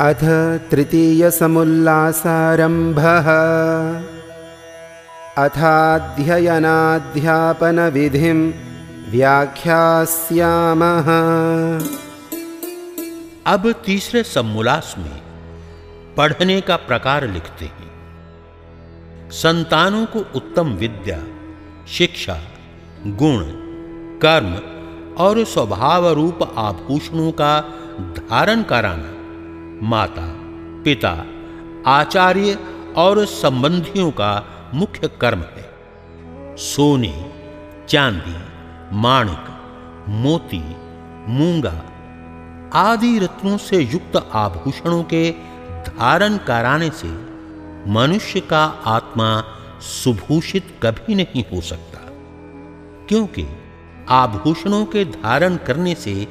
अथ तृतीयसमुल्लासारम्भः। अथाध्ययनाध्यापनविधिं व्याख्यास्यामः। अब तीसरे सम्मुलास में पढ़ने का प्रकार लिखते हैं। संतानों को उत्तम विद्या, शिक्षा, गुण, कर्म और स्वभाव रूप आभूषणों का धारण कराना। माता, पिता, आचार्य और संबंधियों का मुख्य कर्म है। सोने, चांदी, माणिक, मोती, मूँगा आदि रत्नों से युक्त आभूषणों के धारण कराने से मनुष्य का आत्मा सुभूषित कभी नहीं हो सकता। क्योंकि आभूषणों के धारण करने से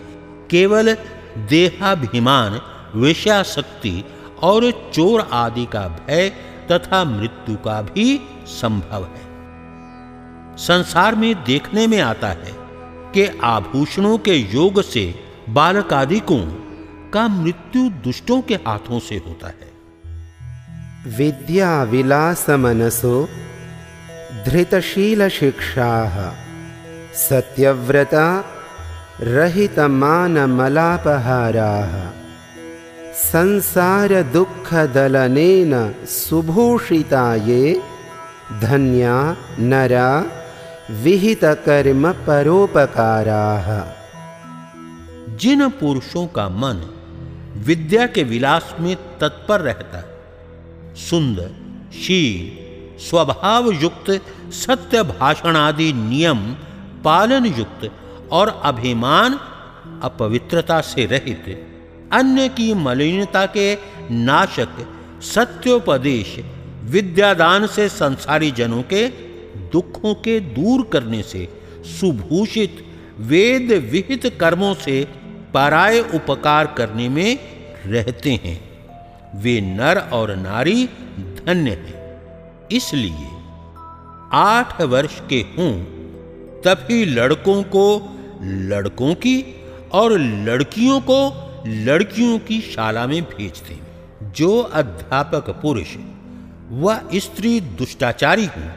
केवल देहाभिमान विषयाशक्ति और चोर आदि का भय तथा मृत्यु का भी संभव है। संसार में देखने में आता है कि आभूषणों के योग से बालक आदि को का मृत्यु दुष्टों के हाथों से होता है। विद्या विलास मनसो धृतशील शिक्षा सत्यव्रता रहित संसार दुख दलनेन सुभूषिता ये, धन्या, नरा विहित कर्म परोपकारा जिन पुरुषों का मन विद्या के विलास में तत्पर रहता सुंदर, शील स्वभाव युक्त सत्य भाषण आदि नियम पालन युक्त और अभिमान अपवित्रता से रहित अन्य की मलिनता के नाशक सत्योपदेश विद्यादान से संसारी जनों के दुखों के दूर करने से सुभूषित वेद विहित कर्मों से पराय उपकार करने में रहते हैं। वे नर और नारी धन्य हैं। इसलिए आठ वर्ष के हों, तभी लड़कों को लड़कों की और लड़कियों को लड़कियों की शाला में भेजते जो अध्यापक पुरुष व स्त्री दुष्टाचारी हो,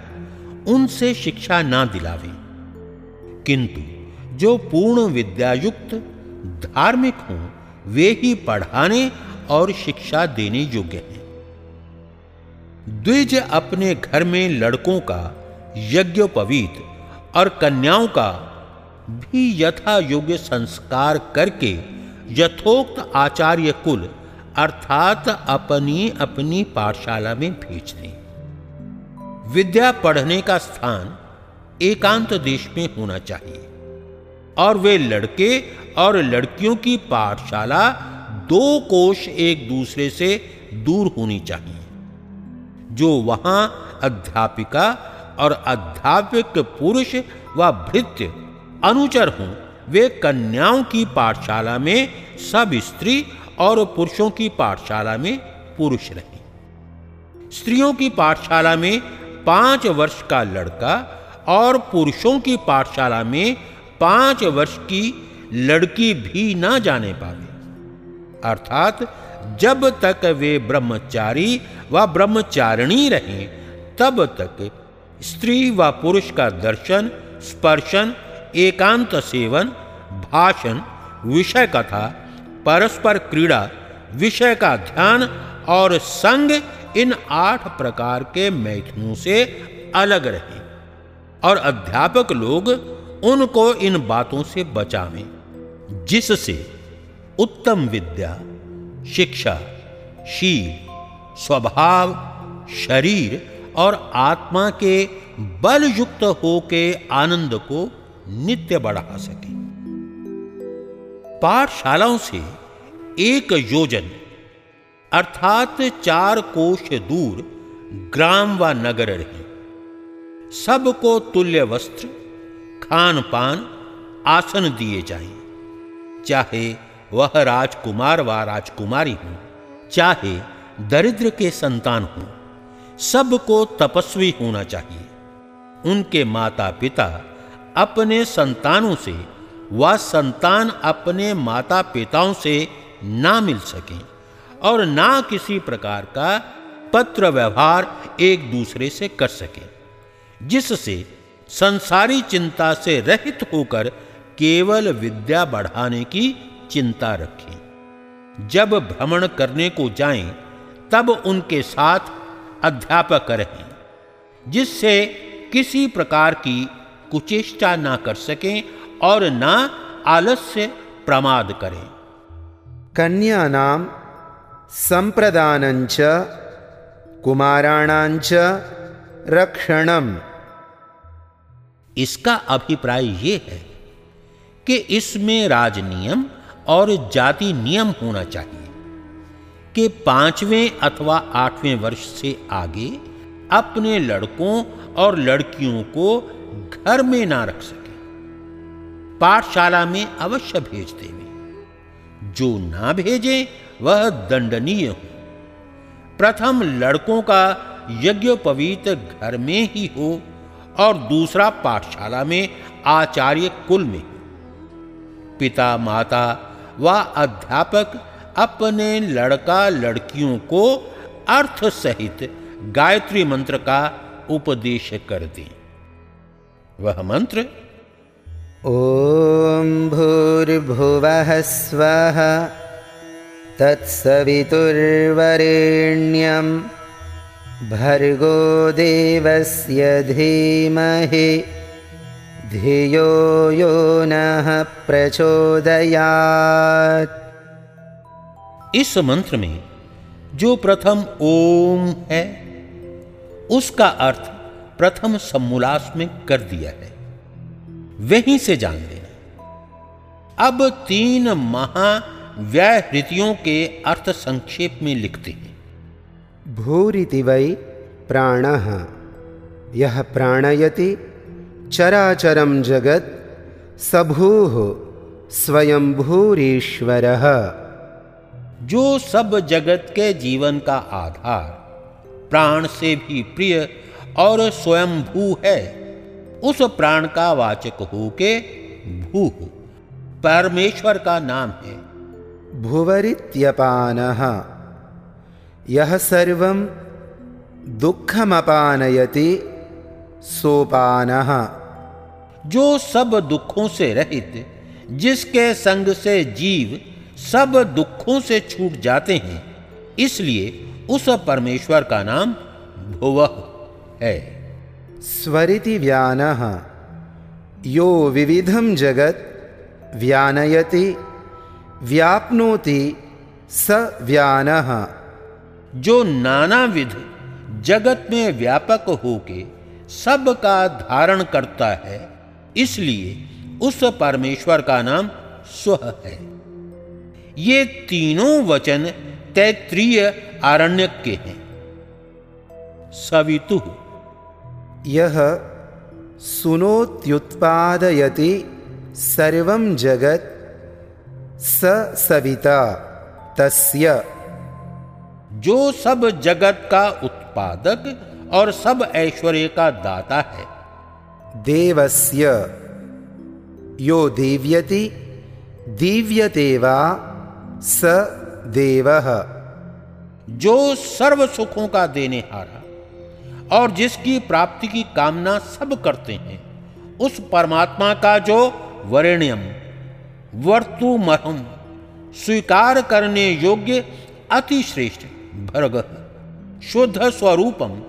उनसे शिक्षा ना दिलावे। किंतु जो पूर्ण विद्यायुक्त धार्मिक हों, वे ही पढ़ाने और शिक्षा देने योग्य हैं। द्विज अपने घर में लड़कों का, यज्ञोपवीत और कन्याओं का भी यथा योग्य संस्कार करके यथोक्त आचार्य कुल, अर्थात अपनी अपनी पाठशाला में भेज दें विद्या पढ़ने का स्थान एकांत देश में होना चाहिए। और वे लड़के और लड़कियों की पाठशाला दो कोष एक दूसरे से दूर होनी चाहिए। जो वहाँ अध्यापिका और अध्यापक पुरुष व भृत्य अनुचर हों वे कन्याओं की पाठशाला में, सब स्त्री और पुरुषों की पाठशाला में पुरुष रहे। स्त्रियों की पाठशाला में पाँच वर्ष का लड़का और पुरुषों की पाठशाला में पाँच वर्ष की लड़की भी ना जाने पावे। अर्थात, जब तक वे ब्रह्मचारी व ब्रह्मचारिणी रहें, तब तक स्त्री व पुरुष का दर्शन, स्पर्शन एकांत सेवन, भाषण, विषय कथा, परस्पर क्रीड़ा, विषय का ध्यान और संग इन आठ प्रकार के मैथुनों से अलग रहे। और अध्यापक लोग उनको इन बातों से बचावें, जिससे उत्तम विद्या, शिक्षा, शील, स्वभाव, शरीर और आत्मा के बल युक्त होके आनंद को नित्य बढ़ा सके। पाठशालाओं से एक योजन, अर्थात चार कोश दूर, ग्राम व नगर रहे। सबको तुल्य वस्त्र खान पान आसन दिए जाएँ। चाहे वह राजकुमार व राजकुमारी हो, चाहे दरिद्र के संतान हो, सबको तपस्वी होना चाहिए। उनके माता पिता अपने संतानों से व संतान अपने माता पिताओं से ना मिल सकें और ना किसी प्रकार का पत्र व्यवहार एक दूसरे से कर सकें, जिससे संसारी चिंता से रहित होकर केवल विद्या बढ़ाने की चिंता रखें। जब भ्रमण करने को जाएँ, तब उनके साथ अध्यापक रहें, जिससे किसी प्रकार की कुचेष्टा ना कर सकें और ना आलस्य प्रमाद करें। कन्यानां संप्रदानञ्च कुमाराणाञ्च रक्षणम। इसका अभिप्राय ये है कि इसमें राजनियम और जाति नियम होना चाहिए कि पाँचवें अथवा आठवें वर्ष से आगे अपने लड़कों और लड़कियों को घर में ना रख सके। पाठशाला में अवश्य भेज देवे। जो ना भेजे, वह दंडनीय हो। प्रथम लड़कों का यज्ञ यज्ञोपवीत घर में ही हो और दूसरा पाठशाला में आचार्य कुल में हो। पिता माता व अध्यापक अपने लड़का लड़कियों को अर्थ सहित गायत्री मंत्र का उपदेश कर दें। वह मंत्र। ॐ भूर्भुवः स्वः तत्सवितुर्वरेण्यं भर्गो देवस्य धीमहि धियो यो नः प्रचोदयात्। इस मंत्र में जो प्रथम ओम है उसका अर्थ प्रथम सम्मूलास में कर दिया है। वहीं से जान लेना। अब तीन महाव्याहृतियों के अर्थ संक्षेप में लिखते हैं। भूरिति वै प्राणः यः प्राणयति चराचरं जगत् स भूः स्वयंभूरीश्वरः। जो सब जगत के जीवन का आधार प्राण से भी प्रिय और स्वयंभू है। उस प्राण का वाचक हो के भू परमेश्वर का नाम है। भुवरित्यपानः यह सर्व दुःखमपानयति सोपान। जो सब दुखों से रहित जिसके संग से जीव सब दुखों से छूट जाते हैं इसलिए उस परमेश्वर का नाम भुव। है स्वरिति व्यान यो विविधम जगत व्यानयति व्याप्नोति स व्यानः जो नानाविध जगत में व्यापक होके सब का धारण करता है इसलिए उस परमेश्वर का नाम स्व है ये तीनों वचन तैत्रीय आरण्यक के हैं सवितु यः सुनोत्युत्पादयति सर्वं जगत् स सविता तस्य। जो सब जगत का उत्पादक और सब ऐश्वर्य का दाता है देवस्य। यो दीव्यति दीव्यते वा स देवः। जो सर्व सुखों का देने हारा और जिसकी प्राप्ति की कामना सब करते हैं, उस परमात्मा का जो वरेण्यम वर्तुमरहम स्वीकार करने योग्य अति श्रेष्ठ भर्ग, शुद्ध स्वरूपम,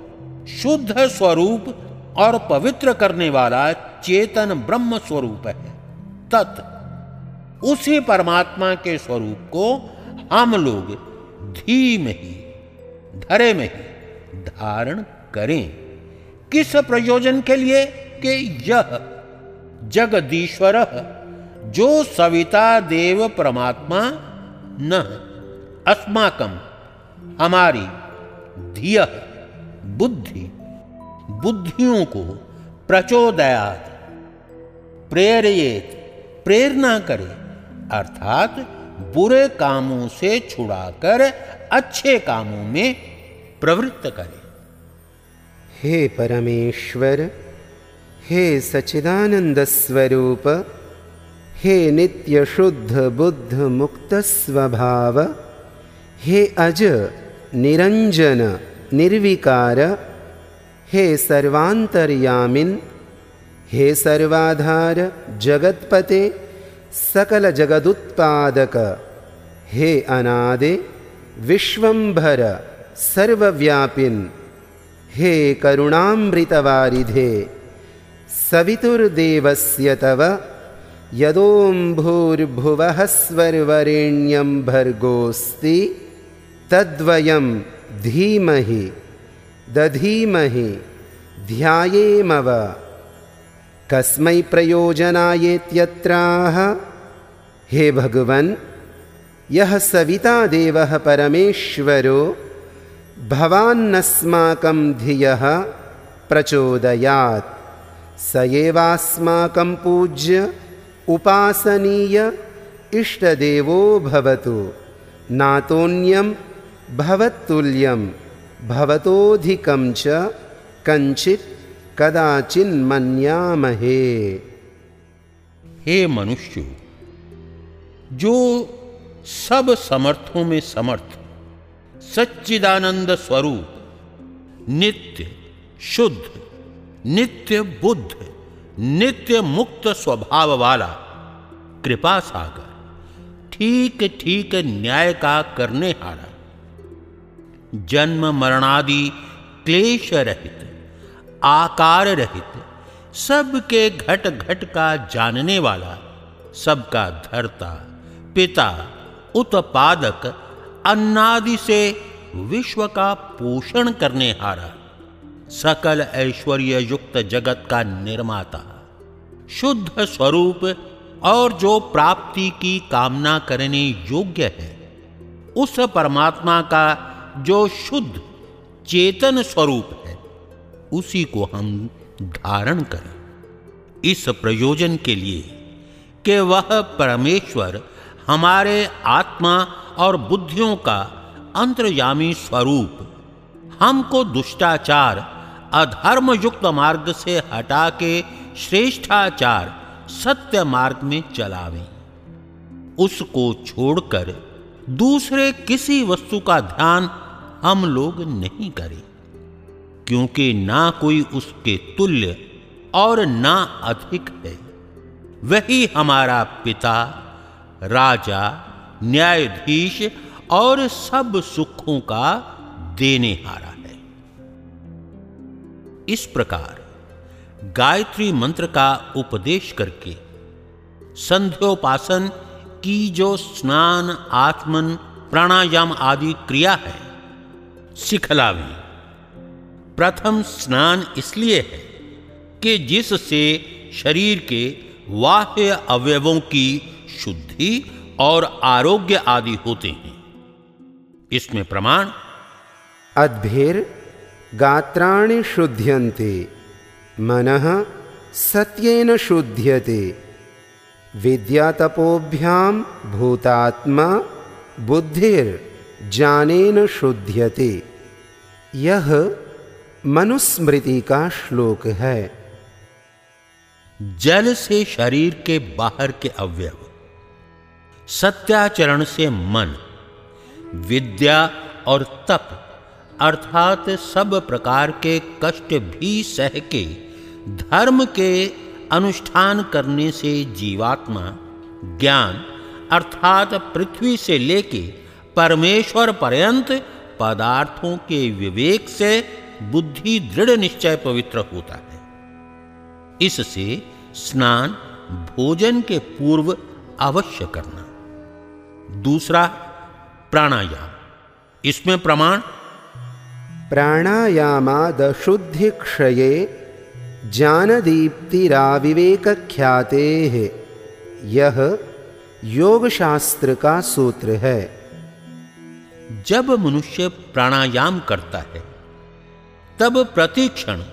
शुद्ध स्वरूप और पवित्र करने वाला चेतन ब्रह्म स्वरूप है। तत्, उसी परमात्मा के स्वरूप को हम लोग धीम ही, धरे में ही धारण करें। किस प्रयोजन के लिए? कि यह जगदीश्वर, जो सविता देव परमात्मा न अस्माकम हमारी धिय, बुद्धि, बुद्धियों को प्रचोदयात प्रेरित प्रेरणा करे, अर्थात बुरे कामों से छुड़ाकर अच्छे कामों में प्रवृत्त करे। हे परमेश्वर हे सच्चिदानन्दस्वरूप हे नित्यशुद्ध बुद्ध मुक्त स्वभाव हे अज निरंजन निर्विकार हे सर्वांतर्यामिन हे सर्वाधार जगतपते सकल जगदुत्पादक हे अनादे विश्वंभर सर्वव्यापिन हे करुणामृतवारिधे सवितुर्देवस्य तव यदों भूर्भुवः स्वर्वरेण्यं भर्गोऽस्ति तद्वयं धीमहि दधीमहि ध्यायेमव। कस्मै प्रयोजनायेत्यत्राह हे भगवन् यः सविता देवः परमेश्वरो भवान्नस्माकं धियः प्रचोदयात्। स एवास्माकं पूज्य उपासनीय इष्टदेवो भवतु। नातोन्यं भवत्तुल्यं भवतोऽधिकं च कञ्चित् कदाचिन्मन्यामहे हे मनुष्य, जो सब समर्थों में समर्थ सच्चिदानंद स्वरूप, नित्य शुद्ध, नित्य बुद्ध, नित्य मुक्त स्वभाव वाला, कृपा सागर, ठीक ठीक न्याय का करने हारा। जन्म मरणादि क्लेश रहित, आकार रहित, सबके घट घट का जानने वाला, सबका धरता, पिता, उत्पादक अन्नादि से विश्व का पोषण करने हारा, सकल ऐश्वर्य युक्त जगत का निर्माता, शुद्ध स्वरूप और जो प्राप्ति की कामना करने योग्य है, उस परमात्मा का जो शुद्ध, चेतन स्वरूप है, उसी को हम धारण करें। इस प्रयोजन के लिए कि वह परमेश्वर हमारे आत्मा और बुद्धियों का अंतर्यामी स्वरूप, हमको दुष्टाचार अधर्म युक्त मार्ग से हटा के श्रेष्ठाचार सत्य मार्ग में चलावे। उसको छोड़कर दूसरे किसी वस्तु का ध्यान हम लोग नहीं करें, क्योंकि ना कोई उसके तुल्य और ना अधिक है। वही हमारा पिता राजा, न्यायाधीश और सब सुखों का देने हारा है। इस प्रकार गायत्री मंत्र का उपदेश करके संध्योपासन की जो स्नान, आत्मन, प्राणायाम आदि क्रिया है। सिखलावी। प्रथम स्नान इसलिए है कि जिससे शरीर के बाह्य अवयवों की शुद्धि और आरोग्य आदि होते हैं। इसमें प्रमाण अद्भिर गात्राणि शुद्ध्यन्ते मनः सत्येन शुध्यते। विद्यातपोभ्यां भूतात्मा बुद्धिर्जानेन शुध्यते। यह मनुस्मृति का श्लोक है। जल से शरीर के बाहर के अवयव। सत्याचरण से मन, विद्या और तप, अर्थात सब प्रकार के कष्ट भी सह के धर्म के अनुष्ठान करने से जीवात्मा ज्ञान, अर्थात पृथ्वी से लेके परमेश्वर पर्यंत पदार्थों के विवेक से बुद्धि दृढ़ निश्चय पवित्र होता है। इससे स्नान, भोजन के पूर्व अवश्य करना। दूसरा प्राणायाम। इसमें प्रमाण? प्राणायामाद शुद्धि क्षये ज्ञानदीप्तिराविवेक ख्याते यह योग शास्त्र का सूत्र है। जब मनुष्य प्राणायाम करता है तब प्रतिक्षण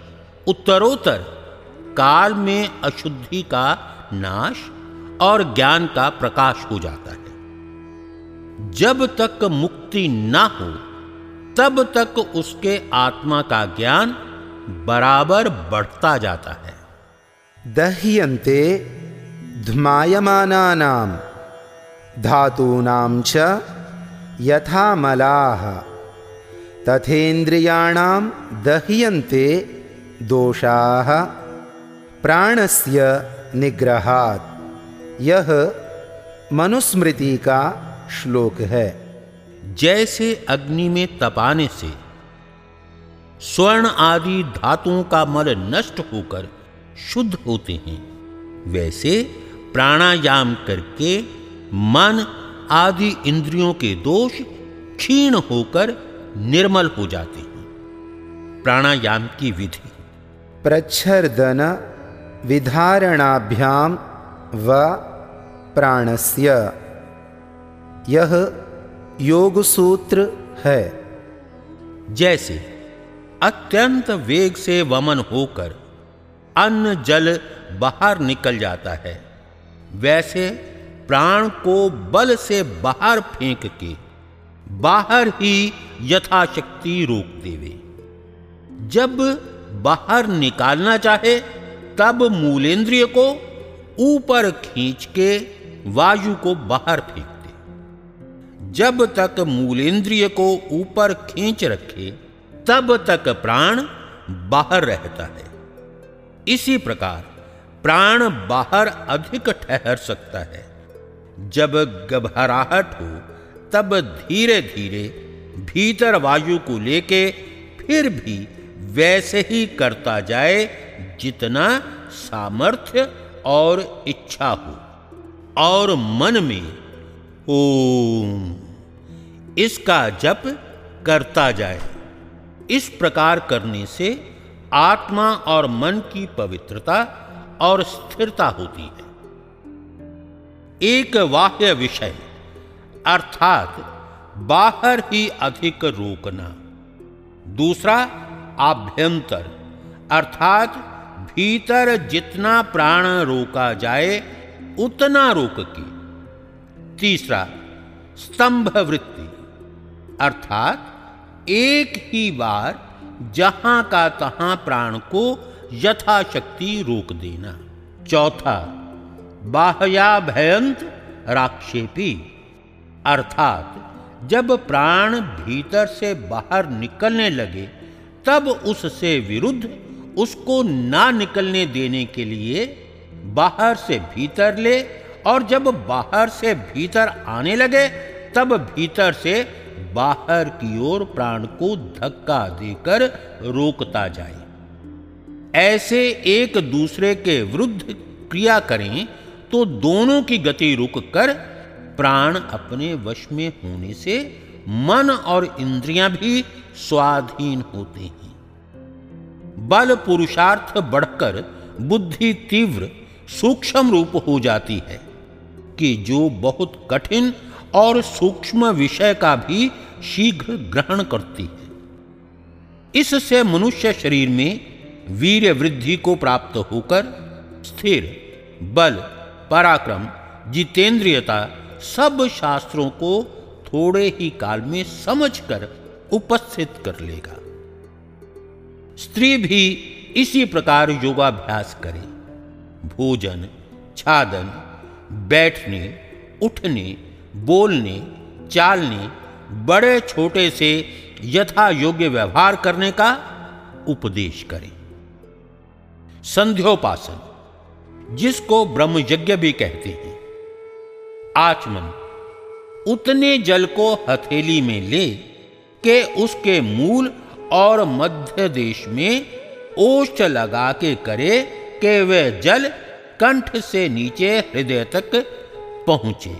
उत्तरोत्तर काल में अशुद्धि का नाश और ज्ञान का प्रकाश हो जाता है। जब तक मुक्ति ना हो, तब तक उसके आत्मा का ज्ञान बराबर बढ़ता जाता है। दह्यन्ते धमायमानानां धातूनां च यथा मलाः तथेन्द्रियाणां दह्यन्ते दोषाः, प्राणस्य निग्रहात्। यह मनुस्मृति का श्लोक है। जैसे अग्नि में तपाने से स्वर्ण आदि धातुओं का मल नष्ट होकर शुद्ध होते हैं वैसे प्राणायाम करके मन आदि इंद्रियों के दोष क्षीण होकर निर्मल हो जाते हैं। प्राणायाम की विधि। प्रच्छर्दन विधारणाभ्याम व प्राणस्य। यह योग सूत्र है। जैसे अत्यंत वेग से वमन होकर अन्न जल बाहर निकल जाता है, वैसे प्राण को बल से बाहर फेंक के बाहर ही यथाशक्ति रोक देवे। जब बाहर निकालना चाहे, तब मूलेंद्रिय को ऊपर खींच के वायु को बाहर फेंक जब तक मूलेंद्रिय को ऊपर खींच रखे, तब तक प्राण बाहर रहता है। इसी प्रकार प्राण बाहर अधिक ठहर सकता है। जब घबराहट हो, तब धीरे धीरे भीतर वायु को लेके फिर भी वैसे ही करता जाए जितना सामर्थ्य और इच्छा हो। और मन में ओम। इसका जप करता जाए। इस प्रकार करने से आत्मा और मन की पवित्रता और स्थिरता होती है। एक बाह्य विषय, अर्थात बाहर ही अधिक रोकना। दूसरा, आभ्यंतर, अर्थात भीतर जितना प्राण रोका जाए, उतना रोक के। तीसरा स्तंभ वृत्ति अर्थात, एक ही बार जहाँ का तहां प्राण को यथाशक्ति रोक देना। चौथा, बाह्याभयंत राक्षेपी। अर्थात, जब प्राण भीतर से बाहर निकलने लगे, तब उससे विरुद्ध उसको ना निकलने देने के लिए बाहर से भीतर ले और जब बाहर से भीतर आने लगे, तब भीतर से बाहर की ओर प्राण को धक्का देकर रोकता जाए। ऐसे एक दूसरे के विरुद्ध क्रिया करें तो दोनों की गति रुक कर प्राण अपने वश में होने से मन और इंद्रियाँ भी स्वाधीन होते हैं। बल पुरुषार्थ बढ़कर बुद्धि तीव्र, सूक्ष्म रूप हो जाती है। कि जो बहुत कठिन और सूक्ष्म विषय का भी शीघ्र ग्रहण करती है। इससे मनुष्य शरीर में वीर वृद्धि को प्राप्त होकर स्थिर, बल, पराक्रम, जितेंद्रियता सब शास्त्रों को थोड़े ही काल में समझकर उपस्थित कर लेगा। स्त्री भी इसी प्रकार योगाभ्यास करे। भोजन, छादन बैठने, उठने, बोलने, चालने, बड़े छोटे से यथा योग्य व्यवहार करने का उपदेश करें। संध्योपासन, जिसको ब्रह्म यज्ञ भी कहते हैं। आचमन, उतने जल को हथेली में ले के उसके मूल और मध्य देश में ओष्ठ लगा के करे के वह जल कंठ से नीचे हृदय तक पहुँचे।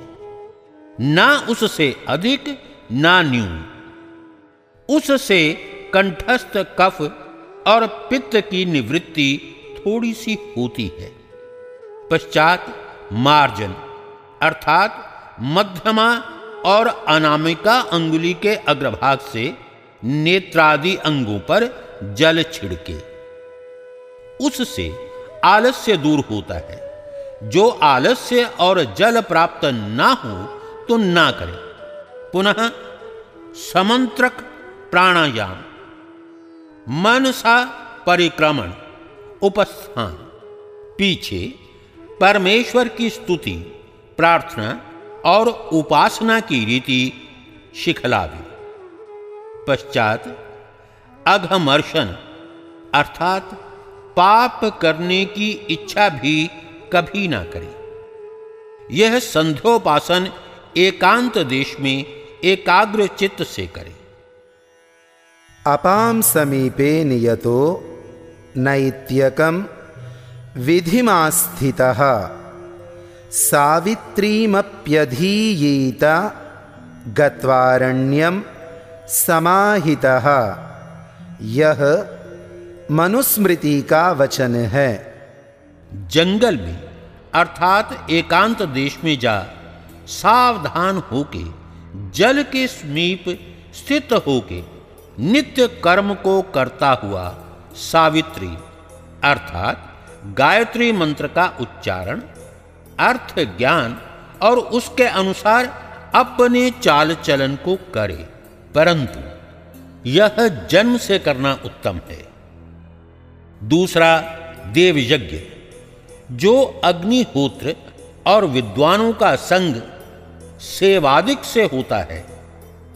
ना उससे अधिक, ना न्यून उससे कंठस्थ कफ और पित्त की निवृत्ति थोड़ी सी होती है। पश्चात मार्जन, अर्थात मध्यमा और अनामिका अंगुली के अग्रभाग से नेत्रादि अंगों पर जल छिड़के। उससे आलस्य दूर होता है। जो आलस्य और जल प्राप्त ना हो तो ना करें। पुनः समंत्रक प्राणायाम। मनसा परिक्रमण। उपस्थान। पीछे परमेश्वर की स्तुति, प्रार्थना और उपासना की रीति शिखलावे। पश्चात अघमर्शन अर्थात पाप करने की इच्छा भी कभी ना करे। यह संध्योपासन एकांत देश में एकाग्र चित्त से करे। अपाम समीपे नियतो नैत्यकम विधिमास्थितः सावित्रीमप्यधीयेत गत्वारण्यम समाहितः। यह मनुस्मृति का वचन है। जंगल में, अर्थात एकांत देश में जा, सावधान होके, जल के समीप स्थित होके, नित्य कर्म को करता हुआ सावित्री, अर्थात गायत्री मंत्र का उच्चारण अर्थ ज्ञान और उसके अनुसार अपने चाल चलन को करे। परंतु यह जन्म से करना उत्तम है। दूसरा देव यज्ञ जो अग्निहोत्र और विद्वानों का संग सेवादिक से होता है।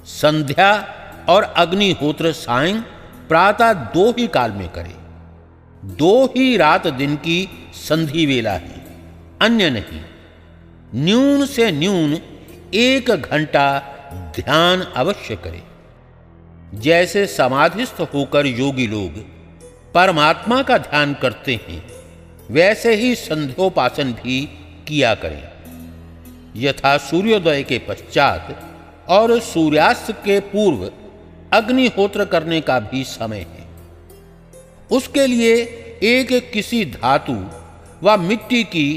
संध्या और अग्निहोत्र सायं प्रातः दो ही काल में करे। दो ही रात दिन की संधि वेला है, अन्य नहीं। न्यून से न्यून एक घंटा ध्यान अवश्य करे। जैसे समाधिस्थ होकर योगी लोग परमात्मा का ध्यान करते हैं, वैसे ही संध्योपासन भी किया करें। यथा सूर्योदय के पश्चात और सूर्यास्त के पूर्व अग्निहोत्र करने का भी समय है। उसके लिए एक किसी धातु व मिट्टी की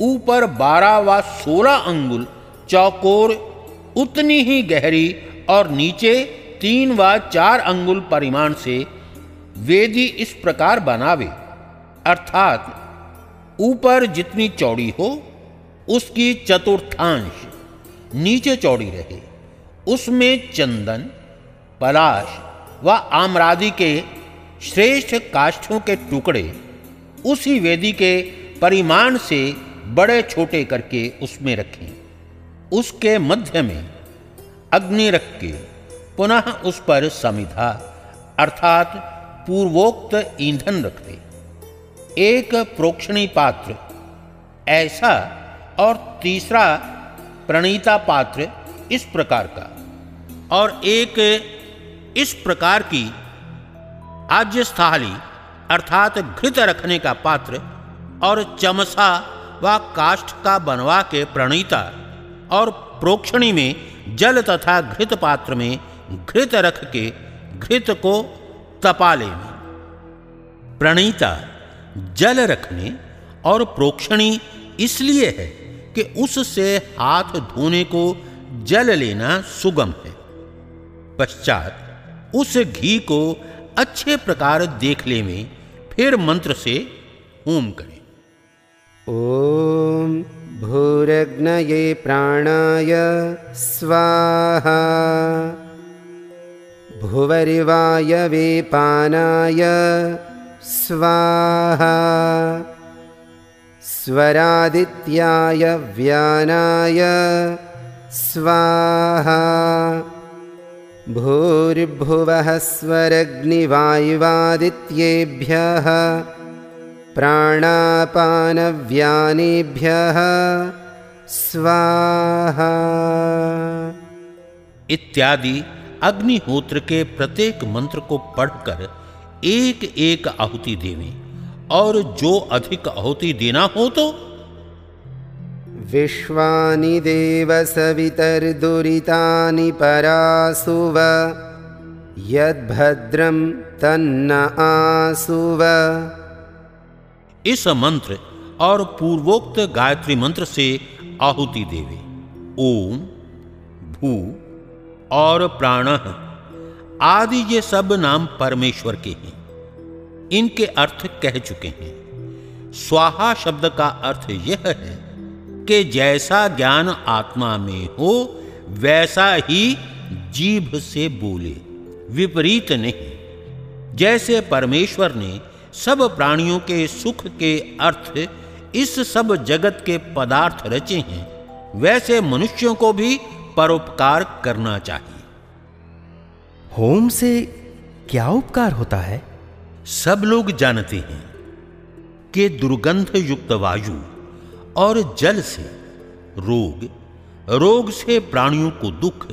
ऊपर बारह व सोलह अंगुल चौकोर उतनी ही गहरी और नीचे तीन व चार अंगुल परिमाण से वेदी इस प्रकार बनावे, अर्थात, ऊपर जितनी चौड़ी हो, उसकी चतुर्थांश नीचे चौड़ी रहे। उसमें चंदन, पलाश व आमरादि के श्रेष्ठ काष्ठों के टुकड़े उसी वेदी के परिमाण से बड़े छोटे करके उसमें रखें। उसके मध्य में अग्नि रख के पुनः उस पर समिधा, अर्थात पूर्वोक्त ईंधन रख दे एक प्रोक्षणी पात्र, ऐसा और तीसरा प्रणीता पात्र इस प्रकार का। और एक इस प्रकार की आज्यस्थाली, अर्थात घृत रखने का पात्र और चमसा व काष्ठ का बनवा के प्रणीता और प्रोक्षणी में जल तथा घृत पात्र में घृत रख के घृत को तपाले। में प्रणीता जल रखने और प्रोक्षणी इसलिए है कि उससे हाथ धोने को जल लेना सुगम है। पश्चात उस घी को अच्छे प्रकार देख ले में फिर मंत्र से होम करें। ओम भूरग्नये प्राणाय स्वाहा। भुवरिवाय पानाय स्वाहा। स्वरादित्याय व्यानाय स्वाहा। भूर्भुवः स्वरग्निवायुवादित्येभ्यः प्राणापानव्यानेभ्यः स्वाहा। इत्यादि अग्निहोत्र के प्रत्येक मंत्र को पढ़कर एक एक आहुति देवें। और जो अधिक आहुति देना हो तो? विश्वानि देवसवितर्दुरितानि परासुव यद्भद्रं तन्न आसुव। इस मंत्र और पूर्वोक्त गायत्री मंत्र से आहुति देवे। ओम भू और प्राण आदि ये सब नाम परमेश्वर के हैं। इनके अर्थ कह चुके हैं। स्वाहा शब्द का अर्थ यह है कि जैसा ज्ञान आत्मा में हो, वैसा ही जीभ से बोले। विपरीत नहीं। जैसे परमेश्वर ने सब प्राणियों के सुख के अर्थ इस सब जगत के पदार्थ रचे हैं, वैसे मनुष्यों को भी परोपकार करना चाहिए। होम से क्या उपकार होता है? सब लोग जानते हैं कि दुर्गंध युक्त वायु और जल से रोग रोग से प्राणियों को दुख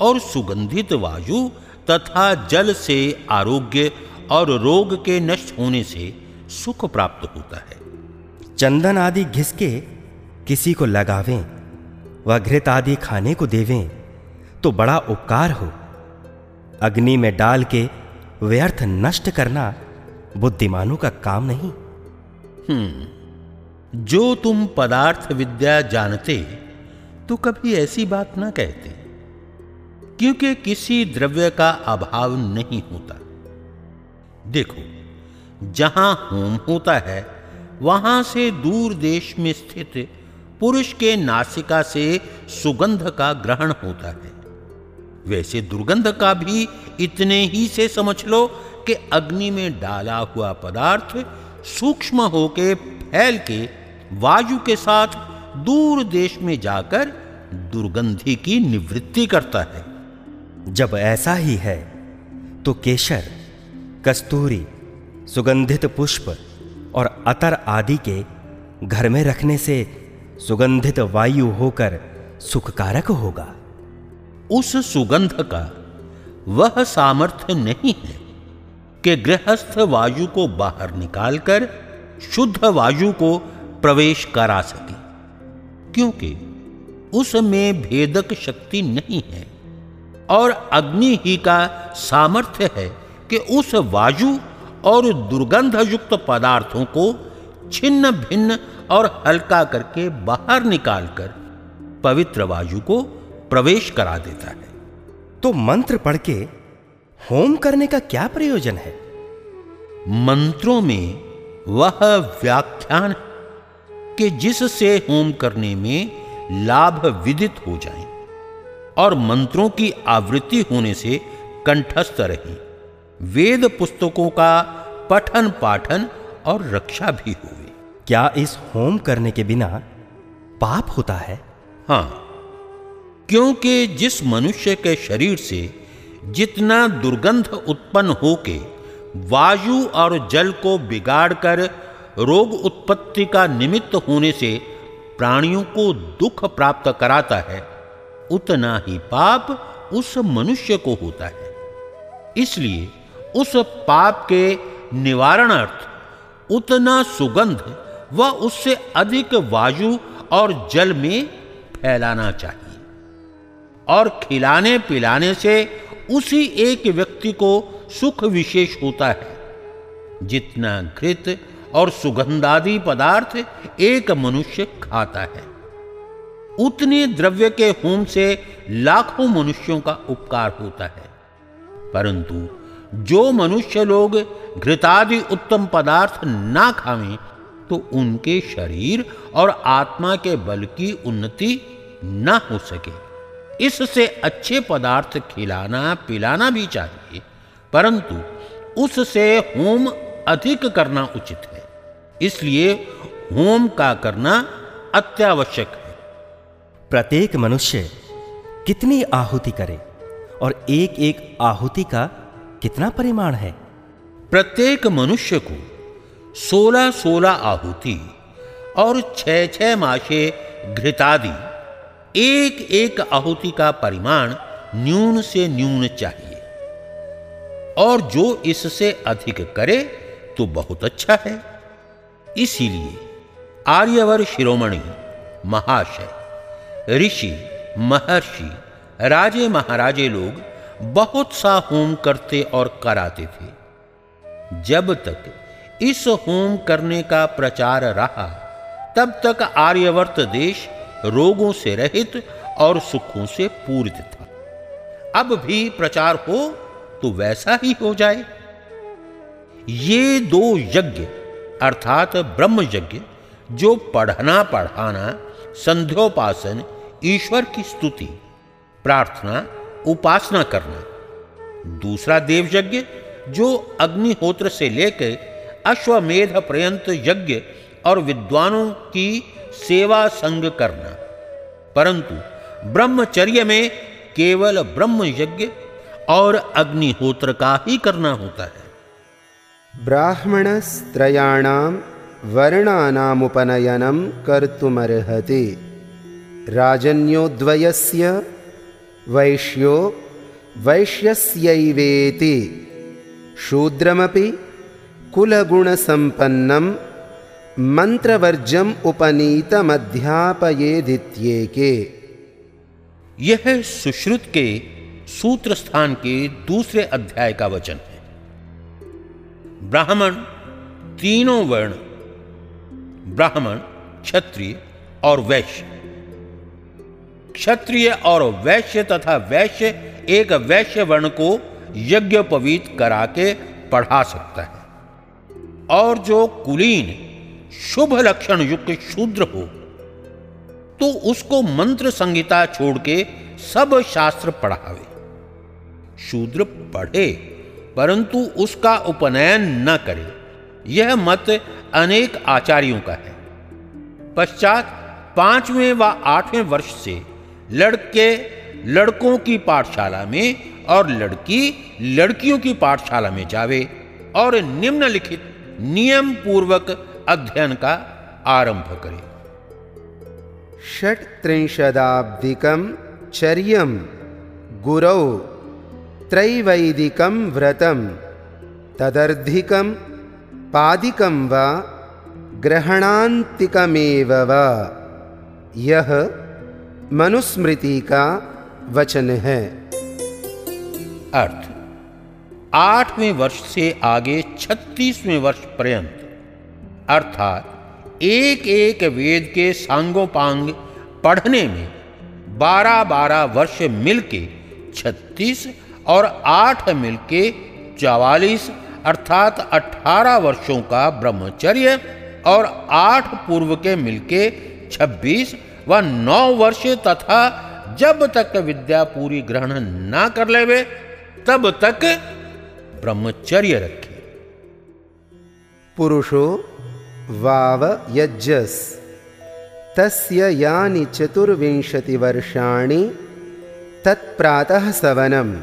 और सुगंधित वायु तथा जल से आरोग्य और रोग के नष्ट होने से सुख प्राप्त होता है। चंदन आदि घिसके किसी को लगावें। व घृत आदि खाने को देवें तो बड़ा उपकार हो। अग्नि में डाल के व्यर्थ नष्ट करना बुद्धिमानों का काम नहीं। जो तुम पदार्थ विद्या जानते तो कभी ऐसी बात ना कहते, क्योंकि किसी द्रव्य का अभाव नहीं होता। देखो, जहाँ होम होता है, वहाँ से दूर देश में स्थित पुरुष के नासिका से सुगंध का ग्रहण होता है। वैसे दुर्गंध का भी इतने ही से समझ लो कि अग्नि में डाला हुआ पदार्थ सूक्ष्म होके फैल के वायु के साथ दूर देश में जाकर दुर्गंधि की निवृत्ति करता है। जब ऐसा ही है तो केशर, कस्तूरी, सुगंधित पुष्प और अतर आदि के घर में रखने से सुगंधित वायु होकर सुखकारक होगा। उस सुगंध का वह सामर्थ्य नहीं है कि गृहस्थ वायु को बाहर निकालकर शुद्ध वायु को प्रवेश करा सके, क्योंकि उसमें भेदक शक्ति नहीं है और अग्नि ही का सामर्थ्य है कि उस वायु और दुर्गंध युक्त पदार्थों को छिन्न भिन्न और हल्का करके बाहर निकालकर पवित्र वायु को प्रवेश करा देता है। तो मंत्र पढ़ के होम करने का क्या प्रयोजन है? मंत्रों में वह व्याख्यान कि जिससे होम करने में लाभ विदित हो जाए और मंत्रों की आवृत्ति होने से कंठस्थ रहे। वेद पुस्तकों का पठन पाठन और रक्षा भी हुए। क्या इस होम करने के बिना पाप होता है? हाँ, क्योंकि जिस मनुष्य के शरीर से जितना दुर्गंध उत्पन्न होके वायु और जल को बिगाड़कर रोग उत्पत्ति का निमित्त होने से प्राणियों को दुख प्राप्त कराता है, उतना ही पाप उस मनुष्य को होता है। इसलिए उस पाप के निवारणार्थ उतना सुगंध व उससे अधिक वायु और जल में फैलाना चाहिए और खिलाने पिलाने से उसी एक व्यक्ति को सुख विशेष होता है। जितना घृत और सुगंधादि पदार्थ एक मनुष्य खाता है, उतने द्रव्य के होम से लाखों मनुष्यों का उपकार होता है। परंतु जो मनुष्य लोग घृतादि उत्तम पदार्थ ना खावें तो उनके शरीर और आत्मा के बल की उन्नति न हो सके। इससे अच्छे पदार्थ खिलाना पिलाना भी चाहिए परंतु उससे होम अधिक करना उचित है। इसलिए होम का करना अत्यावश्यक है। प्रत्येक मनुष्य कितनी आहुति करे और एक एक आहुति का कितना परिमाण है? प्रत्येक मनुष्य को सोलह सोलह आहुति और छह छह माशे घृतादि। एक एक आहुति का परिमाण न्यून से न्यून चाहिए। और जो इससे अधिक करे तो बहुत अच्छा है। इसीलिए आर्यवर शिरोमणि महाशय, ऋषि, महर्षि, राजे महाराजे लोग बहुत सा होम करते और कराते थे। जब तक इस होम करने का प्रचार रहा। तब तक आर्यवर्त देश रोगों से रहित और सुखों से पूरित था। अब भी प्रचार हो तो वैसा ही हो जाए। ये दो यज्ञ, अर्थात ब्रह्म यज्ञ, जो पढ़ना पढ़ाना, संध्योपासन, ईश्वर की स्तुति, प्रार्थना, उपासना करना। दूसरा देव यज्ञ जो अग्निहोत्र से लेकर अश्वमेध पर्यंत यज्ञ और विद्वानों की सेवा संग करना। परंतु ब्रह्मचर्य में केवल ब्रह्म यज्ञ और अग्निहोत्र का ही करना होता है। ब्राह्मणस्त्रयाणां वर्णानामुपनयनं कर्तुमर्हति। राजन्योद्वयस्य वैश्यो वैश्यस्यैवेति। शूद्रमपि कुलगुणसम्पन्नं मंत्रवर्जम उपनीतमध्यापयेदित्येके। यह सुश्रुत के सूत्र स्थान के दूसरे अध्याय का वचन है। ब्राह्मण, तीनों वर्ण, ब्राह्मण, क्षत्रिय और वैश्य। क्षत्रिय और वैश्य तथा वैश्य एक वैश्य वर्ण को यज्ञोपवीत करा के पढ़ा सकता है। और जो कुलीन शुभ लक्षण युक्त शूद्र हो तो उसको मंत्र संहिता छोड़ के सब शास्त्र पढ़ावे। शूद्र पढ़े, परंतु उसका उपनयन न करे, यह मत अनेक आचार्यों का है। पश्चात पाँचवें व आठवें वर्ष से लड़के लड़कों की पाठशाला में और लड़की लड़कियों की पाठशाला में जावे और निम्नलिखित नियम पूर्वक अध्ययन का आरंभ करे। षट्त्रिंशदाब्दिकं चर्यं गुरौ त्रैवैदिकं व्रतं तदर्धिकं पादिकं वा ग्रहणान्तिकमेव वा। यह मनुस्मृति का वचन। है अर्थ। आठवें वर्ष से आगे छत्तीसवें वर्ष पर्यंत, अर्थात एक एक वेद के सांगोपांग पढ़ने में बारह बारह वर्ष मिलके छत्तीस और आठ मिलके चवालीस, अर्थात अठारह वर्षों का ब्रह्मचर्य और आठ पूर्व के मिलके छब्बीस व नौ वर्ष तथा जब तक विद्या पूरी ग्रहण ना कर लेवे, तब तक ब्रह्मचर्य रखे। पुरुषो वाव यज्जस् तस्य यानि चतुर्विंशतिवर्षाणि तत्प्रातः सवनं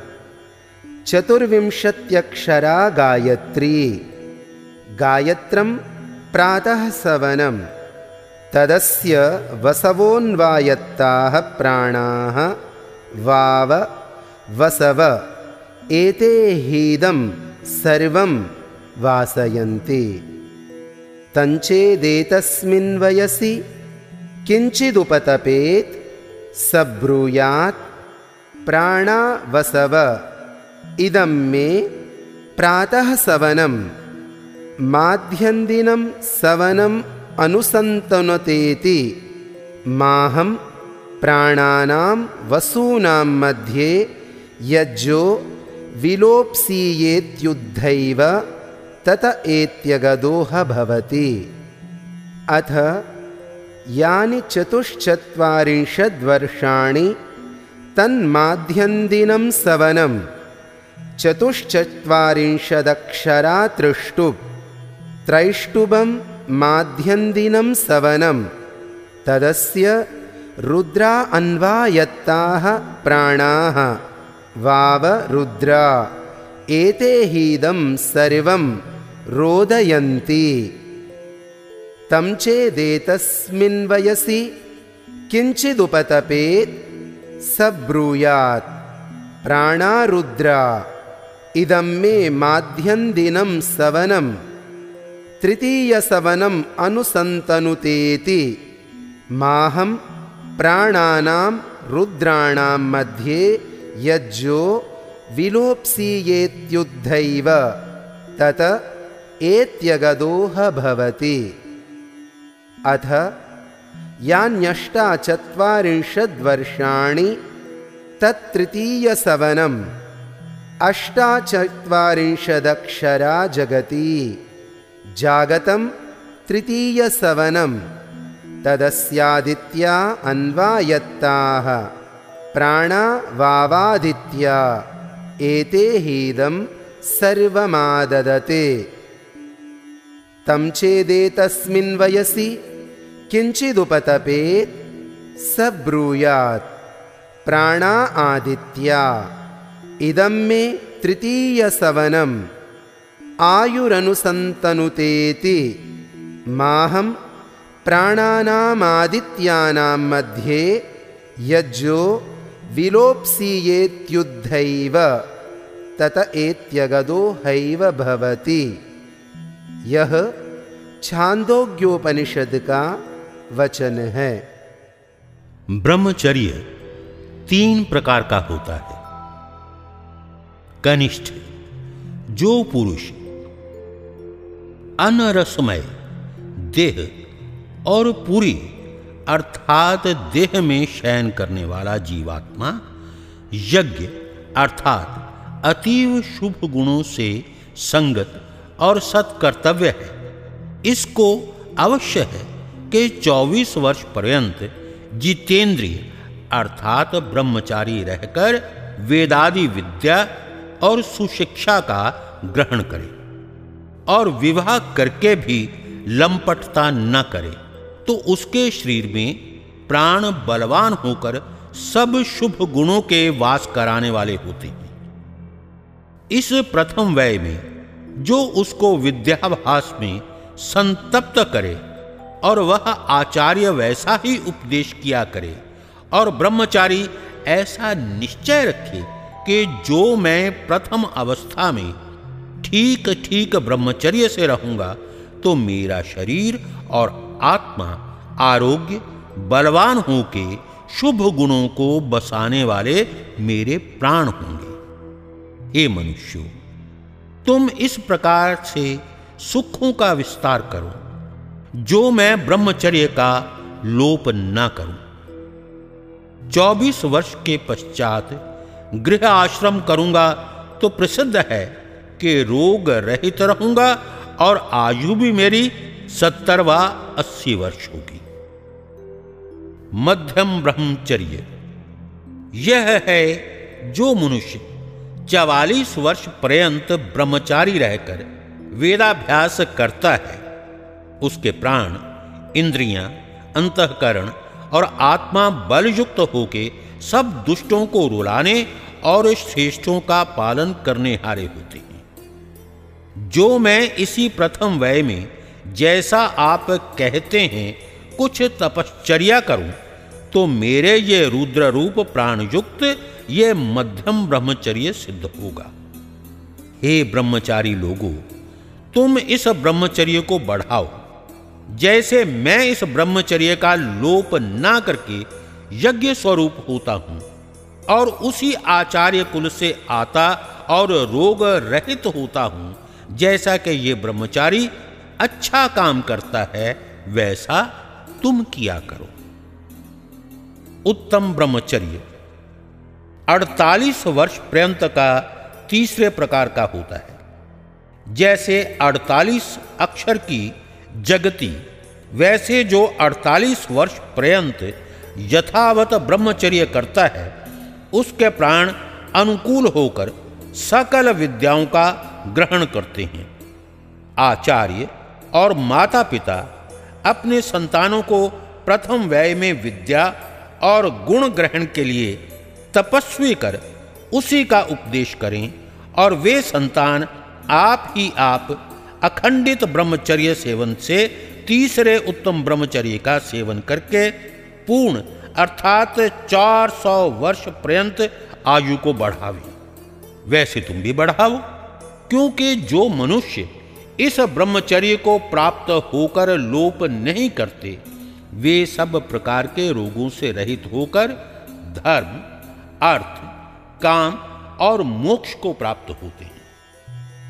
चतुर्विंशत्यक्षरा गायत्री, गायत्रं प्रातः सवनं तदस्य वसवोन्वायत्ताः प्राणाः वाव वसव। एते हीदं सर्वं वासयन्ति। तञ्चेदेतस्मिन् वयसि किञ्चिदुपतपेत् स ब्रूयात् प्राणा वसव इदं मे प्रातः सवनं माध्यन्दिनं सवनम् अनुसन्तनुतेति माहं प्राणानां वसूनां मध्ये यज्जो विलोप्सीयेत्युद्धैव तत एत्यगदोह भवति अथ यानि चतुश्चत्वारिंशद्वर्षाणि तन्माध्यन्दिनं सवनं चतुश्चत्वारिंशदक्षरा तृष्टुप् त्रैष्टुभं माध्यन्दिनं सवनं तदस्य रुद्रा अन्वायत्ताः प्राणाः वाव रुद्रा। एते हीदं सर्वं रोदयन्ति। तं चेदेतस्मिन् वयसि किञ्चिदुपतपेत् स ब्रूयात् प्राणारुद्रा इदं मे माध्यन्दिनं सवनं तृतीयसवनम् अनुसन्तनुतेति। माहं प्राणानां रुद्राणां मध्ये यज्जो विलोप्सीयेत्युद्धैव तत एत्यगदोह भवति अथ यान्यष्टाचत्वारिंशद्वर्षाणि तत्तृतीयसवनम् अष्टाचत्वारिंशदक्षरा जगति जागतं तृतीयसवनं तदस्यादित्या अन्वायत्ताः प्राणा वावादित्या। एते हीदं सर्वमाददते। तं चेदेतस्मिन् वयसि किञ्चिदुपतपेत् स ब्रूयात् प्राणा आदित्या। इदं मे तृतीयसवनम्। आयुरनुसन्तनुतेति। माहं प्राणानामादित्यानां मध्ये यज्जो विलोप्सीयेत्युद्धैव, तत एत्यगदो हैव भवति। यह छांदोग्योपनिषद का वचन है। ब्रह्मचर्य तीन प्रकार का होता है। कनिष्ठ, जो पुरुष, अनरसमय, देह और पूरी अर्थात देह में शयन करने वाला जीवात्मा यज्ञ अर्थात अतीव शुभ गुणों से संगत और सत्कर्तव्य है। इसको अवश्य है कि 24 वर्ष पर्यंत जितेंद्रिय अर्थात ब्रह्मचारी रहकर वेदादि विद्या और सुशिक्षा का ग्रहण करे और विवाह करके भी लंपटता न करे। तो उसके शरीर में प्राण बलवान होकर सब शुभ गुणों के वास कराने वाले होते हैं। इस प्रथम व्यय में जो उसको विद्याभास में संतप्त करे और वह आचार्य वैसा ही उपदेश किया करे और ब्रह्मचारी ऐसा निश्चय रखे कि जो मैं प्रथम अवस्था में ठीक ठीक ब्रह्मचर्य से रहूँगा तो मेरा शरीर और आत्मा आरोग्य, बलवान होके शुभ गुणों को बसाने वाले मेरे प्राण होंगे। हे मनुष्य, तुम इस प्रकार से सुखों का विस्तार करो, जो मैं ब्रह्मचर्य का लोप न करूँ। चौबीस वर्ष के पश्चात गृह आश्रम करूँगा तो प्रसिद्ध है कि रोग रहित रहूँगा और आयु भी मेरी सत्तर व अस्सी वर्ष होगी। मध्यम ब्रह्मचर्य। यह है जो मनुष्य चवालीस वर्ष पर्यंत ब्रह्मचारी रहकर वेदाभ्यास करता है, उसके प्राण, इंद्रियाँ, अंतकरण और आत्मा बलयुक्त होके सब दुष्टों को रुलाने और श्रेष्ठों का पालन करने हारे होते हैं। जो मैं इसी प्रथम वय में जैसा आप कहते हैं, कुछ तपश्चर्या करूँ तो मेरे ये रुद्र रूप प्राण युक्त ये मध्यम ब्रह्मचर्य सिद्ध होगा। हे ब्रह्मचारी लोगों, तुम इस ब्रह्मचर्य को बढ़ाओ। जैसे मैं इस ब्रह्मचर्य का लोप ना करके यज्ञ स्वरूप होता हूँ, और उसी आचार्य कुल से आता और रोग रहित होता हूँ, जैसा कि ये ब्रह्मचारी अच्छा काम करता है, वैसा तुम किया करो। उत्तम ब्रह्मचर्य। 48 वर्ष पर्यंत का तीसरे प्रकार का होता है। जैसे 48 अक्षर की जगती, वैसे जो 48 वर्ष पर्यंत यथावत ब्रह्मचर्य करता है, उसके प्राण अनुकूल होकर सकल विद्याओं का ग्रहण करते हैं। आचार्य और माता पिता अपने संतानों को प्रथम व्यय में विद्या और गुण ग्रहण के लिए तपस्वी कर उसी का उपदेश करें और वे संतान आप ही आप अखंडित ब्रह्मचर्य सेवन से तीसरे उत्तम ब्रह्मचर्य का सेवन करके पूर्ण अर्थात 400 वर्ष पर्यंत आयु को बढ़ावे। वैसे तुम भी बढ़ाओ, क्योंकि जो मनुष्य इस ब्रह्मचर्य को प्राप्त होकर लोप नहीं करते। वे सब प्रकार के रोगों से रहित होकर धर्म, अर्थ, काम और मोक्ष को प्राप्त होते हैं।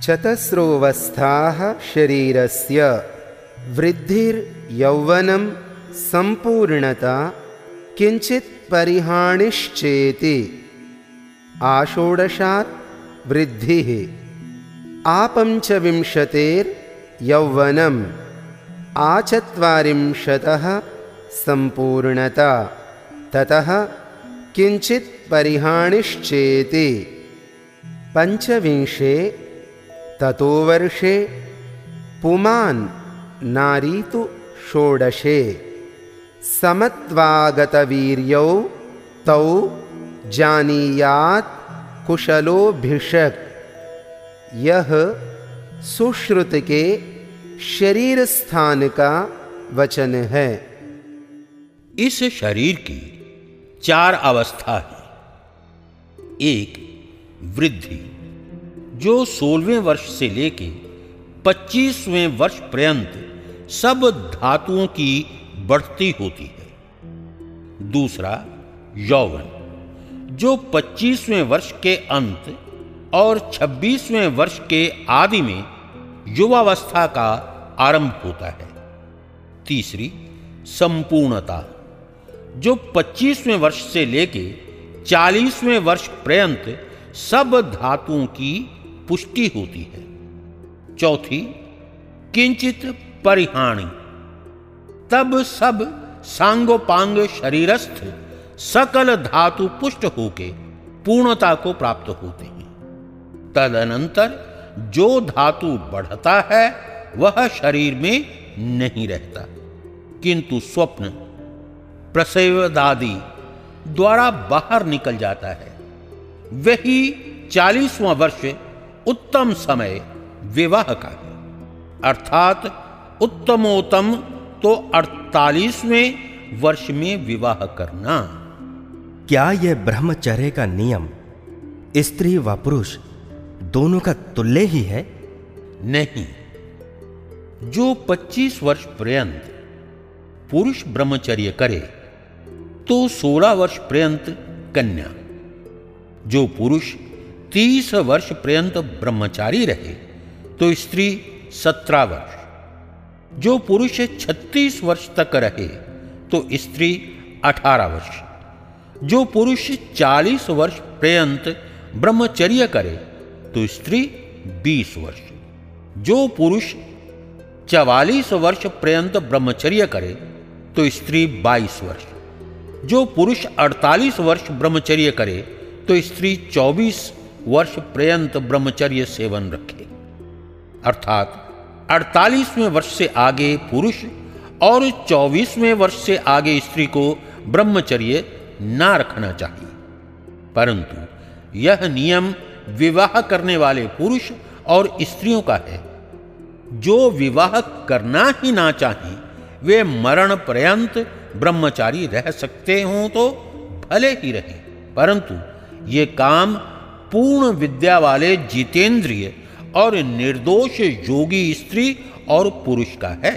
चतस्रोवस्थाः शरीरस्य वृद्धिर्यौवनं सम्पूर्णता किञ्चित् परिहानिश्चेति। आषोडशात् वृद्धिः। आपञ्चविंशतेर्यौवनम् आचत्वारिंशतः सम्पूर्णता। ततः किञ्चित् परिहानिश्चेति पञ्चविंशे ततो वर्षे पुमान् नारीतु षोडशे। समत्वागतवीर्यौ तौ जानीयात कुशलो भिषक यह सुश्रुत के शरीर स्थान का वचन है। इस शरीर की चार अवस्था है। एक, वृद्धि, जो सोलहवें वर्ष से लेके पच्चीसवें वर्ष पर्यंत सब धातुओं की बढ़ती होती है। दूसरा, यौवन, जो पच्चीसवें वर्ष के अंत और छब्बीसवें वर्ष के आदि में युवावस्था का आरंभ होता है। तीसरी, संपूर्णता। जो पच्चीसवें वर्ष से लेके चालीसवें वर्ष पर्यंत सब धातुओं की पुष्टि होती है। चौथी, किंचित परिहाणी। तब सब सांगोपांग शरीरस्थ सकल धातु पुष्ट होके पूर्णता को प्राप्त होते हैं। तदनंतर जो धातु बढ़ता है, वह शरीर में नहीं रहता। किंतु स्वप्न, प्रसवदादि द्वारा बाहर निकल जाता है। वही चालीसवां वर्ष उत्तम समय विवाह का है। अर्थात उत्तमोत्तम तो अड़तालीसवें वर्ष में विवाह करना। क्या यह ब्रह्मचर्य का नियम, स्त्री व पुरुष दोनों का तुल्य ही है? नहीं। जो 25 वर्ष पर्यंत पुरुष ब्रह्मचर्य करे तो 16 वर्ष पर्यंत कन्या। जो पुरुष 30 वर्ष पर्यंत ब्रह्मचारी रहे तो स्त्री 17 वर्ष। जो पुरुष 36 वर्ष तक रहे तो स्त्री 18 वर्ष। जो पुरुष 40 वर्ष पर्यंत ब्रह्मचर्य करे तो स्त्री 20 वर्ष, जो पुरुष 44 वर्ष पर्यंत ब्रह्मचर्य करे तो स्त्री 22 वर्ष, जो पुरुष 48 वर्ष ब्रह्मचर्य करे तो स्त्री 24 वर्ष पर्यंत ब्रह्मचर्य सेवन रखे। अर्थात 48वें वर्ष से आगे पुरुष और 24वें वर्ष से आगे स्त्री को ब्रह्मचर्य ना रखना चाहिए। परंतु यह नियम विवाह करने वाले पुरुष और स्त्रियों का है। जो विवाह करना ही ना चाहें, वे मरण पर्यंत ब्रह्मचारी रह सकते हों तो भले ही रहे, परंतु ये काम पूर्ण विद्या वाले जितेंद्रिय और निर्दोष योगी स्त्री और पुरुष का है।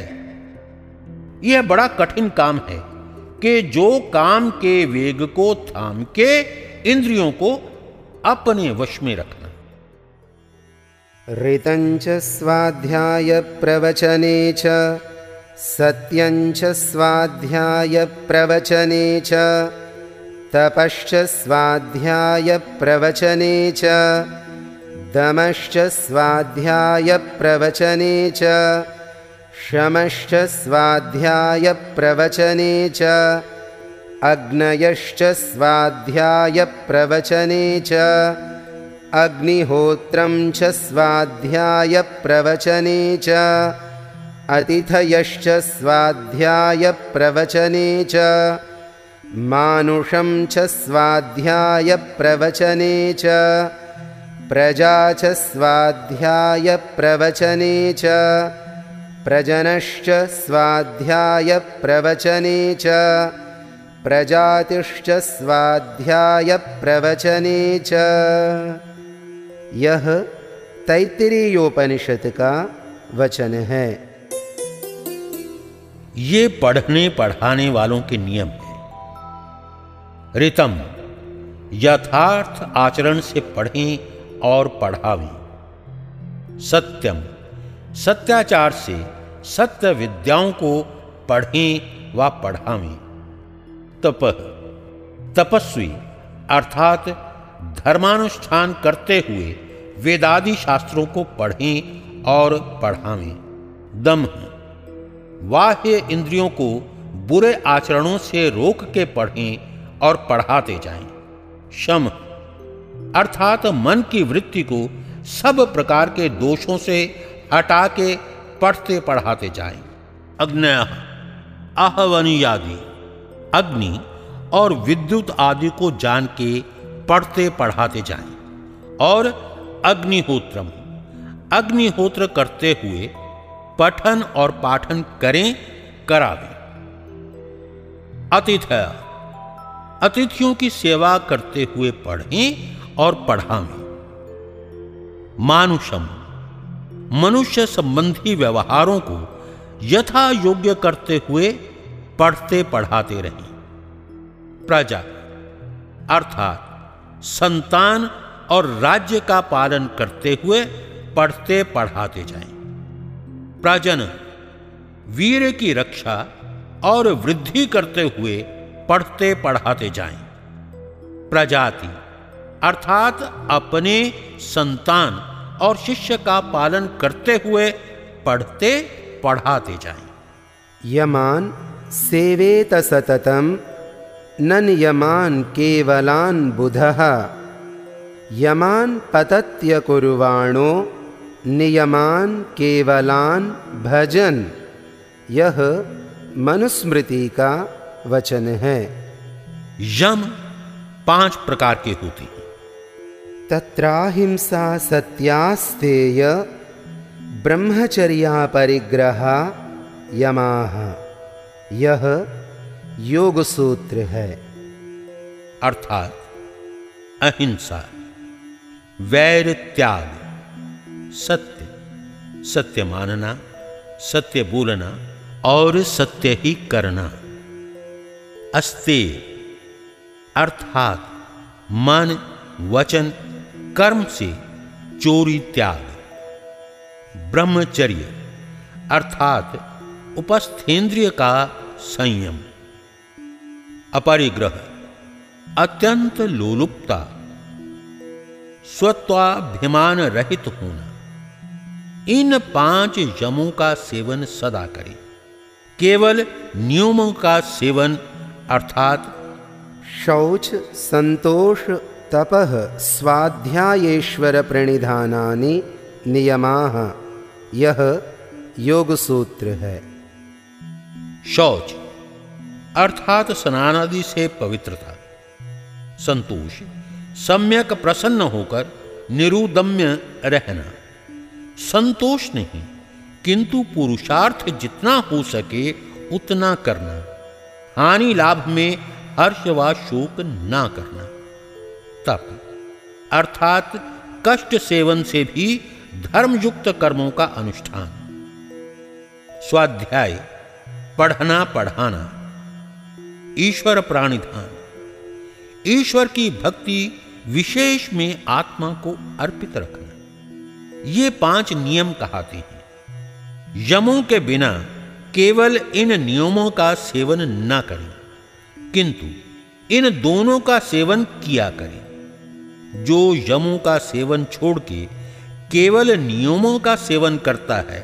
यह बड़ा कठिन काम है कि जो काम के वेग को थाम के इंद्रियों को अप्ने वश्मिरक्तः ऋतं च स्वाध्याय प्रवचने च सत्यञ्च च स्वाध्याय प्रवचने च तपश्च स्वाध्याय प्रवचने च दमश्च स्वाध्याय प्रवचने च श्रमश्च स्वाध्यायप्रवचने च। अग्नयश्च स्वाध्यायप्रवचने च। अग्निहोत्रं च स्वाध्यायप्रवचने च। अतिथयश्च स्वाध्यायप्रवचने च। मानुषं च स्वाध्यायप्रवचने च। प्रजा च स्वाध्यायप्रवचने च। प्रजनश्च स्वाध्यायप्रवचने च प्रजातिश्च स्वाध्यायप्रवचने च। यह तैतरीयोपनिषद का वचन है। ये पढ़ने पढ़ाने वालों के नियम है। रितम, यथार्थ आचरण से पढ़ें और पढ़ावें। सत्यम, सत्याचार से सत्य विद्याओं को पढ़ें व पढ़ावें। तप, तपस्वी, अर्थात धर्मानुष्ठान करते हुए वेदादि शास्त्रों को पढ़ें और पढ़ावें। दम बाह्य इंद्रियों को बुरे आचरणों से रोक के पढ़ें और पढ़ाते जाएँ। शम अर्थात मन की वृत्ति को सब प्रकार के दोषों से हटा के पढ़ते पढ़ाते जाएँ। अग्नय आहवनी आदि अग्नि और विद्युत आदि को जान के पढ़ते पढ़ाते जाएँ। और अग्निहोत्रम, अग्निहोत्र करते हुए पठन और पाठन करें, करावें। अतिथय अतिथियों की सेवा करते हुए पढ़ें और पढ़ावें। मानुषम, मनुष्य संबंधी व्यवहारों को यथा योग्य करते हुए पढ़ते पढ़ाते रहें। प्रजा, अर्थात संतान और राज्य का पालन करते हुए पढ़ते पढ़ाते जाएँ। प्रजन, वीर की रक्षा और वृद्धि करते हुए पढ़ते पढ़ाते जाएँ। प्रजाति, अर्थात अपने संतान और शिष्य का पालन करते हुए पढ़ते पढ़ाते जाएँ। यमान सेवेत सततम न नियमान केवलान बुधः। यमान पतत्य कुर्वाणो नियमान केवलान भजन। यह मनुस्मृति का वचन। है यम पाँच प्रकार के होते तत्राहिंसा सत्यास्तेय ब्रह्मचर्या परिग्रह यमाह यह योग सूत्र है। अर्थात अहिंसा, वैर त्याग, सत्य सत्य मानना, सत्य बोलना और सत्य ही करना। अस्ते, अर्थात मन, वचन, कर्म से चोरी त्याग। ब्रह्मचर्य, अर्थात उपस्थेंद्रिय का संयम। अपरिग्रह, अत्यंत लोलुपता स्वत्वाभिमान रहित होना, इन पाँच यमों का सेवन सदा करें। केवल नियमों का सेवन, अर्थात शौच, संतोष, तपः, स्वाध्यायेश्वर प्रणिधानानि नियमाः। यह योग सूत्र है। शौच। अर्थात स्नान आदि से पवित्रता। संतोष। सम्यक प्रसन्न होकर निरुदम्य रहना। संतोष नहीं, किंतु पुरुषार्थ जितना हो सके उतना करना। हानि लाभ में हर्ष व शोक ना करना। तप। अर्थात कष्ट सेवन से भी धर्मयुक्त कर्मों का अनुष्ठान। स्वाध्याय। पढ़ना पढ़ाना। ईश्वर प्राणिधान। ईश्वर की भक्ति विशेष में आत्मा को अर्पित रखना। ये पाँच नियम कहते हैं। यमों के बिना केवल इन नियमों का सेवन न करें, किंतु इन दोनों का सेवन किया करें। जो यमों का सेवन छोड़ के केवल नियमों का सेवन करता है,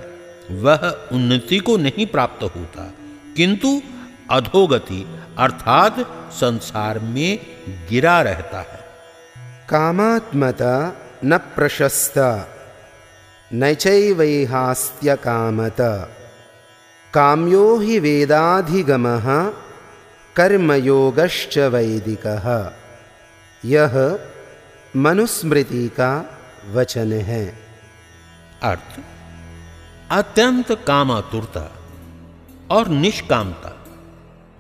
वह उन्नति को नहीं प्राप्त होता। किंतु अधोगति अर्थात संसार में गिरा रहता है। कामात्मता न प्रशस्ता नैचैवैहास्त्य कामत। काम्यो हि वेदाधिगमः कर्मयोगश्च वैदिकः। यह मनुस्मृति का वचन है। अर्थ अत्यंत कामातुरता। और निष्कामता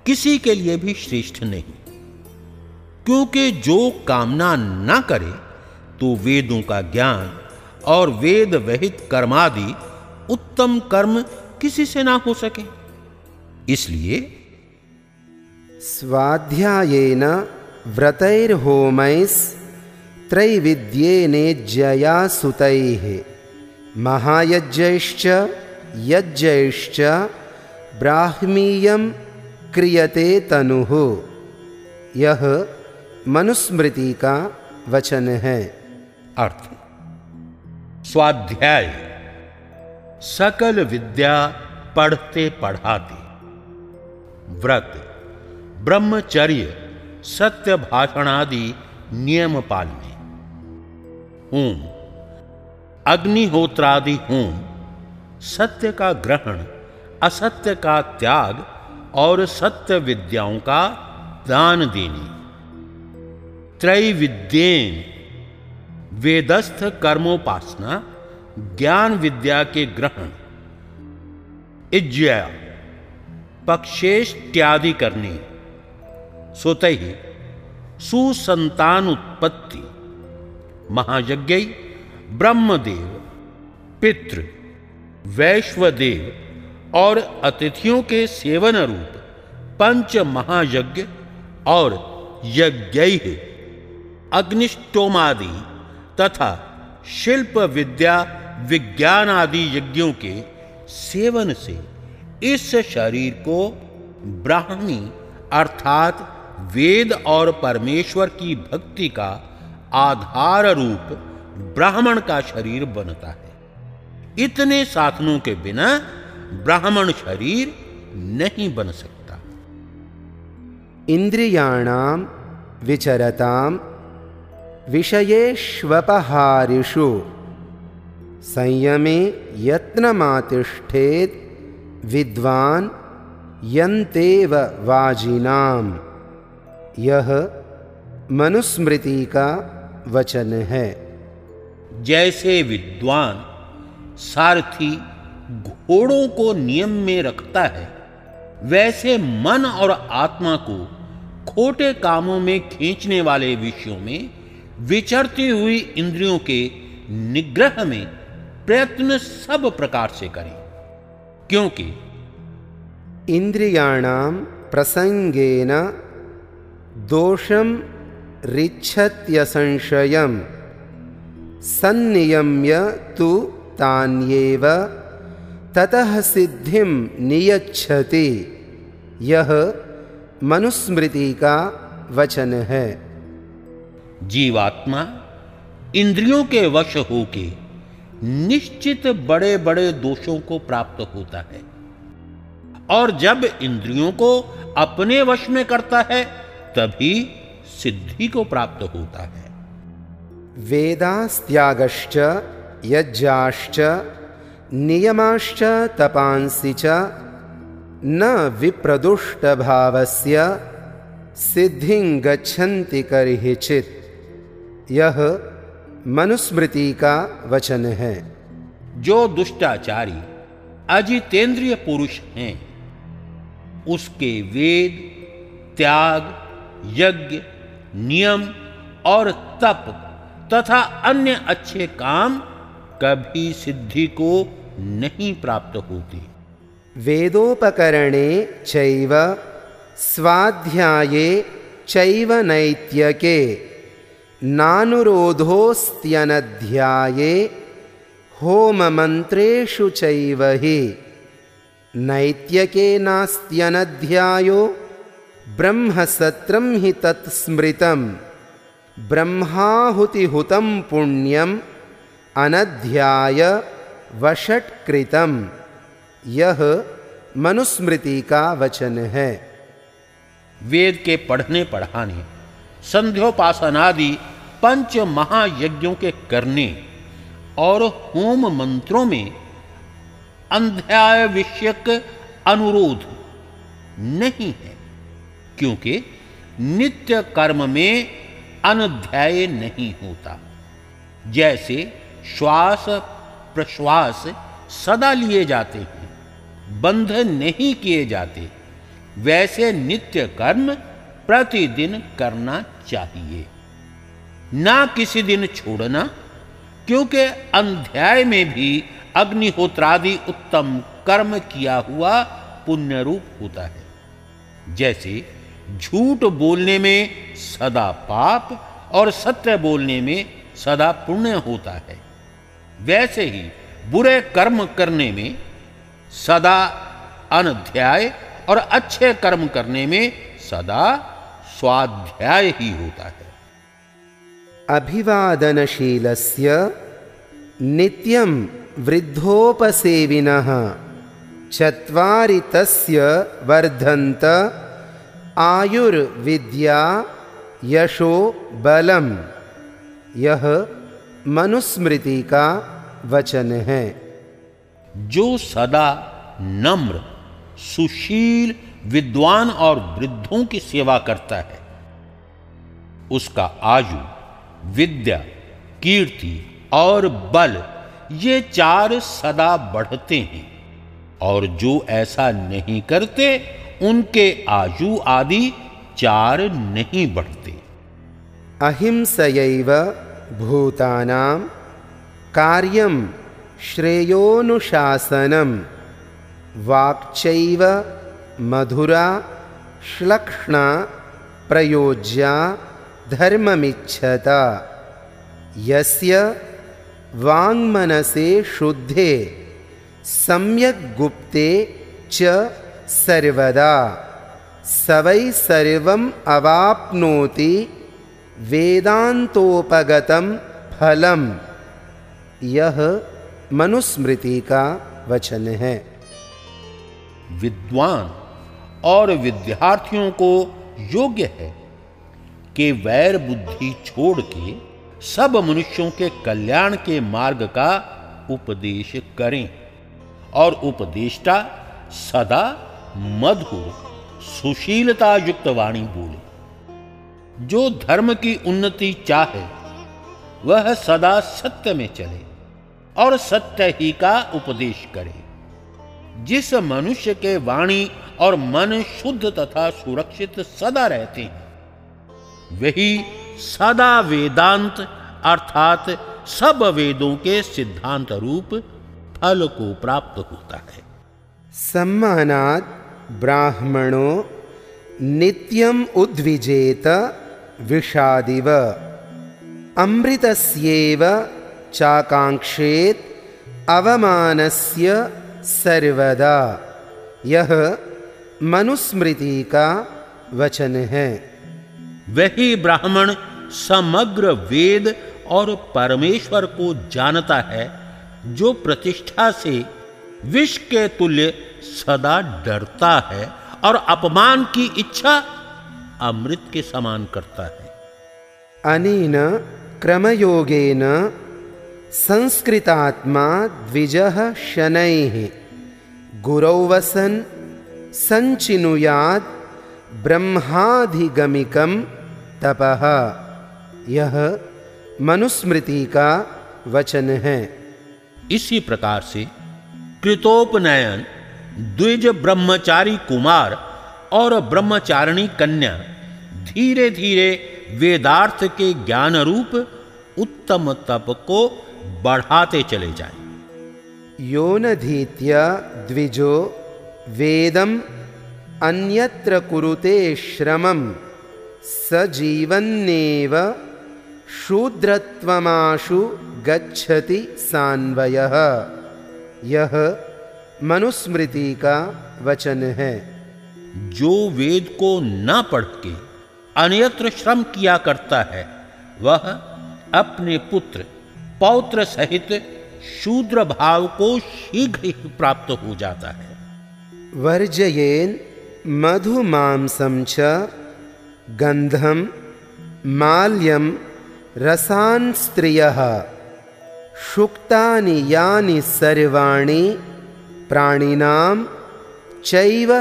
किसी के लिए भी श्रेष्ठ नहीं। क्योंकि जो कामना ना करे तो वेदों का ज्ञान और वेद वहित कर्मादि उत्तम कर्म किसी से ना हो सके। इसलिए स्वाध्यायेन व्रतैर्होमैस् त्रैविद्येनेज्यया सुतैः महायज्ञैश्च यज्ञैश्च ब्राह्मीयं क्रियते तनुः। यह मनुस्मृति का वचन है। अर्थ। स्वाध्याय। सकल विद्या पढ़ते पढ़ाते। व्रत। ब्रह्मचर्य, सत्य भाषणादि नियम पालने। होम अग्निहोत्रादि होम सत्य का ग्रहण। असत्य का त्याग और सत्य विद्याओं का दान देने। त्रैविद्येन, वेदस्थ कर्मोपासना, ज्ञान विद्या के ग्रहण। इज्जया पक्षेष्ट्यादि करने सोत ही सुसंतान उत्पत्ति महायज्ञ ब्रह्मदेव, पितृ, वैश्वदेव। और अतिथियों के सेवन रूप, पंच महायज्ञ और यज्ञ, अग्निष्टोमादि तथा शिल्प विद्या विज्ञान आदि यज्ञों के सेवन से इस शरीर को ब्राह्मी अर्थात वेद और परमेश्वर की भक्ति का आधार रूप ब्राह्मण का शरीर बनता है। इतने साधनों के बिना ब्राह्मण शरीर नहीं बन सकता। इंद्रियाणाम विचरताम विषयेष्वपहारिषु संयमे यत्नमातिष्ठेत विद्वान यंतेव वाजिनाम। यह मनुस्मृति का वचन। है जैसे विद्वान सारथी घोड़ों को नियम में रखता है। वैसे मन और आत्मा को खोटे कामों में खींचने वाले विषयों में विचरती हुई इंद्रियों के निग्रह में प्रयत्न सब प्रकार से करें। क्योंकि इंद्रियाणाम प्रसंगेन दोषम रिच्छत्य संशयम सन्नियम्य तु तान्येव ततः सिद्धिम नियच्छति। यह मनुस्मृति का वचन है। जीवात्मा इंद्रियों के वश होके निश्चित बड़े बड़े दोषों को प्राप्त होता है। और जब इंद्रियों को अपने वश में करता है तभी सिद्धि को प्राप्त होता है। वेदास्त्यागश्च यज्ञाश्च नियमाश्च तपांसि च, न विप्रदुष्ट भावस्य सिद्धिं गच्छन्ति करहिचित् यह मनुस्मृति का वचन है। जो दुष्टाचारी अजितेंद्रिय पुरुष हैं, उसके वेद, त्याग, यज्ञ, नियम और तप तथा अन्य अच्छे काम कभी सिद्धि को नहीं प्राप्त होते। वेदोपकरणे चैव, स्वाध्याये चैव नैत्यके, नानुरोधोऽस्त्यनध्याये, होममन्त्रेषु चैव हि। नैत्यके नास्त्यनध्यायो, ब्रह्मसत्रं हि तत् ब्रह्माहुतिहुतं पुण्यम्, अनध्याय वषट्कृतं यह मनुस्मृति का वचन है। वेद के पढ़ने पढ़ाने, संध्योपासनादि पंच महायज्ञों के करने और होम मंत्रों में अंध्याय विषयक अनुरोध नहीं है, क्योंकि नित्य कर्म में अनध्याय नहीं होता। जैसे श्वास प्रश्वास सदा लिए जाते हैं बंध नहीं किए जाते। वैसे नित्य कर्म प्रतिदिन करना चाहिए। ना किसी दिन छोड़ना, क्योंकि अंध्याय में भी अग्निहोत्रादि उत्तम कर्म किया हुआ पुण्य रूप होता है। जैसे झूठ बोलने में सदा पाप और सत्य बोलने में सदा पुण्य होता है। वैसे ही बुरे कर्म करने में सदा अनध्याय और अच्छे कर्म करने में सदा स्वाध्याय ही होता है। अभिवादनशीलस्य नित्यं वृद्धोपसेविनः चत्वारि तस्य वर्धन्त आयुर्विद्या यशो बलम। यह मनुस्मृति का वचन है। जो सदा नम्र सुशील विद्वान और वृद्धों की सेवा करता है उसका आयु विद्या कीर्ति और बल ये चार सदा बढ़ते हैं। और जो ऐसा नहीं करते उनके आयु आदि चार नहीं बढ़ते। अहिंसयैव भूतानां कार्यं श्रेयोनुशासनं वाक्चैव मधुरा श्लक्ष्णा प्रयोज्या धर्ममिच्छत। यस्य वाङ्मनसे शुद्धे सम्यक् गुप्ते च सर्वदा। स वै सर्वम् अवाप्नोति वेदांतोपगतम फलम। यह मनुस्मृति का वचन है। विद्वान और विद्यार्थियों को योग्य है कि वैर बुद्धि छोड़ के सब मनुष्यों के कल्याण के मार्ग का उपदेश करें और उपदेष्टा सदा मधुर सुशीलता युक्त वाणी बोले। जो धर्म की उन्नति चाहे, वह सदा सत्य में चले और सत्य ही का उपदेश करे। जिस मनुष्य के वाणी और मन शुद्ध तथा सुरक्षित सदा रहते हैं, वही सदा वेदांत अर्थात सब वेदों के सिद्धांत रूप फल को प्राप्त होता है। सम्मानात् ब्राह्मणों नित्यम उद्विजेत विषादिव। अमृतस्येव चाकांक्षेत अवमानस्य सर्वदा। यह मनुस्मृति का वचन। है वही ब्राह्मण समग्र वेद और परमेश्वर को जानता है, जो प्रतिष्ठा से विष के तुल्य सदा डरता है और अपमान की इच्छा अमृत के समान करता है। अनेन क्रमयोगेन संस्कृतात्मा द्विज शनैः। गुरौ वसन् सञ्चिनुयात् ब्रह्माधिगमिकं तपः। यह मनुस्मृति का वचन। है इसी प्रकार से कृतोपनयन द्विज ब्रह्मचारी कुमार और ब्रह्मचारिणी कन्या धीरे धीरे वेदार्थ के ज्ञान रूप उत्तम तप को बढ़ाते चले जाएँ। यो नधीत्य द्विजो वेदम अन्यत्र कुरुते श्रमम स जीवन्नेव शूद्रत्वमाशु गच्छति सान्वयः यह मनुस्मृति का वचन है जो वेद को न पढ़ के अन्यत्र श्रम किया करता है, वह अपने पुत्र पौत्र सहित शूद्र भाव को शीघ्र ही प्राप्त हो जाता है। वर्जयेन मधुमांसम च गंधम माल्यम रसान स्त्रिय, शुक्तानि यानि सर्वाणि प्राणिनाम चैव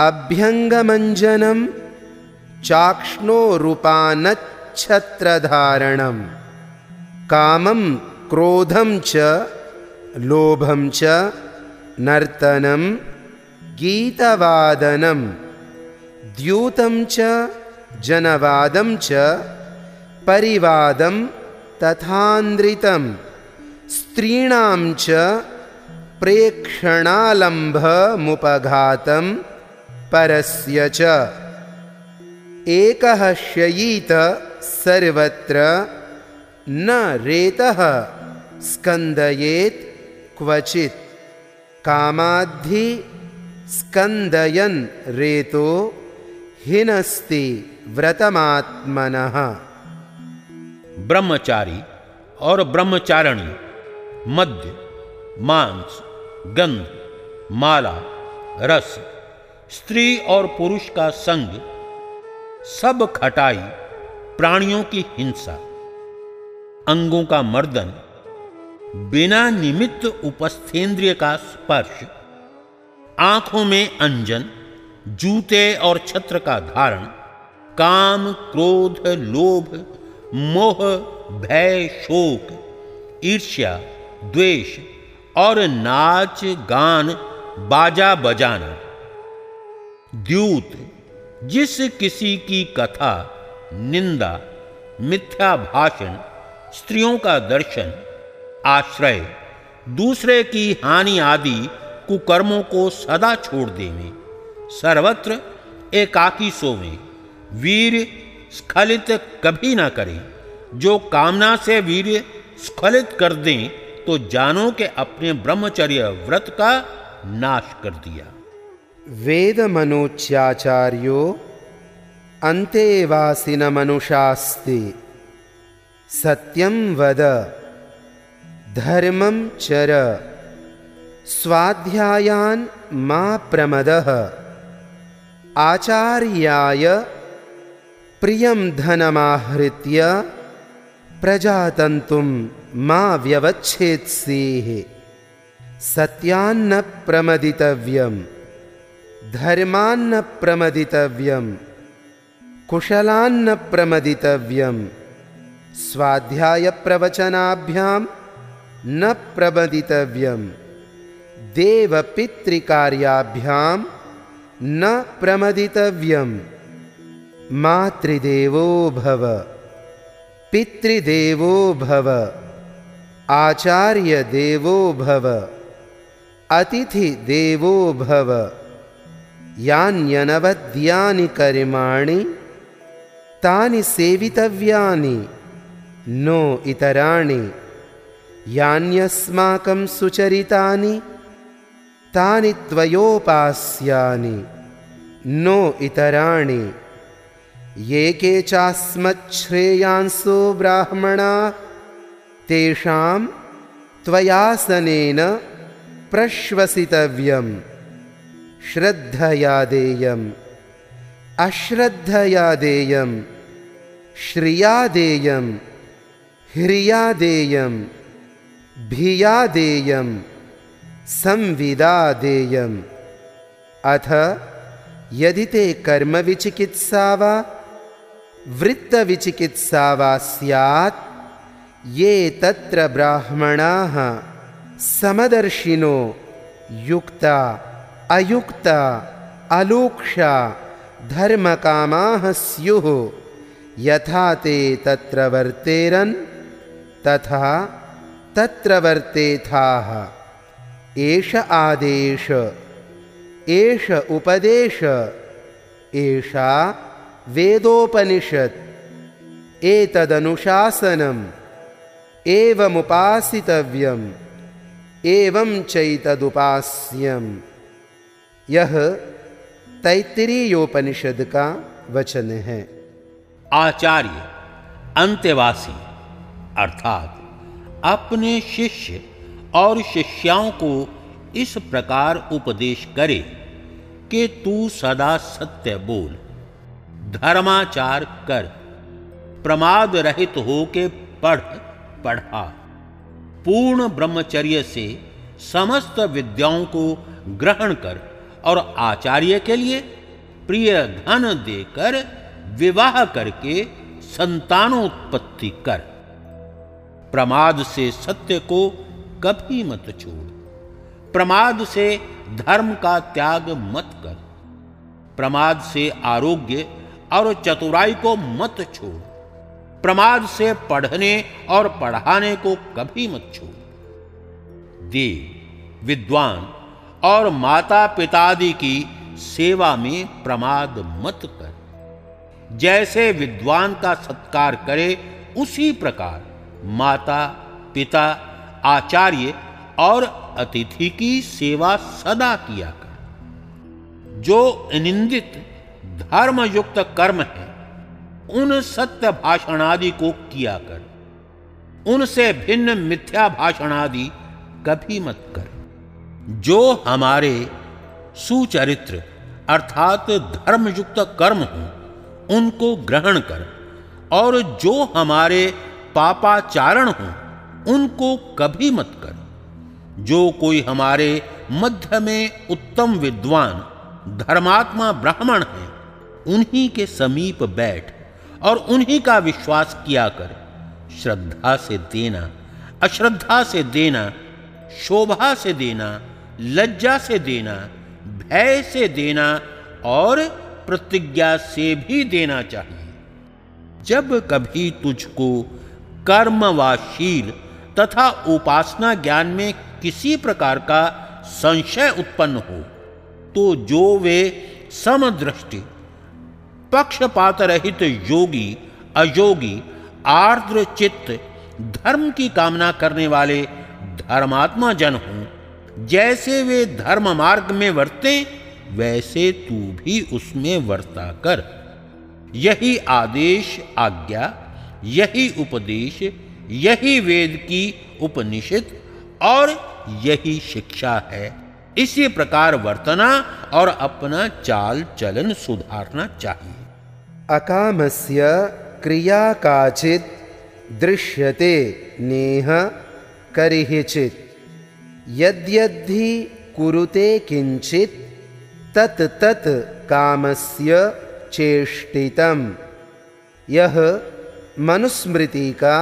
अभ्यंगमंजनम चाक्ष्णो रूपानच्छत्रधारणम। कामम क्रोधम च लोभम च नर्तनम गीतवादनम द्यूतम च जनवादम च परिवादम तथान्द्रितम, स्त्रीणां च, प्रेक्षणालम्भमुपघातम् परस्य च। एकः शयीत सर्वत्र, न रेतः स्कन्दयेत् क्वचित्। कामाद्धि स्कन्दयन् रेतो, हिनस्ति व्रतमात्मनः। ब्रह्मचारी और ब्रह्मचारिणी मध्य मांस, गंध, माला, रस स्त्री और पुरुष का संग सब खटाई, प्राणियों की हिंसा, अंगों का मर्दन, बिना निमित्त उपस्थेंद्रिय का स्पर्श, आँखों में अंजन, जूते और छत्र का धारण, काम, क्रोध, लोभ, मोह, भय, शोक, ईर्ष्या, द्वेष और नाच, गान, बाजा बजाना। द्यूत जिस किसी की कथा, निंदा, मिथ्या भाषण, स्त्रियों का दर्शन, आश्रय, दूसरे की हानि आदि कुकर्मों को सदा छोड़ देवे। सर्वत्र एकाकी सोवे। वीर स्खलित कभी ना करें। जो कामना से वीर स्खलित कर दें तो जानो के अपने ब्रह्मचर्य व्रत का नाश कर दिया। वेद मनोच्याचार्यो अंतेवासिन मनुषास्ति सत्यम वद। धर्मं चर। स्वाध्यायान् मा प्रमदः। आचार्याय प्रियं धनमाहृत्य प्रजातन्तुं मा व्यवच्छेत्सेः। सत्यान्न प्रमदितव्यं धर्मान्न प्रमदितव्यं कुशलान्न प्रमदितव्यं स्वाध्यायप्रवचनाभ्यां न प्रमदितव्यं देवपितृकार्याभ्यां न प्रमदितव्यं मातृदेवो भव। पितृदेवो भव। आचार्यदेवो भव। अतिथिदेवो भव यान्यनवद्यानि कर्माणि तानि सेवितव्यानि नो इतराणि यान्यस्माकं सुचरितानि तानि त्वयोपास्यानि नो इतराणि। ये के चास्मच्छ्रेयांसो ब्राह्मणा तेषां त्वयासनेन प्रश्वसितव्यं श्रद्धया देयं अश्रद्धया देयं श्रियादेयं ह्रियादेयं भिया देयं संविदा देयम् अथ यदि ते कर्मविचिकित्सा वा वृत्तविचिकित्सा वा स्यात् ये तत्र ब्राह्मणाः समदर्शिनो युक्ता। अयुक्ता अलूक्षा धर्मकामाः स्युः यथा ते तत्र वर्तेरन् तथा तत्र वर्तेथाः। एष आदेश एष उपदेश एषा वेदोपनिषत् एतदनुशासनम् एवमुपासितव्यम् एवं चैतदुपास्यम् यह तैतरीयोपनिषद का वचन है। आचार्य, अंत्यवासी, अर्थात अपने शिष्य और शिष्याओं को इस प्रकार उपदेश करे कि तू सदा सत्य बोल, धर्माचार कर, प्रमाद रहित हो के पढ़, पढ़ा। पूर्ण ब्रह्मचर्य से समस्त विद्याओं को ग्रहण कर और आचार्य के लिए प्रिय धन देकर विवाह करके संतानोत्पत्ति कर। प्रमाद से सत्य को कभी मत छोड़। प्रमाद से धर्म का त्याग मत कर। प्रमाद से आरोग्य और चतुराई को मत छोड़। प्रमाद से पढ़ने और पढ़ाने को कभी मत छोड़। देव विद्वान और माता पितादि की सेवा में प्रमाद मत कर। जैसे विद्वान का सत्कार करे, उसी प्रकार माता, पिता, आचार्य और अतिथि की सेवा सदा किया कर। जो निंदित धर्मयुक्त कर्म है, उन सत्य भाषणादि को किया कर। उनसे भिन्न मिथ्या भाषणादि कभी मत कर। जो हमारे सुचरित्र अर्थात धर्मयुक्त कर्म हो, उनको ग्रहण कर, और जो हमारे पापाचारण हो, उनको कभी मत कर। जो कोई हमारे मध्य में उत्तम विद्वान, धर्मात्मा ब्राह्मण है, उन्हीं के समीप बैठ और उन्हीं का विश्वास किया कर। श्रद्धा से देना, अश्रद्धा से देना, शोभा से देना लज्जा से देना, भय से देना और प्रतिज्ञा से भी देना चाहिए। जब कभी तुझको कर्म व शील तथा उपासना ज्ञान में किसी प्रकार का संशय उत्पन्न हो तो जो वे समदृष्टि पक्षपात रहित योगी, अयोगी, आर्द्र चित्त, धर्म की कामना करने वाले धर्मात्मा जन हों जैसे वे धर्म मार्ग में वर्ते, वैसे तू भी उसमें वर्ता कर। यही आदेश, आज्ञा, यही उपदेश, यही वेद की उपनिषद और यही शिक्षा है। इसी प्रकार वर्तना और अपना चाल चलन सुधारना चाहिए। अकामस्य क्रिया काचित दृश्यते नेह करिहिचित। यद्यद्धि कुरुते किंचित तत् तत् कामस्य चेष्टितम। यह मनुस्मृति का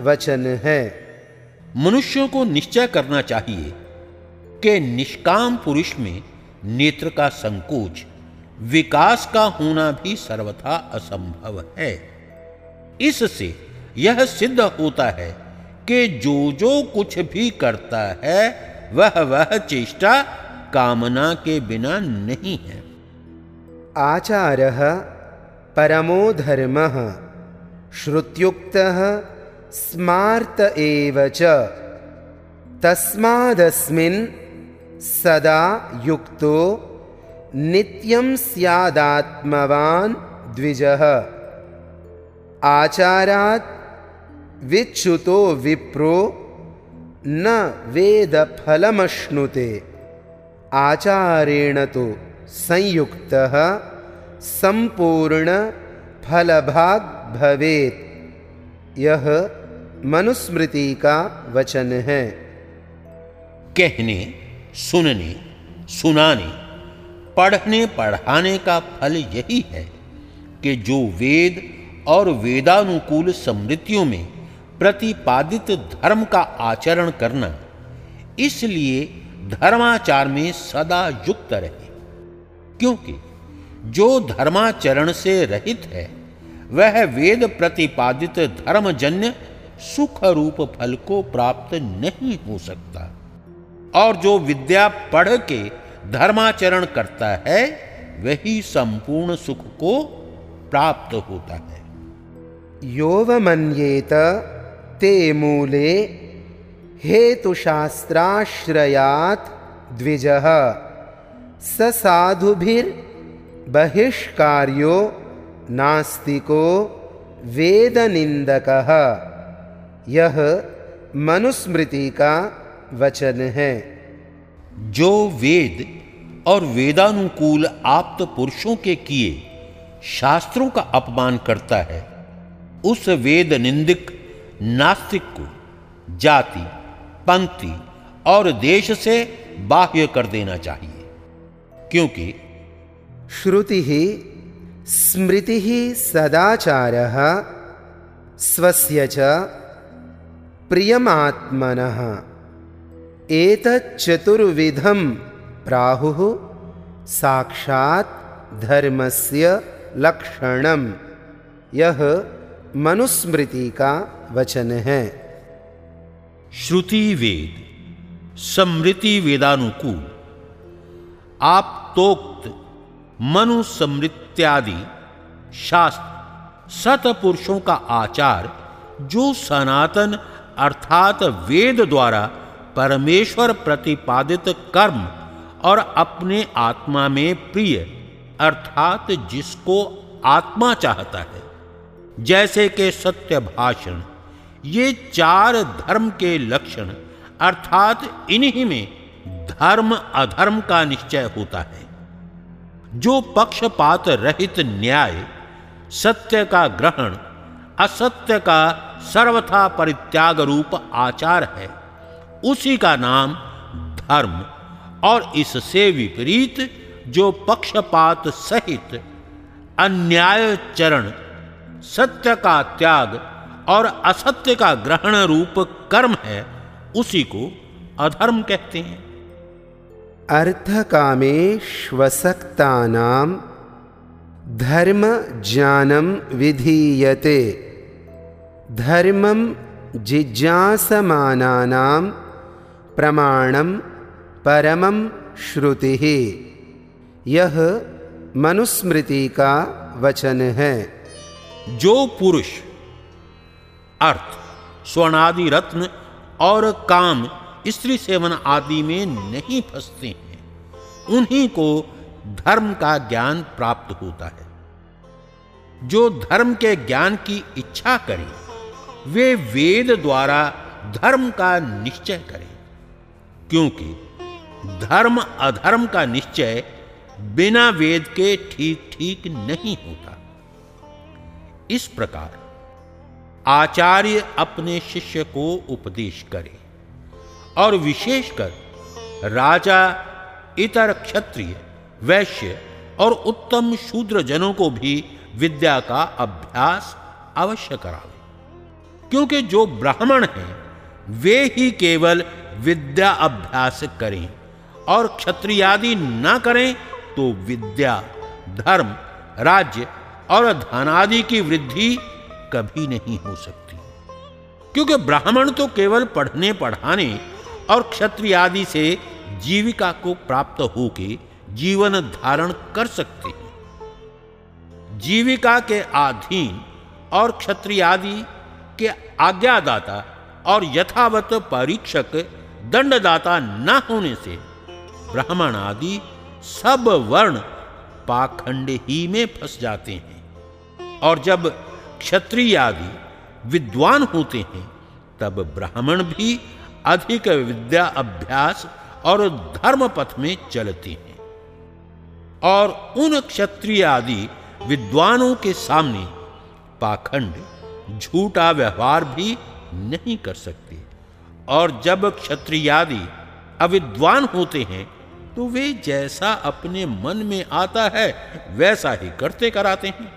वचन है। मनुष्यों को निश्चय करना चाहिए कि निष्काम पुरुष में नेत्र का संकोच, विकास का होना भी सर्वथा असंभव है। इससे यह सिद्ध होता है कि जो जो कुछ भी करता है, वह वह चेष्टा कामना के बिना नहीं है। आचार परमो धर्म श्रुत्युक्तः स्मार्त एव च। तस्मादस्मिन् सदा युक्तो नित्यं स्यादात्मवान् द्विजः। आचारात् विच्युतो विप्रो न वेदफलमश्नुते। आचारेण तो संयुक्तः संपूर्णफलभाग भवेत् यह मनुस्मृति का वचन है। कहने, सुनने, सुनाने, पढ़ने, पढ़ाने का फल यही है कि जो वेद और वेदानुकूल समृद्धियों में प्रतिपादित धर्म का आचरण करना, इसलिए धर्माचार में सदा युक्त रहे। क्योंकि जो धर्माचरण से रहित है, वह वेद प्रतिपादित धर्मजन्य सुख रूप फल को प्राप्त नहीं हो सकता। और जो विद्या पढ़ के धर्माचरण करता है, वही संपूर्ण सुख को प्राप्त होता है। योवमन्येत ते मूले हेतुशास्त्राश्रयात् द्विजः। स साधुभिर्बहिष्कार्यो नास्तिको वेदनिंदकः यह मनुस्मृति का वचन। है जो वेद और वेदानुकूल आप्त पुरुषों के किए शास्त्रों का अपमान करता है, उस वेद निंदिक नास्तिक को, जाति, पंक्ति और देश से बाह्य कर देना चाहिए। क्योंकि श्रुति ही, स्मृति ही सदाचार, स्वस्य च प्रियमात्मनः। एतच्चतुर्विधं प्राहुः, साक्षात् धर्मस्य लक्षणम। यह मनुस्मृति का वचन है। श्रुति वेद, समृति वेदानुकूल आप तोक्त मनुस्मृत्यादि शास्त्र सतपुरुषों का आचार जो सनातन अर्थात वेद द्वारा परमेश्वर प्रतिपादित कर्म और अपने आत्मा में प्रिय, अर्थात जिसको आत्मा चाहता है। जैसे के सत्य भाषण, ये चार धर्म के लक्षण, अर्थात इन्हीं में धर्म अधर्म का निश्चय होता है। जो पक्षपात रहित न्याय, सत्य का ग्रहण, असत्य का सर्वथा परित्याग रूप आचार है, उसी का नाम धर्म। और इससे विपरीत जो पक्षपात सहित अन्याय चरण सत्य का त्याग और असत्य का ग्रहण रूप कर्म है, उसी को अधर्म कहते हैं। अर्थ कामे श्वसक्तानाम धर्म ज्ञानम विधीयते। धर्मम जिज्ञासमानानाम प्रमाणम परमम श्रुति। यह मनुस्मृति का वचन। है जो पुरुष, अर्थ, स्वर्णादि, रत्न और काम, स्त्री सेवन आदि में नहीं फंसते हैं, उन्हीं को धर्म का ज्ञान प्राप्त होता है। जो धर्म के ज्ञान की इच्छा करें, वे वेद द्वारा धर्म का निश्चय करें, क्योंकि धर्म अधर्म का निश्चय बिना वेद के ठीक ठीक नहीं होता। इस प्रकार आचार्य अपने शिष्य को उपदेश करे और विशेषकर राजा, इतर क्षत्रिय, वैश्य और उत्तम शूद्र जनों को भी विद्या का अभ्यास अवश्य करावे। क्योंकि जो ब्राह्मण हैं, वे ही केवल विद्या अभ्यास करें और क्षत्रियादि न करें तो विद्या, धर्म, राज्य और धनादि की वृद्धि कभी नहीं हो सकती। क्योंकि ब्राह्मण तो केवल पढ़ने, पढ़ाने और क्षत्रिय आदि से जीविका को प्राप्त होके जीवन धारण कर सकते हैं। जीविका के अधीन और क्षत्रिय आदि के आज्ञादाता और यथावत परीक्षक, दंडदाता न होने से ब्राह्मण आदि सब वर्ण पाखंड ही में फंस जाते हैं। और जब क्षत्रिय आदि विद्वान होते हैं, तब ब्राह्मण भी अधिक विद्या अभ्यास और धर्म पथ में चलते हैं। और उन क्षत्रिय आदि विद्वानों के सामने पाखंड झूठा व्यवहार भी नहीं कर सकते। और जब क्षत्रिय आदि अविद्वान होते हैं तो वे जैसा अपने मन में आता है, वैसा ही करते कराते हैं।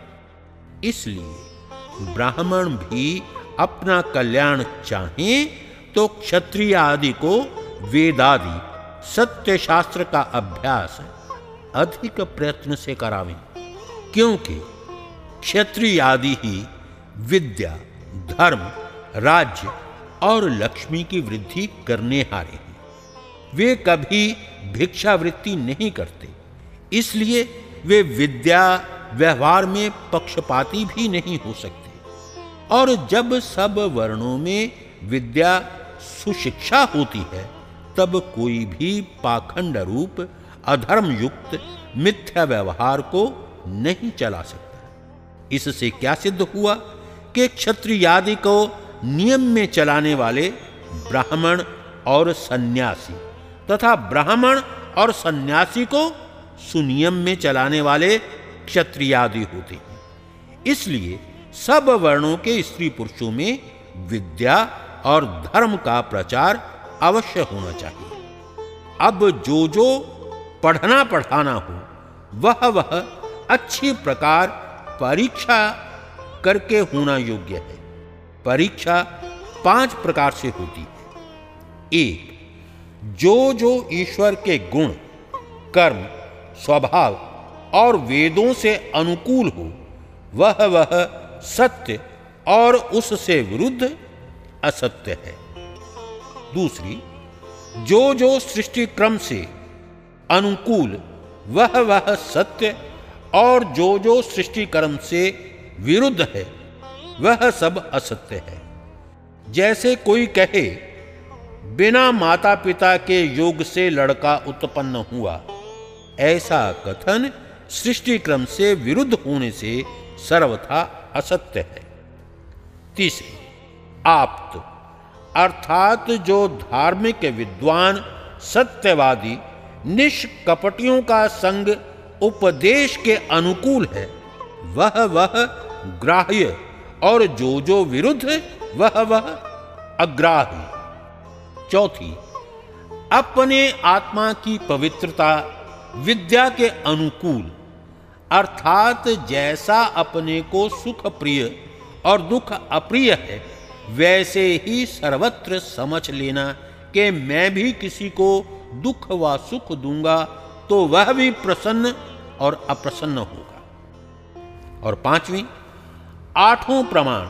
इसलिए ब्राह्मण भी अपना कल्याण चाहें तो क्षत्रिय आदि को वेदादि सत्य शास्त्र का अभ्यास अधिक प्रयत्न से करावें, क्योंकि क्षत्रिय आदि ही विद्या, धर्म, राज्य और लक्ष्मी की वृद्धि करने हारे हैं। वे कभी भिक्षावृत्ति नहीं करते, इसलिए वे विद्या व्यवहार में पक्षपाती भी नहीं हो सकते। और जब सब वर्णों में विद्या सुशिक्षा होती है, तब कोई भी पाखंड रूप अधर्म युक्त मिथ्या व्यवहार को नहीं चला सकता। इससे क्या सिद्ध हुआ कि क्षत्रिय आदि को नियम में चलाने वाले ब्राह्मण और सन्यासी तथा ब्राह्मण और सन्यासी को सुनियम में चलाने वाले क्षत्रिय आदि होते हैं। इसलिए सब वर्णों के स्त्री पुरुषों में विद्या और धर्म का प्रचार अवश्य होना चाहिए। अब जो जो पढ़ना पढ़ाना हो, वह वह अच्छी प्रकार परीक्षा करके होना योग्य है। परीक्षा पाँच प्रकार से होती है। एक, जो जो ईश्वर के गुण, कर्म, स्वभाव और वेदों से अनुकूल हो, वह वह सत्य और उससे विरुद्ध असत्य है। दूसरी, जो जो सृष्टि क्रम से अनुकूल, वह वह सत्य और जो जो सृष्टि क्रम से विरुद्ध है, वह सब असत्य है। जैसे कोई कहे, बिना माता पिता के योग से लड़का उत्पन्न हुआ, ऐसा कथन सृष्टि क्रम से विरुद्ध होने से सर्वथा असत्य है। तीसरी, आप्त, अर्थात जो धार्मिक विद्वान, सत्यवादी, निष्कपटियों का संग उपदेश के अनुकूल है, वह वह ग्राह्य और जो जो विरुद्ध, वह वह अग्राह्य चौथी, अपने आत्मा की पवित्रता, विद्या के अनुकूल अर्थात जैसा अपने को सुख प्रिय और दुख अप्रिय है, वैसे ही सर्वत्र समझ लेना कि मैं भी किसी को दुख व सुख दूँगा तो वह भी प्रसन्न और अप्रसन्न होगा। और पांचवी, आठों प्रमाण,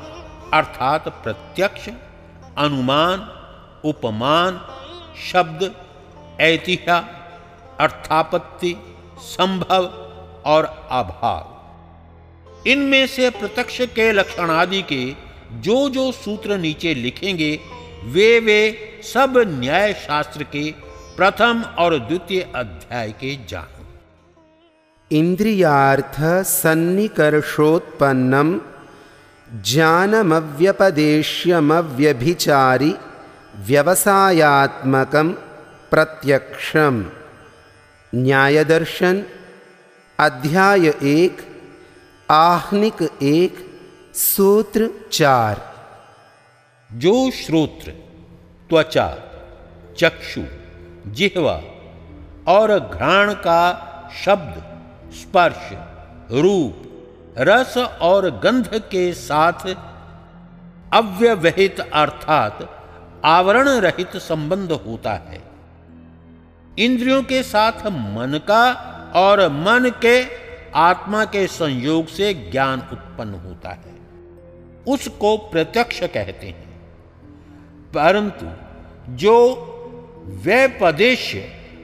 अर्थात प्रत्यक्ष, अनुमान, उपमान, शब्द ऐतिहा अर्थापत्ति, संभव और अभाव इनमें से प्रत्यक्ष के लक्षण आदि के जो जो सूत्र नीचे लिखेंगे, वे वे सब न्याय शास्त्र के प्रथम और द्वितीय अध्याय के जान। इंद्रियार्थ सन्निकर्षोत्पन्नम, ज्ञानमव्यपदेश्यमव्यभिचारि व्यवसायात्मकं प्रत्यक्षम। न्यायदर्शन अध्याय एक, आहनिक एक, सूत्र चार। जो श्रोत्र, त्वचा, चक्षु, जिहवा और घ्राण का शब्द, स्पर्श, रूप, रस और गंध के साथ अव्यवहित अर्थात आवरण रहित संबंध होता है। इंद्रियों के साथ मन का और मन के, आत्मा के संयोग से ज्ञान उत्पन्न होता है। उसको प्रत्यक्ष कहते हैं। परंतु जो व्यपदेश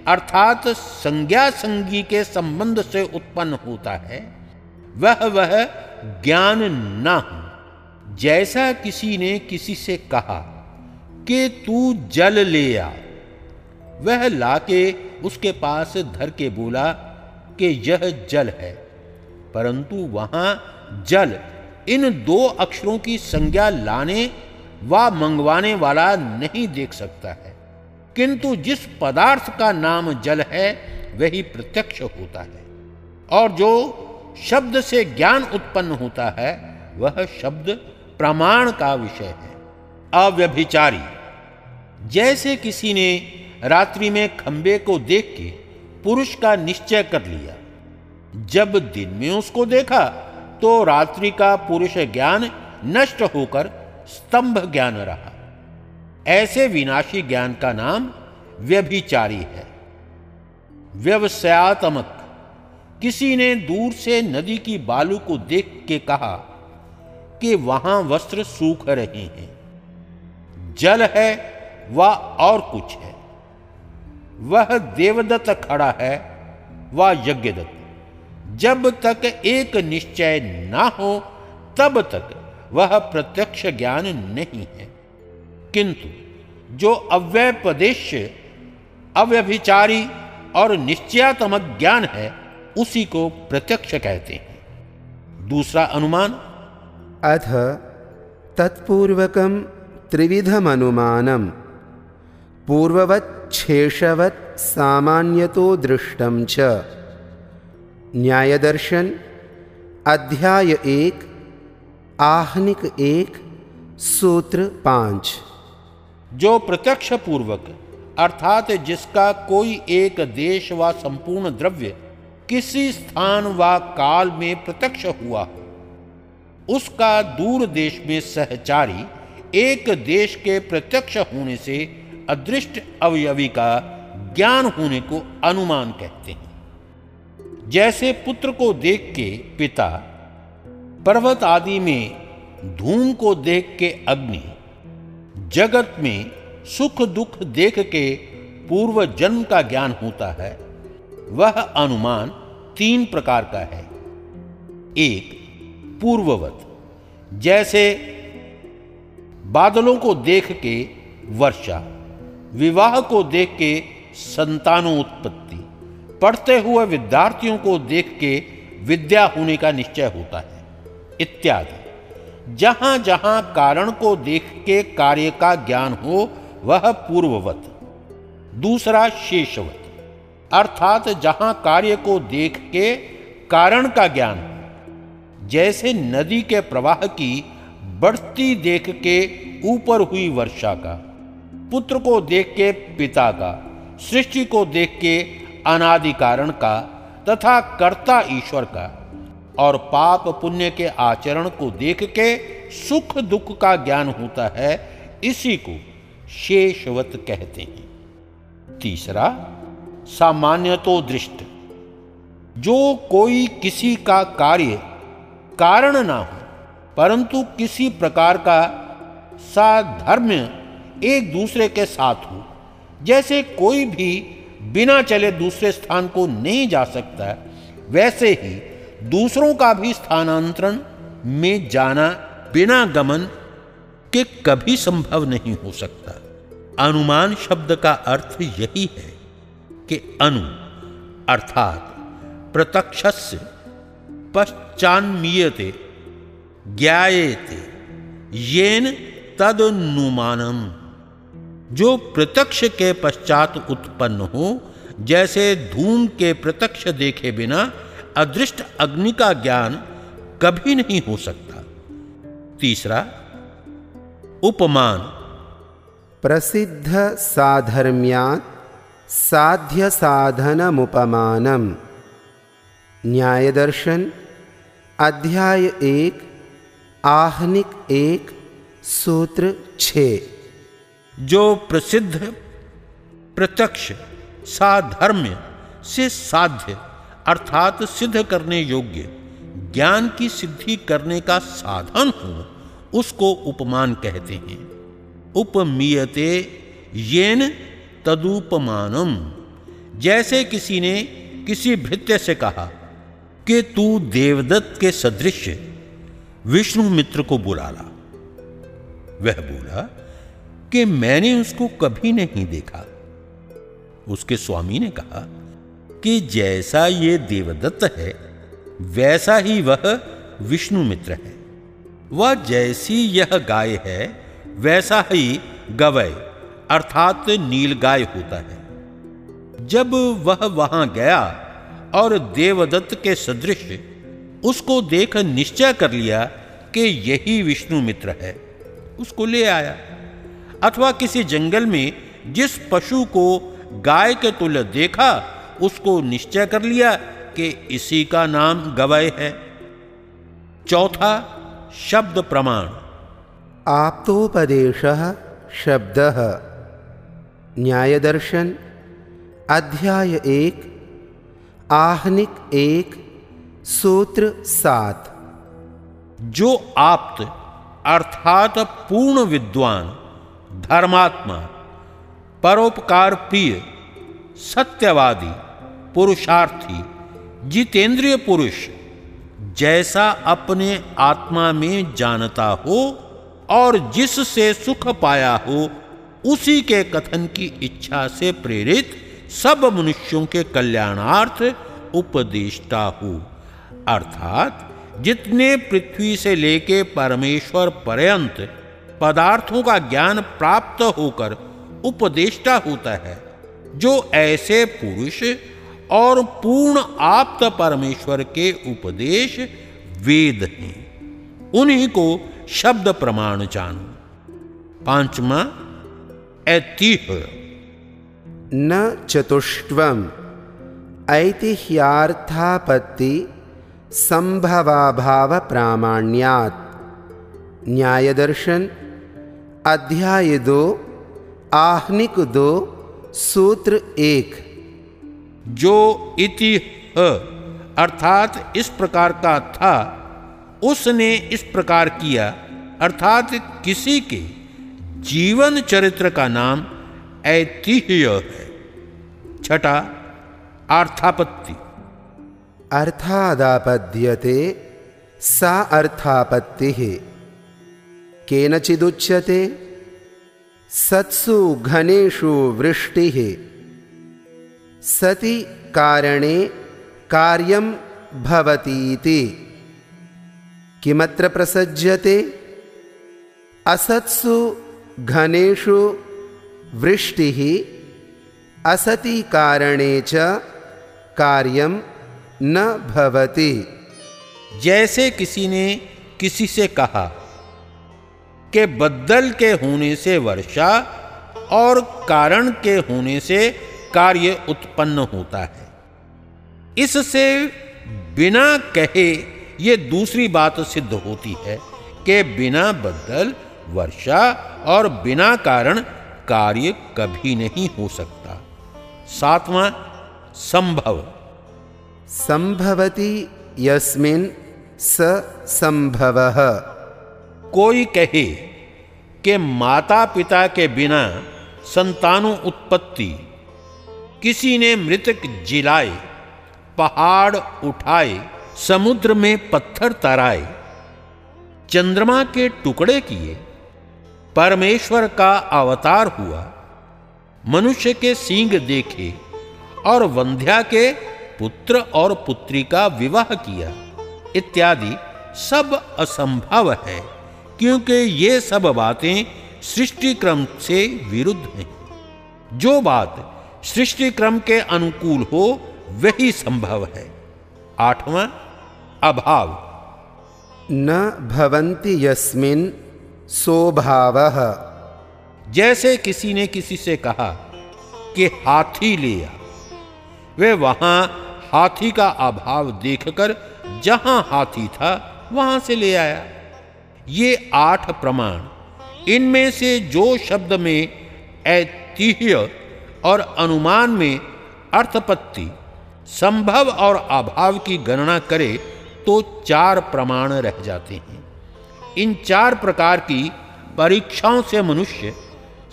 अर्थात संज्ञा संगी के संबंध से उत्पन्न होता है, वह वह ज्ञान न हो। जैसा किसी ने किसी से कहा कि तू जल ले आ, वह लाके उसके पास धर के बोला कि यह जल है, परंतु वहाँ जल इन दो अक्षरों की संज्ञा लाने व मंगवाने वाला नहीं देख सकता है। किंतु जिस पदार्थ का नाम जल है, वही प्रत्यक्ष होता है। और जो शब्द से ज्ञान उत्पन्न होता है, वह शब्द प्रमाण का विषय है। अव्यभिचारी। जैसे किसी ने रात्रि में खंबे को देख के पुरुष का निश्चय कर लिया। जब दिन में उसको देखा तो रात्रि का पुरुष ज्ञान नष्ट होकर स्तंभ ज्ञान रहा। ऐसे विनाशी ज्ञान का नाम व्यभिचारी है। व्यवसायत्मक किसी ने दूर से नदी की बालू को देख के कहा कि वहाँ वस्त्र सूख रहे हैं। जल है व और कुछ है। वह देवदत्त खड़ा है व यज्ञदत्त। जब तक एक निश्चय ना हो, तब तक वह प्रत्यक्ष ज्ञान नहीं है। किंतु जो अव्यपदेश, अव्यभिचारी और निश्चयात्मक ज्ञान है, उसी को प्रत्यक्ष कहते हैं। दूसरा अनुमान? अथ तत्पूर्वकम त्रिविधमनुमानम। पूर्ववत् सामान्यतो दृष्टम च। न्यायदर्शन, अध्याय एक, आहनिक एक, सूत्र पाँच। जो प्रत्यक्ष पूर्वक अर्थात जिसका कोई एक देश व संपूर्ण द्रव्य किसी स्थान व काल में प्रत्यक्ष हुआ उसका दूर देश में सहचारी एक देश के प्रत्यक्ष होने से अदृष्ट अवयवी का ज्ञान होने को अनुमान कहते हैं। जैसे पुत्र को देख के पिता पर्वत आदि में धूम को देख के अग्नि, जगत में सुख दुख देख के पूर्व जन्म का ज्ञान होता है, वह अनुमान तीन प्रकार का है। एक, पूर्ववत, जैसे बादलों को देख के वर्षा विवाह को देख के संतानोत्पत्ति। पढ़ते हुए विद्यार्थियों को देख के विद्या होने का निश्चय होता है। इत्यादि। जहाँ जहाँ कारण को देख के कार्य का ज्ञान हो, वह पूर्ववत। दूसरा शेषवत। अर्थात जहाँ कार्य को देख के कारण का ज्ञान हो। जैसे नदी के प्रवाह की बढ़ती देख के ऊपर हुई वर्षा का। पुत्र को देख के, पिता का, सृष्टि को देख के, अनादिकारण का, तथा कर्ता ईश्वर का, और पाप पुण्य के आचरण को देख के सुख दुख का ज्ञान होता है, इसी को शेषवत कहते हैं। तीसरा, सामान्य तो दृष्ट। जो कोई किसी का कार्य कारण ना हो, परंतु किसी प्रकार का साधर्म्य एक दूसरे के साथ हो। जैसे कोई भी बिना चले दूसरे स्थान को नहीं जा सकता, वैसे ही दूसरों का भी स्थानांतरण में जाना बिना गमन के कभी संभव नहीं हो सकता। अनुमान शब्द का अर्थ यही है कि अनु, अर्थात प्रत्यक्ष पश्चान्मीयते ज्ञाएते येन तदनुमानम। जो प्रत्यक्ष के पश्चात उत्पन्न हो, जैसे धूम के प्रत्यक्ष देखे बिना अदृष्ट अग्नि का ज्ञान कभी नहीं हो सकता। तीसरा, उपमान। प्रसिद्ध साधर्म्यात् साध्य साधनमुपमानम। न्याय दर्शन अध्याय एक, आहनिक एक, सूत्र छ। जो प्रसिद्ध, प्रत्यक्ष, साधर्म्य से साध्य, अर्थात सिद्ध करने योग्य, ज्ञान की सिद्धि करने का साधन हो, उसको उपमान कहते हैं। उपमीयते येन तदुपमानम। जैसे किसी ने किसी भृत्य से कहा कि तू देवदत्त के सदृश विष्णु मित्र को बुला ला। वह बोला कि मैंने उसको कभी नहीं देखा। उसके स्वामी ने कहा कि जैसा ये देवदत्त है, वैसा ही वह विष्णु मित्र है। वह जैसी यह गाय है, वैसा ही गवय अर्थात नील गाय होता है। जब वह वहाँ गया और देवदत्त के सदृश, उसको देख निश्चय कर लिया कि यही विष्णु मित्र है, उसको ले आया। अथवा किसी जंगल में जिस पशु को गाय के तुल्य देखा उसको निश्चय कर लिया कि इसी का नाम गवय है। चौथा शब्द प्रमाण। आप्तोपदेश शब्द। न्याय दर्शन अध्याय एक आहनिक एक सूत्र सात। जो आप्त अर्थात पूर्ण विद्वान धर्मात्मा, परोपकार प्रिय, सत्यवादी, पुरुषार्थी, जितेंद्रिय पुरुष, जैसा अपने आत्मा में जानता हो और जिससे सुख पाया हो, उसी के कथन की इच्छा से प्रेरित सब मनुष्यों के कल्याणार्थ उपदेष्टा हो। अर्थात, जितने पृथ्वी से लेके परमेश्वर पर्यंत पदार्थों का ज्ञान प्राप्त होकर उपदेष्टा होता है, जो ऐसे पुरुष और पूर्ण आप्त परमेश्वर के उपदेश वेद हैं। उन्हीं को शब्द प्रमाण जानो। पांचवा, ऐतिह। न चतुष्टवम। ऐतिह्यार्थापत्ति संभवाभाव प्रामाण्यात न्याय दर्शन अध्याय दो आहनिक दो सूत्र एक। जो इति अर्थात इस प्रकार का था उसने इस प्रकार किया अर्थात किसी के जीवन चरित्र का नाम ऐतिह्य है। छठा अर्थापत्ति अर्थादापद्यते सा अर्थापत्ति। केनचिदुच्यते। सत्सु घनेषु वृष्टिः। सति कारणे कार्यं भवतीति। किमत्र प्रसज्यते? असत्सु घनेषु वृष्टिः। असति कारणे च कार्यं न भवति। जैसे किसी ने किसी से कहा के बद्दल के होने से वर्षा और कारण के होने से कार्य उत्पन्न होता है। इससे बिना कहे ये दूसरी बात सिद्ध होती है कि बिना बदल, वर्षा और बिना कारण कार्य कभी नहीं हो सकता। सातवां, संभव। संभवती यस्मिन स संभवः। कोई कहे कि माता पिता के बिना संतानों उत्पत्ति, किसी ने मृतक जिलाए, पहाड़ उठाए, समुद्र में पत्थर तराए, चंद्रमा के टुकड़े किए, परमेश्वर का अवतार हुआ, मनुष्य के सींग देखे और वंध्या के पुत्र और पुत्री का विवाह किया, इत्यादि सब असंभव है। क्योंकि ये सब बातें सृष्टि क्रम से विरुद्ध हैं। जो बात सृष्टि क्रम के अनुकूल हो वही संभव है। आठवां अभाव। न भवन्ति यस्मिन स्वभावः जैसे किसी ने किसी से कहा कि हाथी ले आ वे वहाँ हाथी का अभाव देखकर जहाँ हाथी था वहाँ से ले आया। ये आठ प्रमाण। इनमें से जो शब्द में ऐतिह्य और अनुमान में अर्थपत्ति, संभव और अभाव की गणना करे तो चार प्रमाण रह जाते हैं। इन चार प्रकार की परीक्षाओं से मनुष्य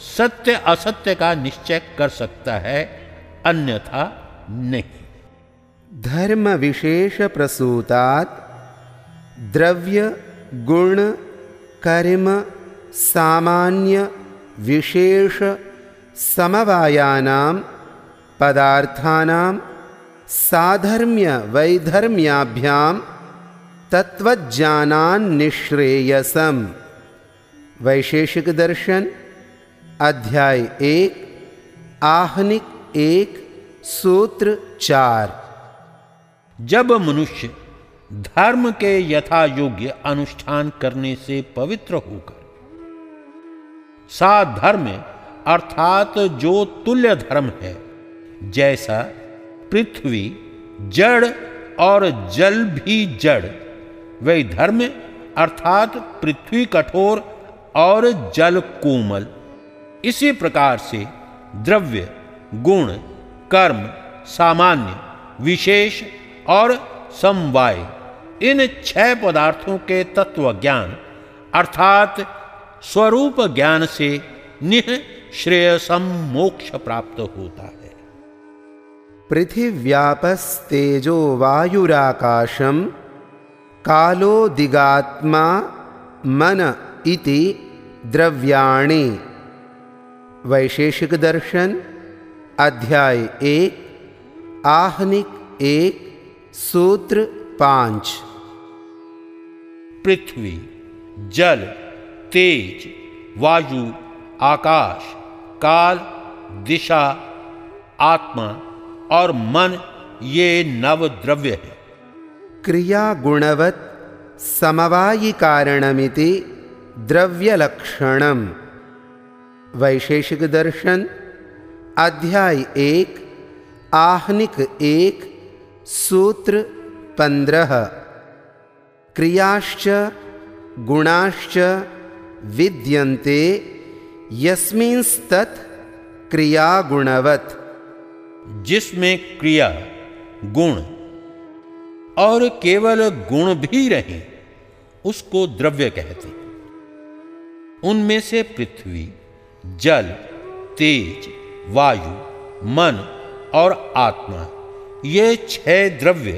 सत्य असत्य का निश्चय कर सकता है, अन्यथा नहीं। धर्म विशेष प्रसूतात् द्रव्य गुण, कर्म, सामान्य, विशेष, समवायानां, पदार्थानां, साधर्म्य, वैधर्म्याभ्यां तत्वज्ञानान्निश्रेयसम वैशेषिक दर्शन, अध्याय एक, आहनिक एक, सूत्र चार। जब मनुष्य धर्म के यथा योग्य अनुष्ठान करने से पवित्र होकर। साधर्म अर्थात जो तुल्य धर्म है, जैसा पृथ्वी, जड़ और जल भी जड़ वही धर्म अर्थात पृथ्वी कठोर और जल कोमल। इसी प्रकार से द्रव्य, गुण, कर्म, सामान्य, विशेष और समवाय इन छह पदार्थों के तत्व ज्ञान, अर्थात स्वरूप ज्ञान से निह श्रेयसम मोक्ष प्राप्त होता है। पृथिव्यापस्तेजो वायुराकाशम कालो दिगात्मा मन इति द्रव्याणि। वैशेषिक दर्शन, अध्याय एक, आहनिक एक, सूत्र पाँच। पृथ्वी, जल, तेज, वायु, आकाश, काल, दिशा, आत्मा और मन, ये नव द्रव्य है। क्रिया गुणवत् समवायी कारणमिति द्रव्यलक्षणम। वैशेषिक दर्शन अध्याय एक, आहनिक एक, सूत्र पंद्रह। क्रियाश्च गुणाश्च विद्यन्ते यस्मिंस्तत् क्रिया गुणवत् जिसमें क्रिया, गुण और केवल गुण भी रहे, उसको द्रव्य कहते उनमें से पृथ्वी, जल, तेज, वायु, मन और आत्मा, ये छह द्रव्य,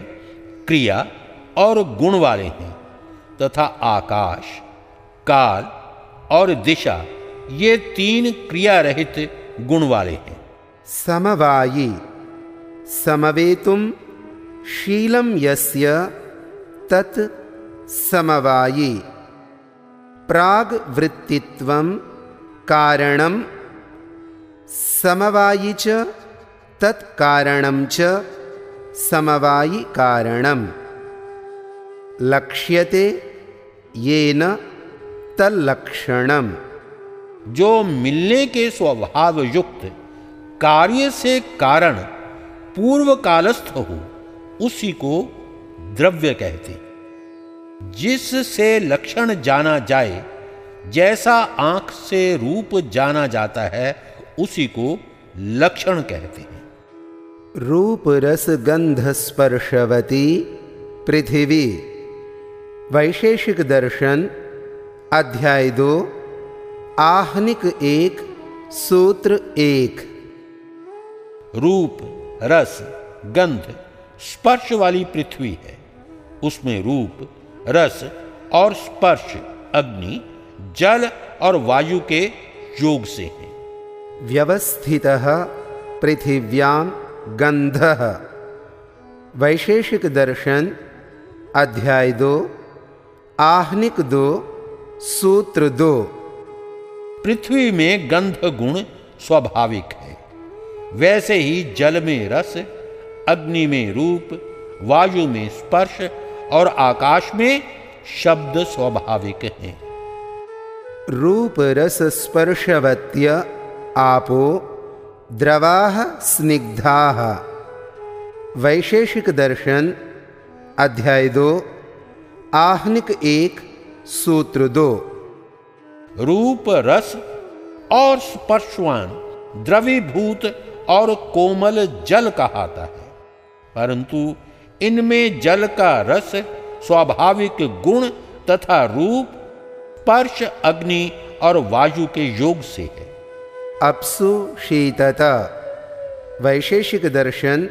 क्रिया और गुण वाले हैं, तथा आकाश, काल और दिशा, ये तीन क्रिया रहित गुण वाले हैं। समवायी समवेतुम शीलम यस्य तत् समवायी। प्राग वृत्तित्वम कारणम समवायी च तत्कारणम च समवायी कारणम। लक्ष्यते ये न तल्लक्षणम। जो मिलने के स्वभाव युक्त कार्य से कारण पूर्व कालस्थ हो उसी को द्रव्य कहते। जिससे लक्षण जाना जाए जैसा आँख से रूप जाना जाता है उसी को लक्षण कहते हैं। रूप रस गंध स्पर्शवती पृथ्वी। वैशेषिक दर्शन अध्याय दो आहनिक एक सूत्र एक। रूप रस गंध स्पर्श वाली पृथ्वी है। उसमें रूप रस और स्पर्श अग्नि जल और वायु के योग से है। व्यवस्थित पृथिव्यां गंध वैशेषिक दर्शन अध्याय दो आहनिक दो सूत्र दो। पृथ्वी में गंध गुण स्वाभाविक है। वैसे ही जल में रस अग्नि में रूप वायु में स्पर्श और आकाश में शब्द स्वाभाविक हैं। रूप रस स्पर्शवत्य आपो द्रवा स्निग्धा। वैशेषिक दर्शन अध्याय दो। आहनिक एक सूत्र दो। रूप रस और स्पर्शवान द्रवीभूत और कोमल जल कहाता है। परंतु इनमें जल का रस स्वाभाविक गुण तथा रूप स्पर्श अग्नि और वायु के योग से है। अपसु शीतता। वैशेषिक दर्शन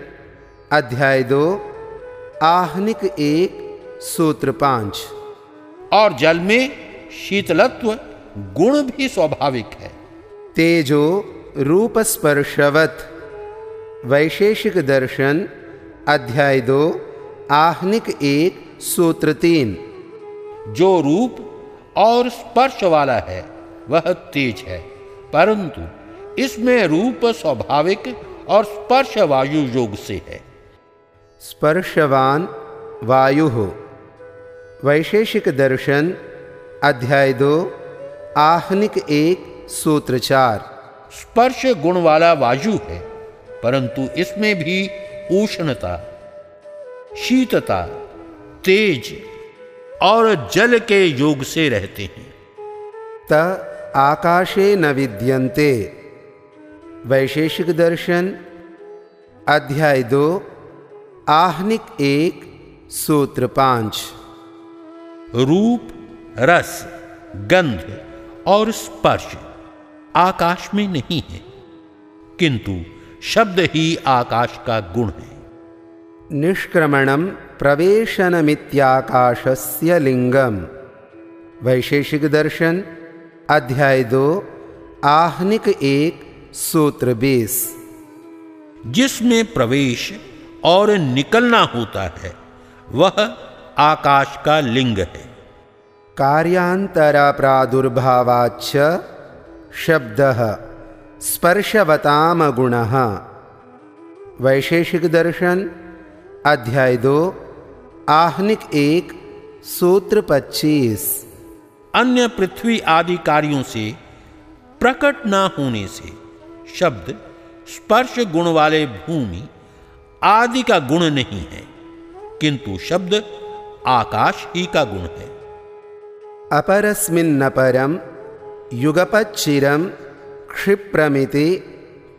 अध्याय दो आहनिक एक सूत्र पाँच। और जल में शीतलत्व गुण भी स्वाभाविक है। तेजो रूप स्पर्शवत वैशेषिक दर्शन अध्याय दो आहनिक एक सूत्र तीन। जो रूप और स्पर्श वाला है वह तेज है। परंतु इसमें रूप स्वाभाविक और स्पर्श वायु योग से है। स्पर्शवान वायु हो। वैशेषिक दर्शन अध्याय दो आहनिक एक सूत्र चार। स्पर्श गुण वाला वायु है परंतु इसमें भी उष्णता शीतता तेज और जल के योग से रहते हैं। त आकाशे न विद्यन्ते। वैशेषिक दर्शन अध्याय दो आहनिक एक सूत्र पाँच। रूप रस गंध और स्पर्श आकाश में नहीं है किंतु शब्द ही आकाश का गुण है। निष्क्रमणम प्रवेशनमित्याकाशस्य लिंगम। वैशेषिक दर्शन अध्याय दो आहनिक एक सूत्र बीस। जिसमें प्रवेश और निकलना होता है वह आकाश का लिंग है। कार्यांतरा प्रादुर्भावाच शब्द स्पर्शवताम गुण वैशेषिक दर्शन अध्याय दो आहनिक एक सूत्र पच्चीस। अन्य पृथ्वी आदि कार्यों से प्रकट ना होने से शब्द स्पर्श गुण वाले भूमि आदि का गुण नहीं है। किंतु शब्द आकाश ही का गुण है। अपरस्मिन्नपरम युगपच्चिरम क्षिप्रमिति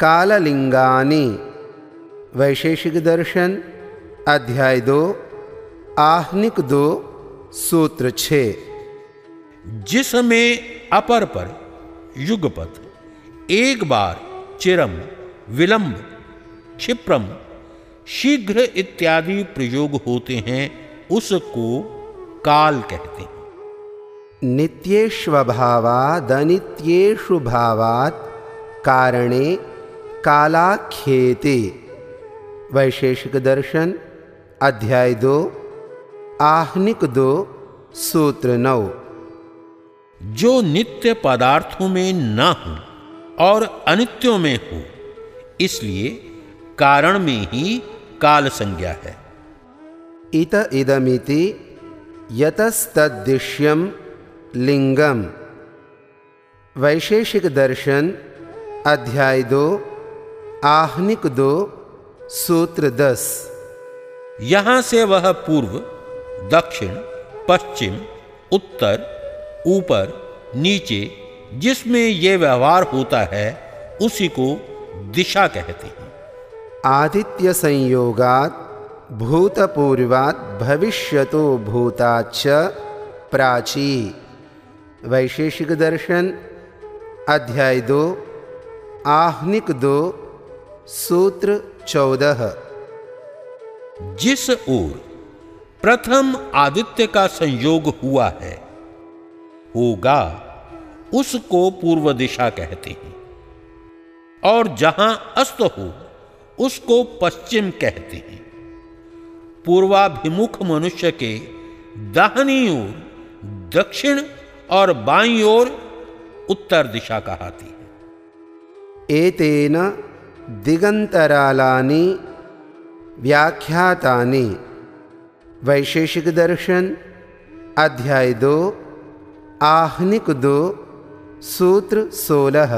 काललिंगानी वैशेषिक दर्शन अध्याय दो आहनिक दो सूत्र छ। जिसमें अपर पर युगपथ एक बार चिरम विलंब क्षिप्रम शीघ्र इत्यादि प्रयोग होते हैं उसको काल कहते हैं। नित्येष्वभावादनित्येषु भावात् कारणे कालाख्येते। वैशेषिक दर्शन अध्याय दो आहनिक दो सूत्र नौ। जो नित्य पदार्थों में न हो और अनित्यों में हो इसलिए कारण में ही काल संज्ञा है। इत इदमिति यतस्तद्दिश्यम लिंगम वैशेषिक दर्शन अध्याय दो आहनिक दो सूत्र दस। यहाँ से वह पूर्व दक्षिण पश्चिम उत्तर ऊपर नीचे जिसमें ये व्यवहार होता है उसी को दिशा कहते हैं। आदित्य संयोगात भूतपूर्वात भविष्यतो भूताच प्राची। वैशेषिक दर्शन, अध्याय दो, आहनिक दो, सूत्र चौदह। जिस ओर प्रथम आदित्य का संयोग हुआ है, होगा उसको पूर्व दिशा कहते हैं, और जहाँ अस्त हो, उसको पश्चिम कहते हैं। पूर्वाभिमुख मनुष्य के दाहिनी ओर दक्षिण और बाई ओर उत्तर दिशा कहती है। एतेन दिगंतरालानि व्याख्यातानि वैशेषिक दर्शन अध्याय दो आहनिक दो सूत्र सोलह।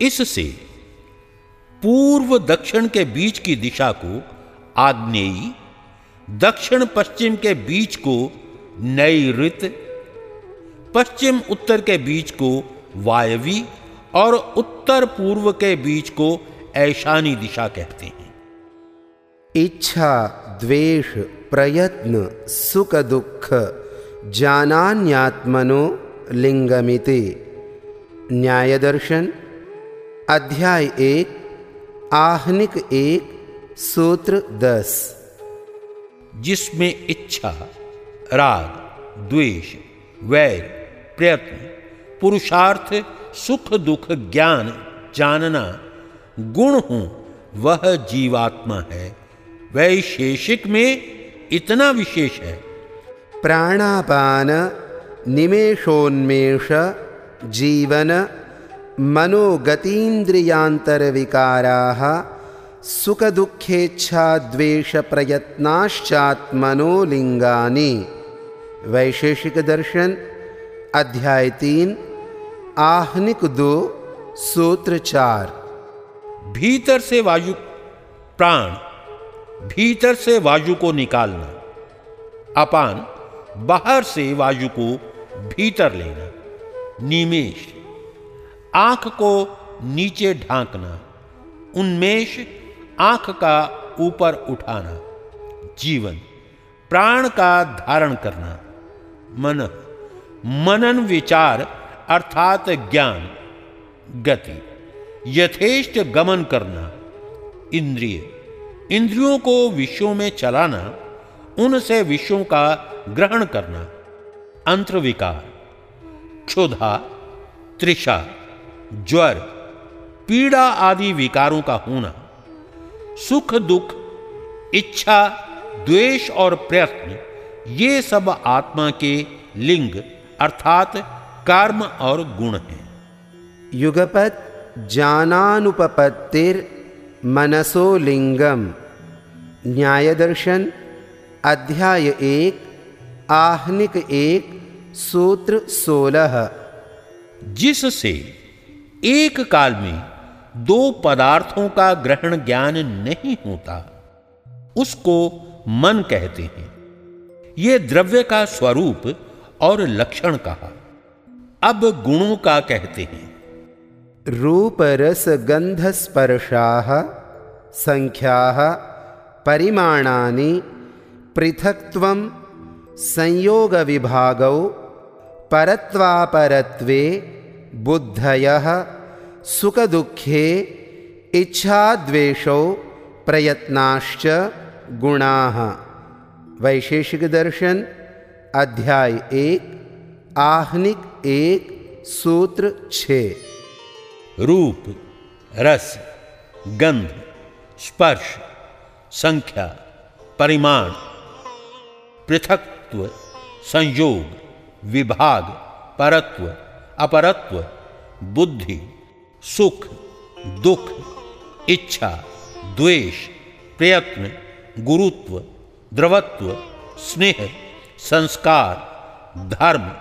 इससे पूर्व दक्षिण के बीच की दिशा को आग्नेयी दक्षिण पश्चिम के बीच को नई ऋत, पश्चिम उत्तर के बीच को वायवी और उत्तर पूर्व के बीच को ऐशानी दिशा कहते हैं। इच्छा, द्वेष, प्रयत्न, सुख, दुख जानान्यात्मनो लिंगमिति। न्याय दर्शन अध्याय एक, आहनिक एक सूत्र दस। जिसमें इच्छा राग द्वेष वैर प्रयत्न पुरुषार्थ सुख दुख ज्ञान जानना गुण हो वह जीवात्मा है। वैशेषिक में इतना विशेष है। प्राणापान निमेषोन्मेष जीवन मनोगतीन्द्रियान्तरविकाराः सुखदुःखेच्छाद्वेषप्रयत्नाश्चात्मनो वैशेषिक दर्शन अध्याय तीन आहनिक दो सूत्र चार। भीतर से वायु प्राण, भीतर से वायु को निकालना, अपान बाहर से वायु को भीतर लेना, निमेश, आँख को नीचे ढांकना, उन्मेष आँख का ऊपर उठाना, जीवन, प्राण का धारण करना, मन, मनन विचार अर्थात ज्ञान, गति, यथेष्ट गमन करना, इंद्रिय, इंद्रियों को विषयों में चलाना, उनसे विषयों का ग्रहण करना, अंतर्विकार, क्षुधा त्रिषा ज्वर, पीड़ा आदि विकारों का होना सुख दुख इच्छा द्वेष और प्रयत्न ये सब आत्मा के लिंग अर्थात कर्म और गुण हैं। युगपत जानानुपपत्तिर मनसो लिंगम। न्याय दर्शन अध्याय एक आहनिक एक सूत्र सोलह। जिससे एक काल में दो पदार्थों का ग्रहण ज्ञान नहीं होता। उसको मन कहते हैं। ये द्रव्य का स्वरूप और लक्षण कहा। अब गुणों का कहते हैं। रूप रस गंध स्पर्शाः संख्याः, परिमाणानि, पृथक्त्वं, संयोगविभागौ, परत्वापरत्वे, बुद्धयः सुखदुःखे इच्छाद्वेषौ प्रयत्नाश्च गुणाः। वैशेषिक दर्शन अध्याय एक, आहनिक एक, सूत्र छ। रूप, रस, गंध, स्पर्श, संख्या, परिमाण, पृथक्त्व, संयोग, विभाग, परत्व, अपरत्व, बुद्धि। सुख, दुख, इच्छा, द्वेष, प्रयत्न, गुरुत्व, द्रवत्व, स्नेह, संस्कार, धर्म,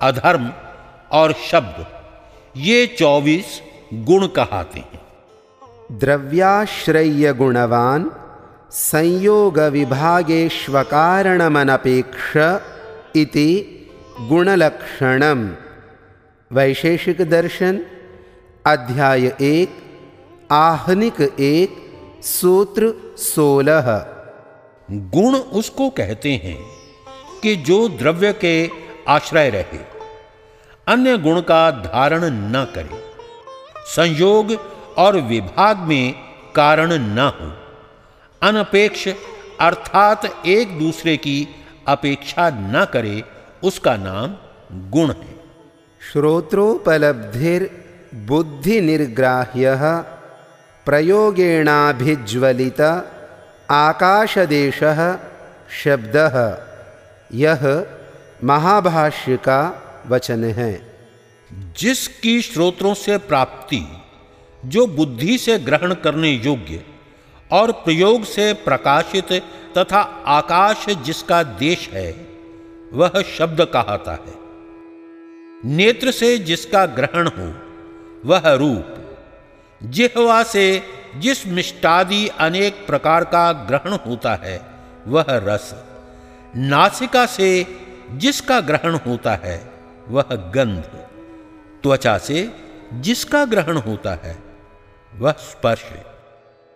अधर्म और शब्द। ये चौबीस गुण कहाते हैं। द्रव्याश्रय गुणवान, संयोग विभागेष्वकारणमनपेक्ष इति गुणलक्षणम। वैशेषिक दर्शन अध्याय एक आहनिक एक सूत्र सोलह। गुण उसको कहते हैं कि जो द्रव्य के आश्रय रहे अन्य गुण का धारण न करे संयोग और विभाग में कारण न हो अनपेक्ष अर्थात एक दूसरे की अपेक्षा न करे उसका नाम गुण है। श्रोत्रोपलब्धिर बुद्धि निर्ग्राह्य प्रयोगेणाभिज्वलित आकाशदेश शब्द यह महाभाष्य का वचन है। जिसकी श्रोत्रों से प्राप्ति, जो बुद्धि से ग्रहण करने योग्य और प्रयोग से प्रकाशित तथा आकाश जिसका देश है, वह शब्द कहता है। नेत्र से जिसका ग्रहण हो वह रूप। जिहवा से जिस मिष्टादि अनेक प्रकार का ग्रहण होता है, वह रस। नासिका से जिसका ग्रहण होता है, वह गंध। त्वचा से जिसका ग्रहण होता है, वह स्पर्श।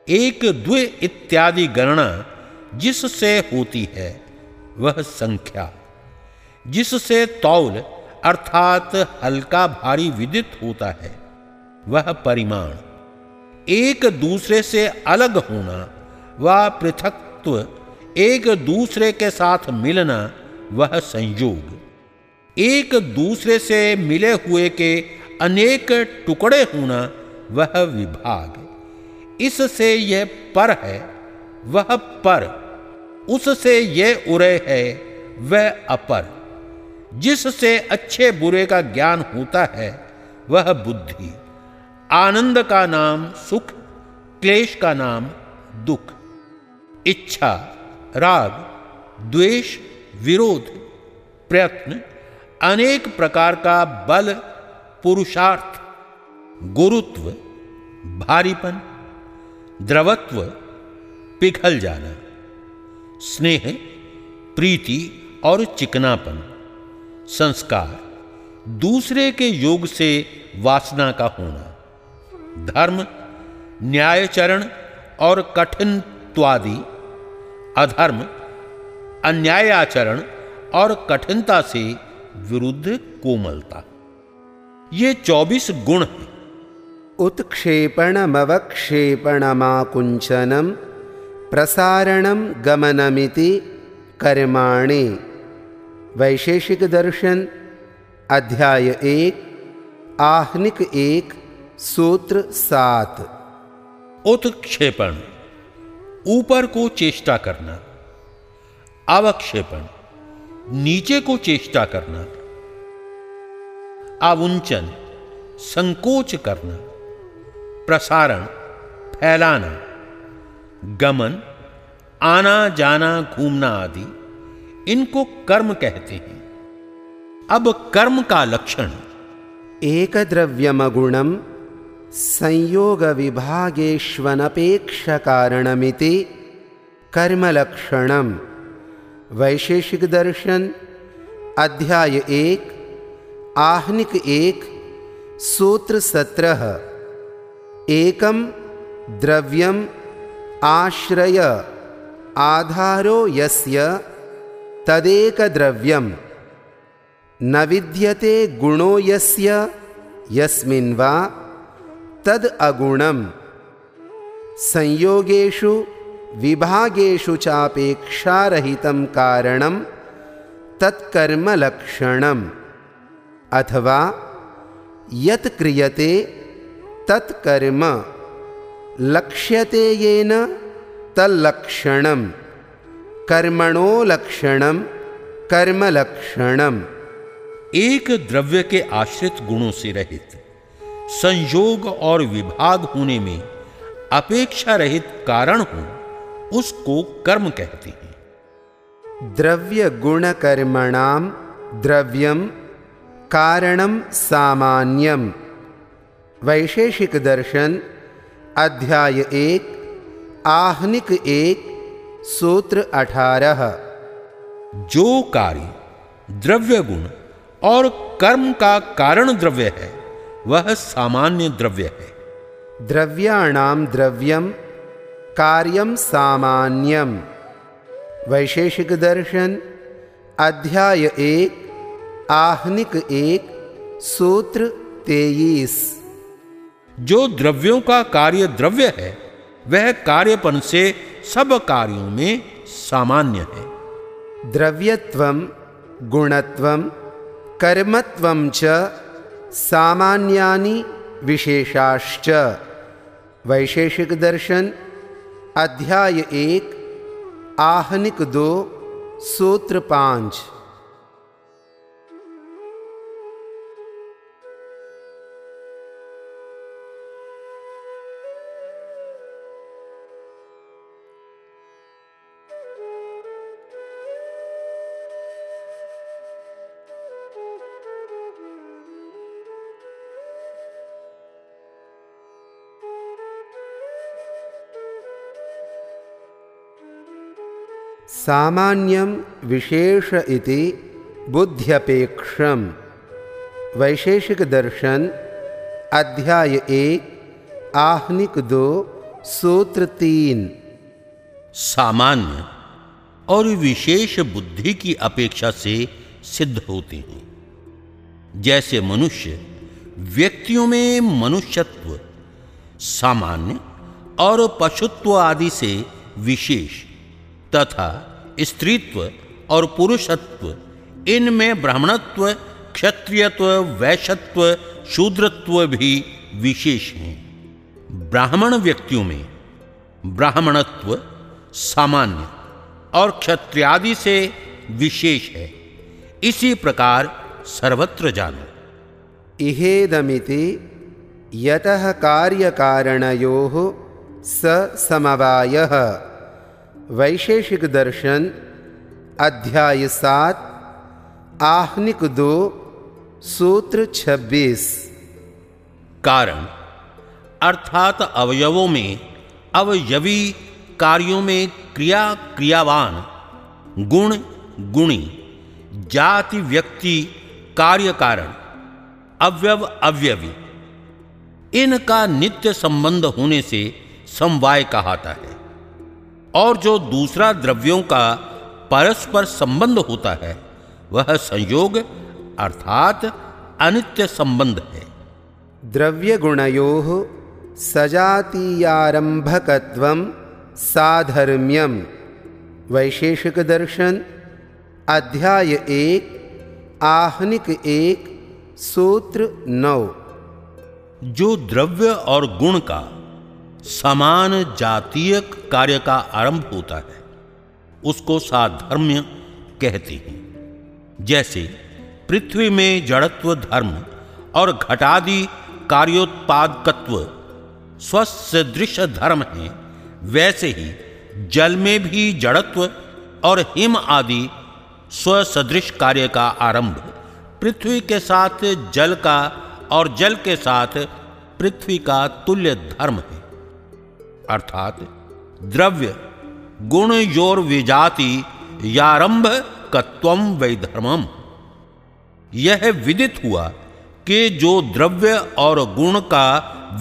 एक द्वि इत्यादि गणना जिससे होती है, वह संख्या। जिससे तौल अर्थात हल्का भारी विदित होता है वह परिमाण। एक दूसरे से अलग होना व पृथकत्व, एक दूसरे के साथ मिलना, वह संयोग। एक दूसरे से मिले हुए के अनेक टुकड़े होना, वह विभाग। इससे यह पर है, वह पर। उससे यह उरे है, वह अपर। जिससे अच्छे बुरे का ज्ञान होता है, वह बुद्धि। आनंद का नाम सुख, क्लेश का नाम दुख। इच्छा, राग, द्वेष, विरोध, प्रयत्न, अनेक प्रकार का बल, पुरुषार्थ, गुरुत्व, भारीपन, द्रवत्व, पिघल जाना, स्नेह, प्रीति और चिकनापन, संस्कार, दूसरे के योग से वासना का होना। धर्म, न्यायचरण और कठिनत्वादि। अधर्म, अन्यायाचरण और कठिनता से विरुद्ध कोमलता। ये चौबीस गुण हैं। उत्क्षेपणमवक्षेपणमाकुञ्चनं प्रसारणं गमनमिति कर्माणि। वैशेषिक दर्शन अध्याय एक, आहनिक एक सूत्र सात। उत्क्षेपण ऊपर को चेष्टा करना। अवक्षेपण। नीचे को चेष्टा करना। आवुंचन। संकोच करना। प्रसारण। फैलाना। गमन। आना जाना घूमना आदि। इनको कर्म कहते हैं। अब कर्म का लक्षण। एक द्रव्यमगुणम संयोगविभागेष्वनपेक्षकारणमिति कर्मलक्षणम। वैशेषिक दर्शन अध्याय एक आहनिक एक सूत्र सत्रह। एकम द्रव्यम आश्रय आधारो यस्य तदेक द्रव्यम न विद्यते गुणो यस्य यस्मिन् वा तद अगुणम। विभागेषु चापेक्षारहितं कारणं तत्कर्मलक्षणम् अथवा, यत् क्रियते तत्कर्म, लक्ष्यते येन तल्लक्षणं कर्मणो लक्षणं कर्मलक्षणम् एक द्रव्य के आश्रित गुणों से रहित। संयोग और विभाग होने में अपेक्षा रहित कारण हो उसको कर्म कहते हैं। द्रव्य गुण कर्मणाम द्रव्यम कारणम सामान्यम। वैशेषिक दर्शन अध्याय एक आहनिक एक सूत्र अठारह। जो कार्य द्रव्य गुण और कर्म का कारण द्रव्य है वह सामान्य द्रव्य है। द्रव्याणाम द्रव्यम कार्यम सामान्यम वैशेषिक दर्शन अध्याय एक आहनिक एक सूत्र तेईस। जो द्रव्यों का कार्य द्रव्य है वह कार्यपन से सब कार्यों में सामान्य है। द्रव्यत्वम गुणत्वम कर्मत्वम च सामान्यानि विशेषाश्च। वैशेषिक दर्शन अध्याय एक आहनिक दो सूत्र पाँच। सामान्यं विशेष इति बुद्ध्यपेक्षम। वैशेषिक दर्शन अध्याय एक आहनिक दो, सूत्र तीन। सामान्य और विशेष बुद्धि की अपेक्षा से सिद्ध होते हैं। जैसे मनुष्य व्यक्तियों में मनुष्यत्व, सामान्य और पशुत्व आदि से विशेष, तथा स्त्रीत्व और पुरुषत्व, इनमें ब्राह्मणत्व, क्षत्रियत्व वैश्यत्व शूद्रत्व भी विशेष हैं। ब्राह्मण व्यक्तियों में ब्राह्मणत्व सामान्य और क्षत्रियादि से विशेष है। इसी प्रकार सर्वत्र जानो। इहेदमिति यतः कार्यकारणयोः स समवायः। वैशेषिक दर्शन, अध्याय सात, आहनिक दो, सूत्र छब्बीस। कारण, अर्थात अवयवों में, अवयवी कार्यों में क्रिया क्रियावान, गुण गुणी, जाति व्यक्ति कार्य कारण, अवयव अवयवी। इनका नित्य संबंध होने से समवाय कहाता है। और जो दूसरा द्रव्यों का परस्पर संबंध होता है वह संयोग अर्थात अनित्य संबंध है। द्रव्य गुणयो सजातीयारंभकत्व साधर्म्यम। वैशेषिक दर्शन अध्याय एक आहनिक एक सूत्र नौ। जो द्रव्य और गुण का समान जातीय कार्य का आरंभ होता है, उसको साधर्म्य कहते हैं। जैसे पृथ्वी में जड़त्व धर्म और घटादि कार्योत्पादकत्व स्वसदृश धर्म है, वैसे ही जल में भी जड़त्व और हिम आदि स्वसदृश कार्य का आरंभ पृथ्वी के साथ जल का और जल के साथ पृथ्वी का तुल्य धर्म है। अर्थात द्रव्य, गुण योर विजाति यारंभ कत्वम वैधर्मम यह विदित हुआ कि जो द्रव्य और गुण का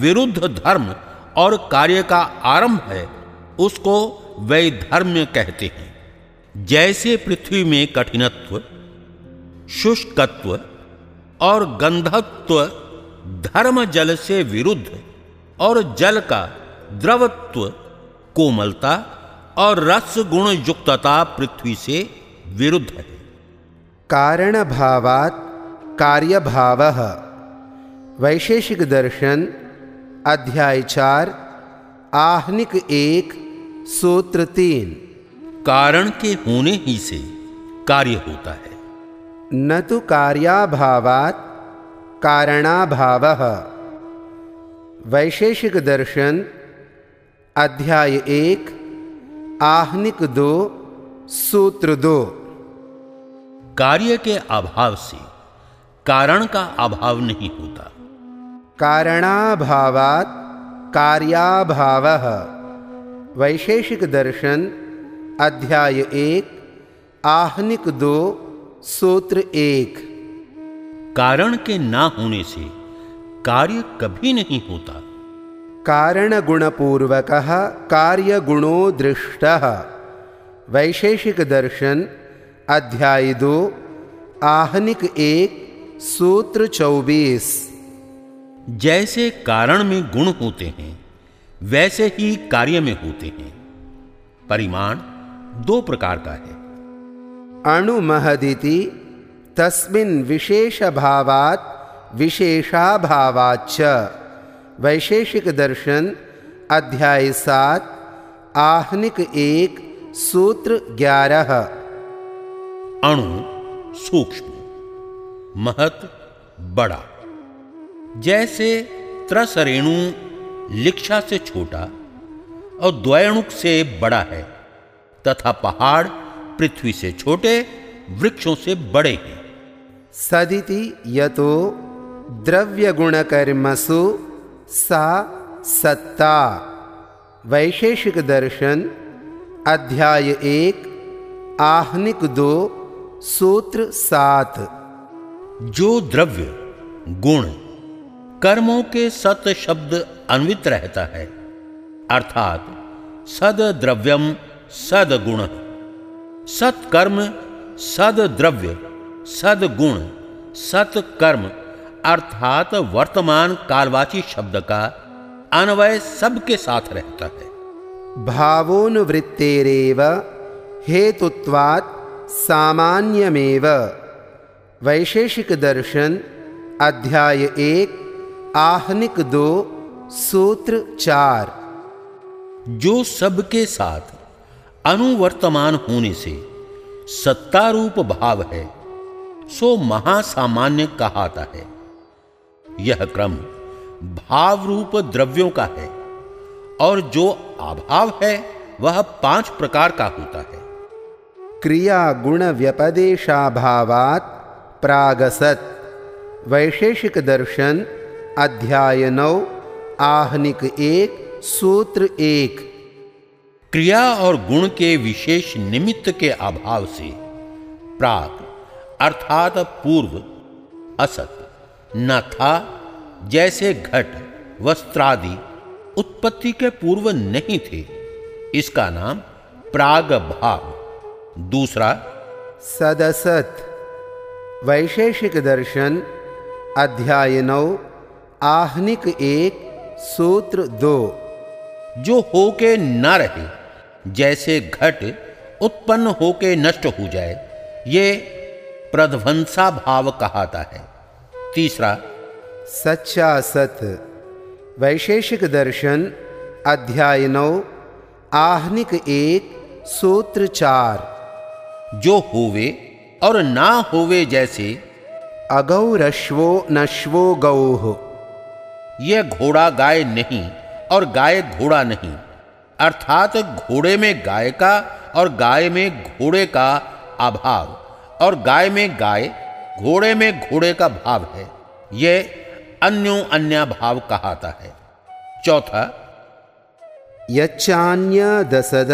विरुद्ध धर्म और कार्य का आरंभ है, उसको वैधर्म्य कहते हैं। जैसे पृथ्वी में कठिनत्व, शुष्कत्व और गंधत्व धर्म जल से विरुद्ध और जल का द्रवत्व कोमलता और रस गुण युक्तता पृथ्वी से विरुद्ध है। कारण भावात कार्य भाव वैशेषिक दर्शन अध्याय चार आहनिक एक सूत्र तीन। कारण के होने ही से कार्य होता है। न तो कार्याभावात कारणाभाव। वैशेषिक दर्शन अध्याय एक आहनिक दो सूत्र दो। कार्य के अभाव से कारण का अभाव नहीं होता। कारणाभावात कार्याभाव। वैशेषिक दर्शन अध्याय एक आहनिक दो सूत्र एक। कारण के ना होने से कार्य कभी नहीं होता। कारण गुणपूर्वक कार्य गुणो दृष्ट वैशेषिक दर्शन अध्याय दो आहनिक एक सूत्र चौबीस। जैसे कारण में गुण होते हैं वैसे ही कार्य में होते हैं। परिमाण दो प्रकार का है। अणुमहदिति तस्मिन् विशेष भावात विशेषाभावाच वैशेषिक दर्शन अध्याय सात आहनिक एक सूत्र ग्यारह। अणु सूक्ष्म महत बड़ा। जैसे त्रस रेणु लिक्षा से छोटा और द्वैणुक से बड़ा है तथा पहाड़ पृथ्वी से छोटे वृक्षों से बड़े हैं। सदिति यतो द्रव्य गुणकर्मसु सा सत्ता। वैशेषिक दर्शन, अध्याय एक, आहनिक दो, सूत्र सात। जो द्रव्य, गुण, कर्मों के सत शब्द अन्वित रहता है, अर्थात सद द्रव्यम सद गुण सत्कर्म सद द्रव्य सद गुण सत्कर्म। अर्थात वर्तमान कालवाची शब्द का अन्वय सबके साथ रहता है। भावोनुवृत्तेरेव हेतुत्वात् सामान्यमेव। वैशेषिक दर्शन अध्याय एक आहनिक दो सूत्र चार। जो सबके साथ अनुवर्तमान होने से सत्तारूप भाव है सो महासामान्य कहाता है। यह क्रम भाव रूप द्रव्यों का है और जो अभाव है वह पाँच प्रकार का होता है। क्रिया गुण व्यपदेशाभावात प्रागसत। वैशेषिक दर्शन अध्याय नौ आहनिक एक सूत्र एक। क्रिया और गुण के विशेष निमित्त के अभाव से प्राग अर्थात पूर्व असत। न था जैसे घट वस्त्रादि उत्पत्ति के पूर्व नहीं थे। इसका नाम प्राग भाव दूसरा सदसत। वैशेषिक दर्शन अध्याय नौ आहनिक एक सूत्र दो। जो होके न रहे जैसे घट उत्पन्न होके नष्ट हो जाए ये प्रध्वंसा भाव कहाता है। तीसरा। सच्चा सत वैशेषिक दर्शन अध्याय नौ आहनिक एक सूत्र चार। जो होवे और ना होवे जैसे अगौरश्वो नश्वो गौह यह घोड़ा गाय नहीं और गाय घोड़ा नहीं अर्थात घोड़े में गाय का और गाय में घोड़े का अभाव और गाय में गाय घोड़े में घोड़े का भाव है। यह अन्यो अन्य भाव कहाता है। चौथा यच्चान्य दसद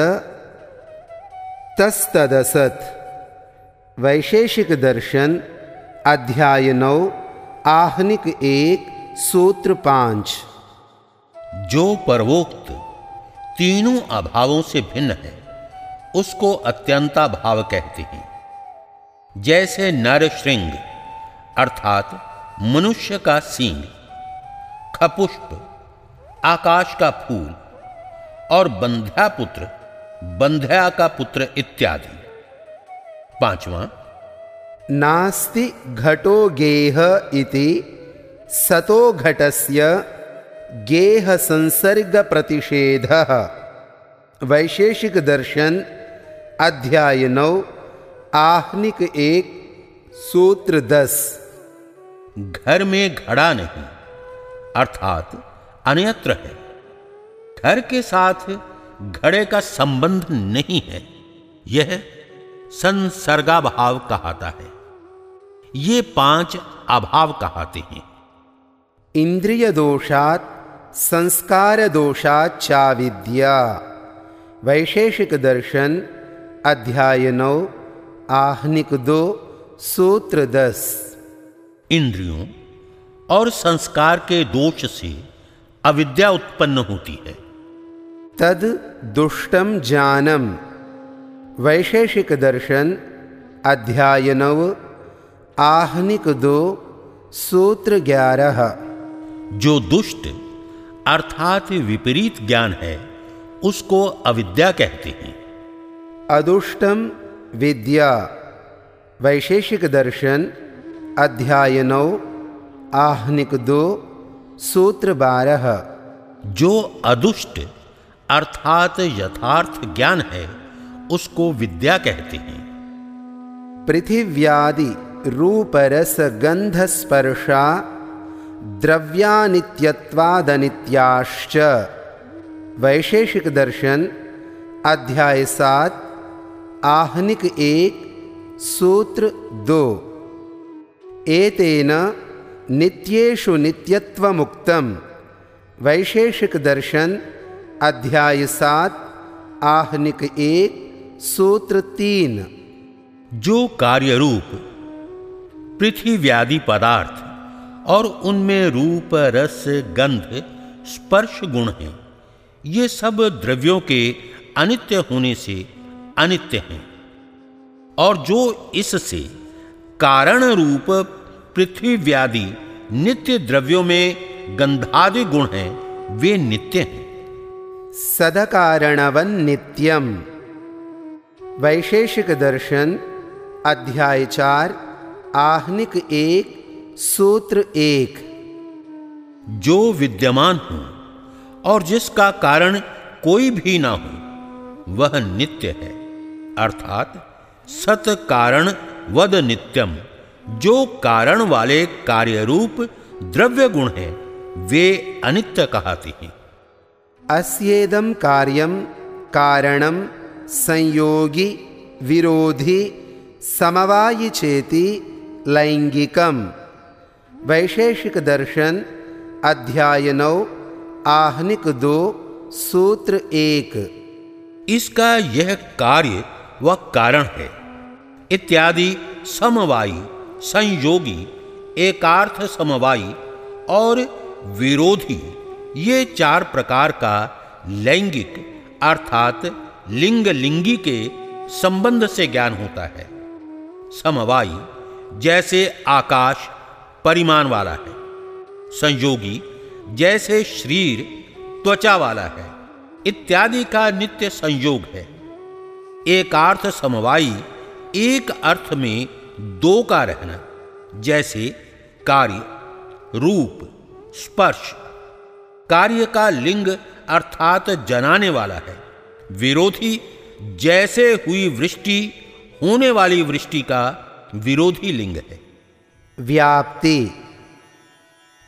तस्तदसत। वैशेषिक दर्शन अध्याय नौ आहनिक एक सूत्र पाँच। जो परवोक्त तीनों अभावों से भिन्न है उसको अत्यंता भाव कहते हैं। जैसे नर श्रृंग, अर्थात मनुष्य का सींग, खपुष्प, आकाश का फूल और बंध्या पुत्र, बंध्या का पुत्र इत्यादि। पांचवा, नास्ति घटो गेह इति सतो घटस्य गेह संसर्ग प्रतिषेध। वैशेषिक दर्शन, अध्याय नौ। आहनिक एक सूत्र दस। घर में घड़ा नहीं अर्थात अन्यत्र है। घर के साथ घड़े का संबंध नहीं है यह संसर्गा भाव कहाता है। ये पाँच अभाव कहाते हैं। इंद्रिय दोषात संस्कार दोषात चा विद्या वैशेषिक दर्शन अध्याय नौ। आहनिक दो सूत्र दस। इंद्रियों और संस्कार के दोष से अविद्या उत्पन्न होती है। तद दुष्टम ज्ञानम वैशेषिक दर्शन अध्याय नव आहनिक दो सूत्र ग्यारह। जो दुष्ट अर्थात विपरीत ज्ञान है उसको अविद्या कहते हैं। अदुष्टम विद्या। वैशेषिक दर्शन अध्याय नौ आहनिक दो सूत्र बारह। जो अदुष्ट अर्थात यथार्थ ज्ञान है उसको विद्या कहते हैं। पृथिव्यादि रूपरस गंध स्पर्शा द्रव्यानित्यत्वादनित्याश्च। वैशेषिक दर्शन अध्याय सात आहनिक एक, सूत्र दो। एतेन नित्येषु नित्यत्वमुक्तम। वैशेषिक दर्शन, अध्याय सात, आहनिक एक, सूत्र तीन। जो कार्य रूप पृथ्वी व्याधि पदार्थ और उनमें रूप, रस, गंध, स्पर्श गुण हैं, ये सब द्रव्यों के अनित्य होने से अनित्य हैं। और जो इससे कारण रूप पृथ्वी व्याधि नित्य द्रव्यों में गंधादि गुण हैं वे नित्य हैं। सदकारणवन नित्यम। वैशेषिक दर्शन अध्याय चार आहनिक एक सूत्र एक। जो विद्यमान हो और जिसका कारण कोई भी ना हो वह नित्य है। अर्थात सत कारण वद नित्यम जो कारण वाले कार्य रूप द्रव्य गुण है वे अनित्य कहते हैं। अस्येदम कार्यम कारणम संयोगी विरोधी समवायि चेति लैंगिकम वैशेषिक दर्शन अध्याय नौ आहनिक दो सूत्र एक। इसका यह कार्य व कारण है। इत्यादि समवायी, संयोगी, एकार्थ समवायी और विरोधी, ये चार प्रकार का लैंगिक अर्थात लिंग लिंगी के संबंध से ज्ञान होता है। समवायी जैसे आकाश परिमाण वाला है। संयोगी जैसे शरीर त्वचा वाला है। इत्यादि का नित्य संयोग है। एक अर्थ समवायी, एक अर्थ में दो का रहना, जैसे कार्य, रूप, स्पर्श। कार्य का लिंग अर्थात जनाने वाला है। विरोधी, जैसे हुई वृष्टि, होने वाली वृष्टि का विरोधी लिंग है। व्याप्ति।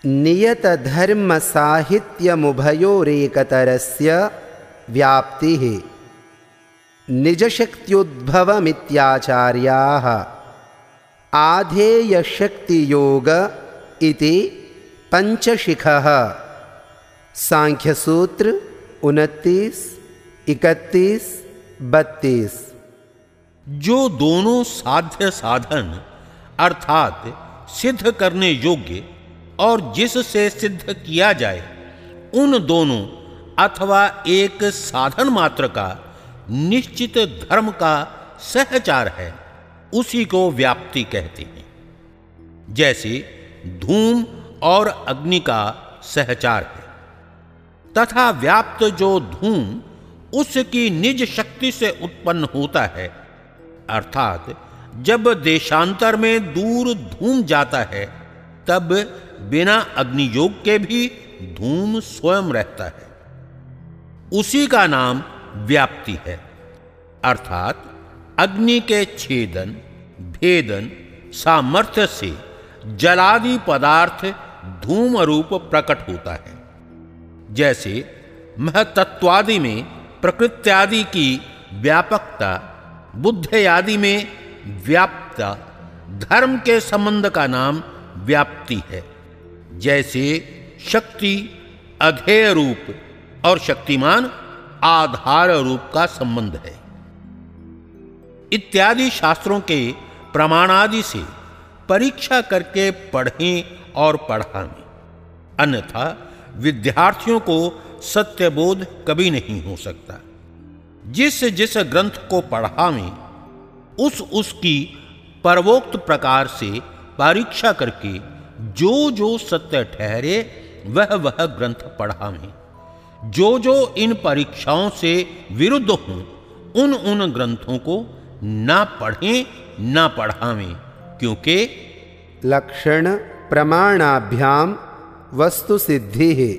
नियत धर्म साहित्य मुभयोरेकतरस्य व्याप्ति है। निजशक्त्युद्भवमित्याचार्याः आधेयशक्तियोग इति पंचशिखः सांख्यसूत्र उनतीस, इकतीस, बत्तीस। जो दोनों साध्य साधन, अर्थात सिद्ध करने योग्य और जिससे सिद्ध किया जाए, उन दोनों अथवा एक साधन मात्र का निश्चित धर्म का सहचार है, उसी को व्याप्ति कहते हैं। जैसे धूम और अग्नि का सहचार है, तथा व्याप्त जो धूम, उसकी निज शक्ति से उत्पन्न होता है। अर्थात, जब देशांतर में दूर धूम जाता है, तब बिना अग्नि योग के भी धूम स्वयं रहता है। उसी का नाम व्याप्ति है। अर्थात अग्नि के छेदन, भेदन, सामर्थ्य से जलादि पदार्थ धूम रूप प्रकट होता है। जैसे महतत्वादि में प्रकृत्यादि की व्यापकता बुद्ध आदि में व्याप्ता धर्म के संबंध का नाम व्याप्ति है। जैसे शक्ति अधेय रूप और शक्तिमान आधार रूप का संबंध है। इत्यादि शास्त्रों के प्रमाणादि से परीक्षा करके पढ़ें और पढ़ावें। अन्यथा विद्यार्थियों को सत्यबोध कभी नहीं हो सकता। जिस जिस ग्रंथ को पढ़ावें, उस उसकी परवोक्त प्रकार से परीक्षा करके जो जो सत्य ठहरे, वह वह ग्रंथ पढ़ावें। जो जो इन परीक्षाओं से विरुद्ध हों उन उन ग्रंथों को ना पढ़ें ना पढ़ावें क्योंकि लक्षण प्रमाणाभ्याम वस्तु सिद्धि है।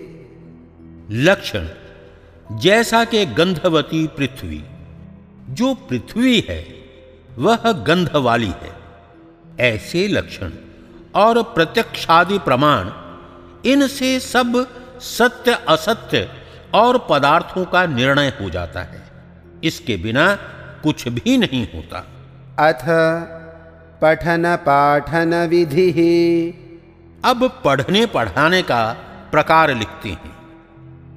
लक्षण जैसा कि गंधवती पृथ्वी जो पृथ्वी है वह गंध वाली है। ऐसे लक्षण और प्रत्यक्षादि प्रमाण इनसे सब सत्य असत्य और पदार्थों का निर्णय हो जाता है। इसके बिना कुछ भी नहीं होता। अथ पठन पाठन विधि अब पढ़ने पढ़ाने का प्रकार लिखते हैं।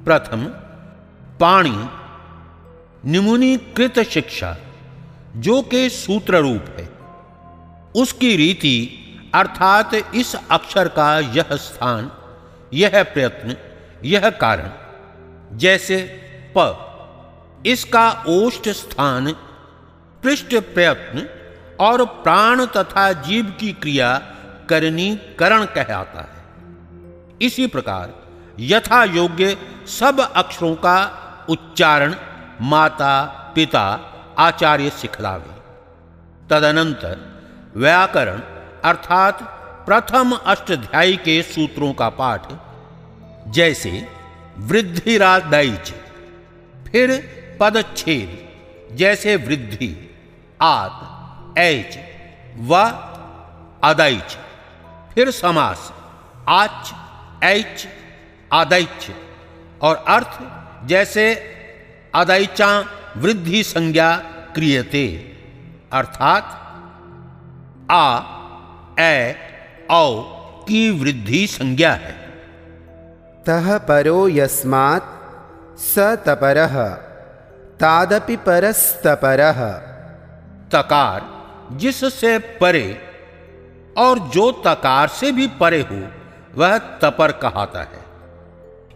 प्रथम पाणी निमुनीकृत शिक्षा जो के सूत्र रूप है। उसकी रीति अर्थात इस अक्षर का यह स्थान यह प्रयत्न यह कारण जैसे प। इसका ओष्ठ स्थान, पृष्ठ प्रयत्न और प्राण तथा जीव की क्रिया करनी करण कहलाता है। इसी प्रकार यथा योग्य सब अक्षरों का उच्चारण माता, पिता, आचार्य सिखलावे। तदनंतर व्याकरण अर्थात प्रथम अष्टाध्यायी के सूत्रों का पाठ, जैसे वृद्धिरादैच फिर पदच्छेद जैसे वृद्धि आत ऐच व अदैच फिर समास, आच, ऐच, आदैच। और अर्थ, जैसे अदैचा वृद्धि संज्ञा क्रियते। अर्थात, आ ए औ की वृद्धि संज्ञा है। तह परो यस्मात् स तादपि परस्तपरः। तकार, जिससे परे और जो तकार से भी परे हो, वह तपर कहाता है।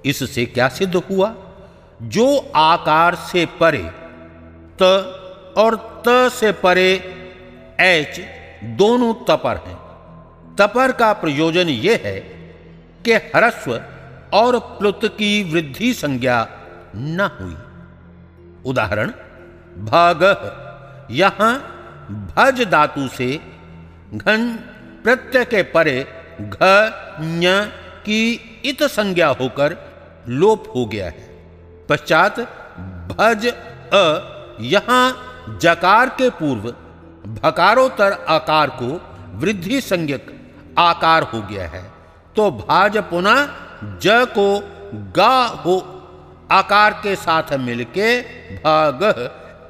इससे क्या सिद्ध हुआ? जो आकार से परे, त और त से परे एच दोनों तपर हैं। तपर का प्रयोजन यह है कि हरस्व और प्लुत की वृद्धि संज्ञा न हुई। उदाहरण, भाग, यहाँ भज धातु से घन प्रत्यय के परे घ की इत संज्ञा होकर लोप हो गया है। पश्चात भज अ, यहाँ जकार के पूर्व भकारोत्तर आकार को वृद्धि संज्ञक आकार हो गया है। तो भाज पुनः ज को गा हो, आकार के साथ मिलके भाग,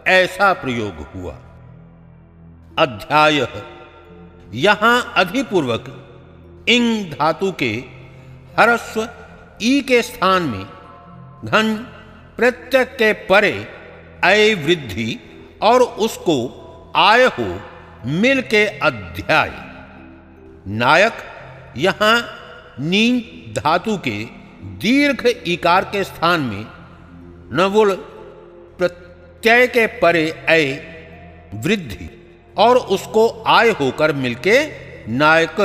ऐसा प्रयोग हुआ। अध्याय यहाँ अधिपूर्वक इंग धातु के हरस्व ई के स्थान में घन प्रत्यक के परे अय वृद्धि और उसको आय हो मिल के अध्याय। नायक यहाँ नीन धातु के दीर्घ इकार के स्थान में नवुल प्रत्यय के परे अय वृद्धि और उसको आय होकर मिलके नायक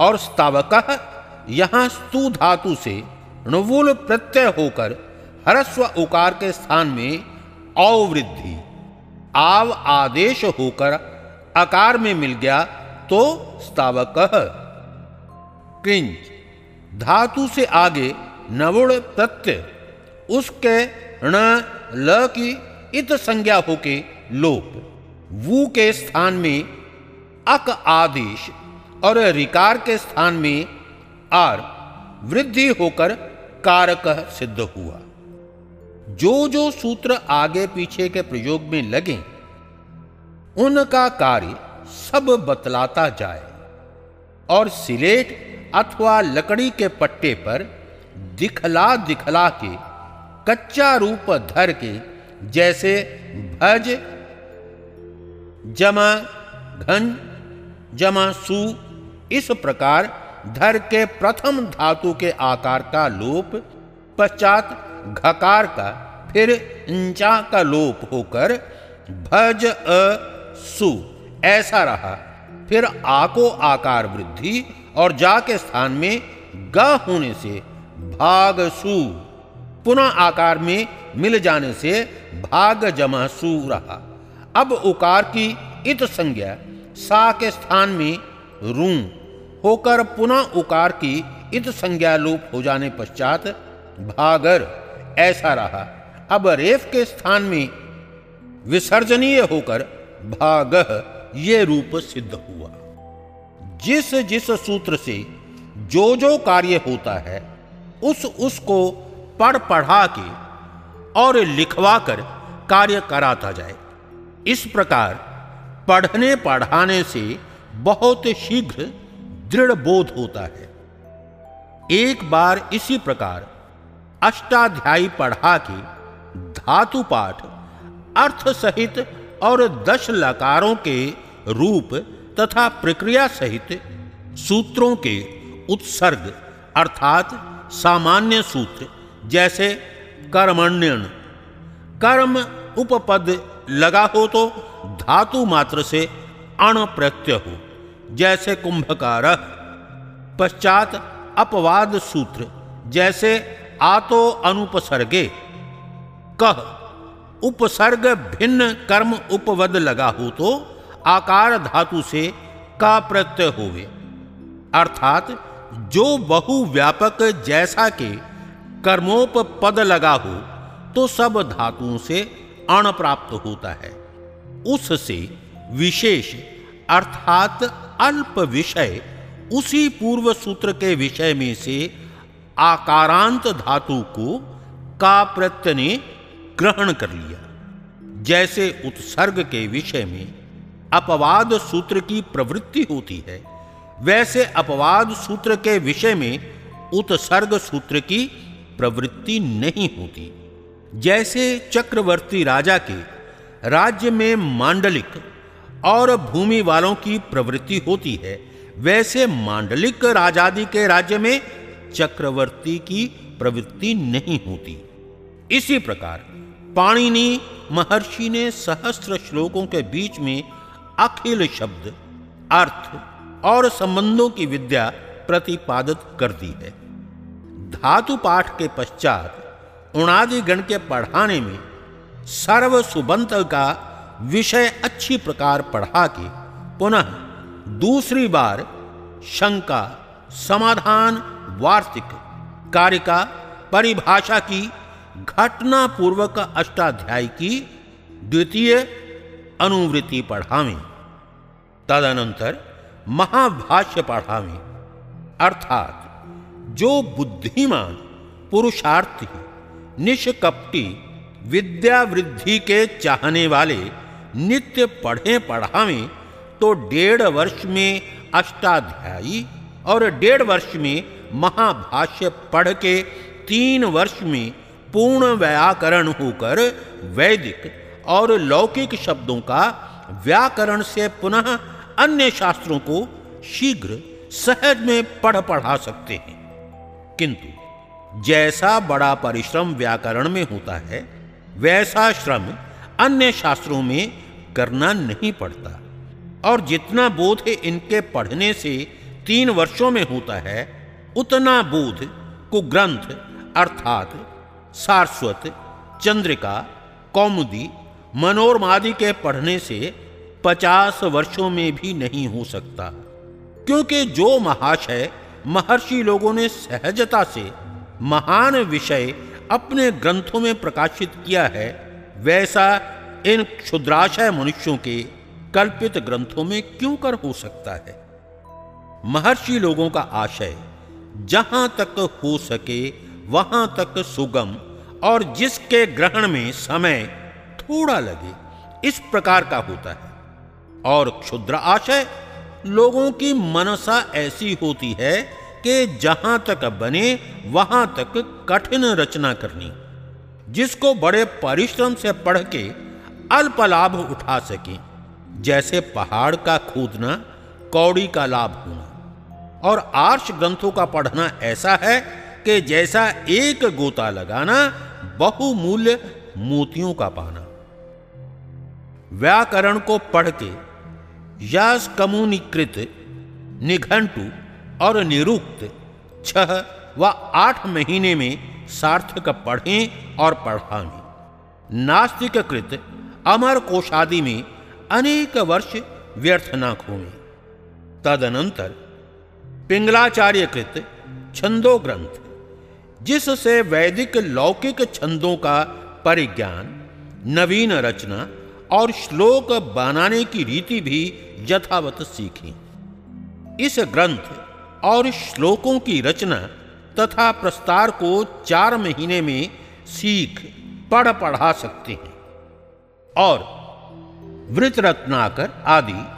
और स्तावक यहाँ स्तु धातु से णुवुल प्रत्यय होकर हरस्व उकार के स्थान में अवृद्धि, आव आदेश होकर आकार में मिल गया तो स्तावक क्रिंज धातु से आगे नवुड़ प्रत्यय उसके ण, ल की इत संज्ञा होके लोप। वु के स्थान में अक आदेश और रिकार के स्थान में आर वृद्धि होकर कारक सिद्ध हुआ। जो जो सूत्र आगे पीछे के प्रयोग में लगे, उनका कार्य सब बतलाता जाए। और सिलेट अथवा लकड़ी के पट्टे पर दिखला दिखला के, कच्चा रूप धर के, जैसे भज, जमा, घन, जमा सु, इस प्रकार धर के प्रथम धातु के आकार का लोप, पश्चात घकार का, फिर इंचा का लोप होकर भज, अ, सु, ऐसा रहा। फिर आ को आकार वृद्धि और जा के स्थान में ग होने से भाग सु। पुनः आकार में मिल जाने से भाग जमा सु रहा। अब उकार की इत संज्ञा सा के स्थान में रू होकर पुनः उकार की इत संज्ञा लोप हो जाने पश्चात भागर ऐसा रहा। अब रेफ के स्थान में विसर्जनीय होकर भाग ये रूप सिद्ध हुआ। जिस जिस सूत्र से जो जो कार्य होता है, उस उसको पढ़ पढ़ा के और लिखवा कर कार्य कराता जाए। इस प्रकार पढ़ने पढ़ाने से बहुत शीघ्र दृढ़ बोध होता है। एक बार इसी प्रकार अष्टाध्यायी पढ़ा के धातु पाठ, अर्थ सहित और दश लकारों के रूप तथा प्रक्रिया सहित सूत्रों के उत्सर्ग, अर्थात सामान्य सूत्र, जैसे कर्मण्यन। कर्म उपपद लगा हो तो धातु मात्र से अण प्रत्यय हो, जैसे कुंभकार। पश्चात अपवाद सूत्र, जैसे आतो अनुपसर्गे। कह, उपसर्ग भिन्न कर्म उपवद लगा हो तो आकार धातु से का प्रत्यय होवे। अर्थात, जो बहु व्यापक जैसा के कर्मोप पद लगा हो तो सब धातुओं से अण प्राप्त होता है। उससे विशेष, अर्थात अल्प विषय, उसी पूर्व सूत्र के विषय में से आकारांत धातु को का प्रत्यय ने ग्रहण कर लिया। जैसे उत्सर्ग के विषय में अपवाद सूत्र की प्रवृत्ति होती है, वैसे अपवाद सूत्र के विषय में उत्सर्ग सूत्र की प्रवृत्ति नहीं होती। जैसे चक्रवर्ती राजा के राज्य में मांडलिक और भूमि वालों की प्रवृत्ति होती है, वैसे मांडलिक राजादि के राज्य में चक्रवर्ती की प्रवृत्ति नहीं होती। इसी प्रकार पाणिनि महर्षि ने सहस्त्र श्लोकों के बीच में अखिल शब्द, अर्थ और संबंधों की विद्या प्रतिपादित कर दी है। धातु पाठ के पश्चात उणादि गण के पढ़ाने में सर्व सुबंत का विषय अच्छी प्रकार पढ़ा के पुनः दूसरी बार शंका, समाधान, वार्तिक कारिका परिभाषा की घटना पूर्वक अष्टाध्याय की द्वितीय अनुवृत्ति पढ़ावें। तदनंतर महाभाष्य पढ़ावें। अर्थात, जो बुद्धिमान, पुरुषार्थी, निष्कपटी विद्या वृद्धि के चाहने वाले नित्य पढ़े पढ़ावें तो डेढ़ वर्ष में अष्टाध्यायी और डेढ़ वर्ष में महाभाष्य पढ़ के तीन वर्ष में पूर्ण व्याकरण होकर वैदिक और लौकिक शब्दों का व्याकरण से पुनः अन्य शास्त्रों को शीघ्र सहज में पढ़ पढ़ा सकते हैं। किंतु जैसा बड़ा परिश्रम व्याकरण में होता है, वैसा श्रम अन्य शास्त्रों में करना नहीं पड़ता। और जितना बोध इनके पढ़ने से तीन वर्षों में होता है, उतना बोध को ग्रंथ अर्थात सारस्वत, चंद्रिका, कौमुदी मनोरमादि के पढ़ने से पचास वर्षों में भी नहीं हो सकता। क्योंकि जो महाशय, महर्षि लोगों ने सहजता से महान विषय अपने ग्रंथों में प्रकाशित किया है, वैसा इन क्षुद्राशय मनुष्यों के कल्पित ग्रंथों में क्यों कर हो सकता है? महर्षि लोगों का आशय, जहाँ तक हो सके, वहाँ तक सुगम और जिसके ग्रहण में समय थोड़ा लगे। इस प्रकार का होता है। और क्षुद्र आशय लोगों की मनसा ऐसी होती है कि जहाँ तक बने, वहाँ तक कठिन रचना करनी। जिसको बड़े परिश्रम से पढ़ के अल्प लाभ उठा सके। जैसे पहाड़ का खोदना, कौड़ी का लाभ होना। और आर्ष ग्रंथों का पढ़ना ऐसा है कि जैसा एक गोता लगाना, बहुमूल्य मोतियों का पाना। व्याकरण को पढ़ के यास कमुनिकृत, निघंटु और निरुक्त छह व आठ महीने में सार्थक पढ़ें और पढ़ावें। नास्तिक कृत अमर कोशादि में अनेक वर्ष व्यर्थ न खोएँ तदनंतर पिंगलाचार्य कृत छंदो ग्रंथ, जिससे वैदिक लौकिक छंदों का परिज्ञान, नवीन रचना और श्लोक बनाने की रीति भी यथावत सीखें। इस ग्रंथ और श्लोकों की रचना तथा प्रस्तार को चार महीने में सीख पढ़ पढ़ा सकते हैं। और वृत रत्नाकर आदि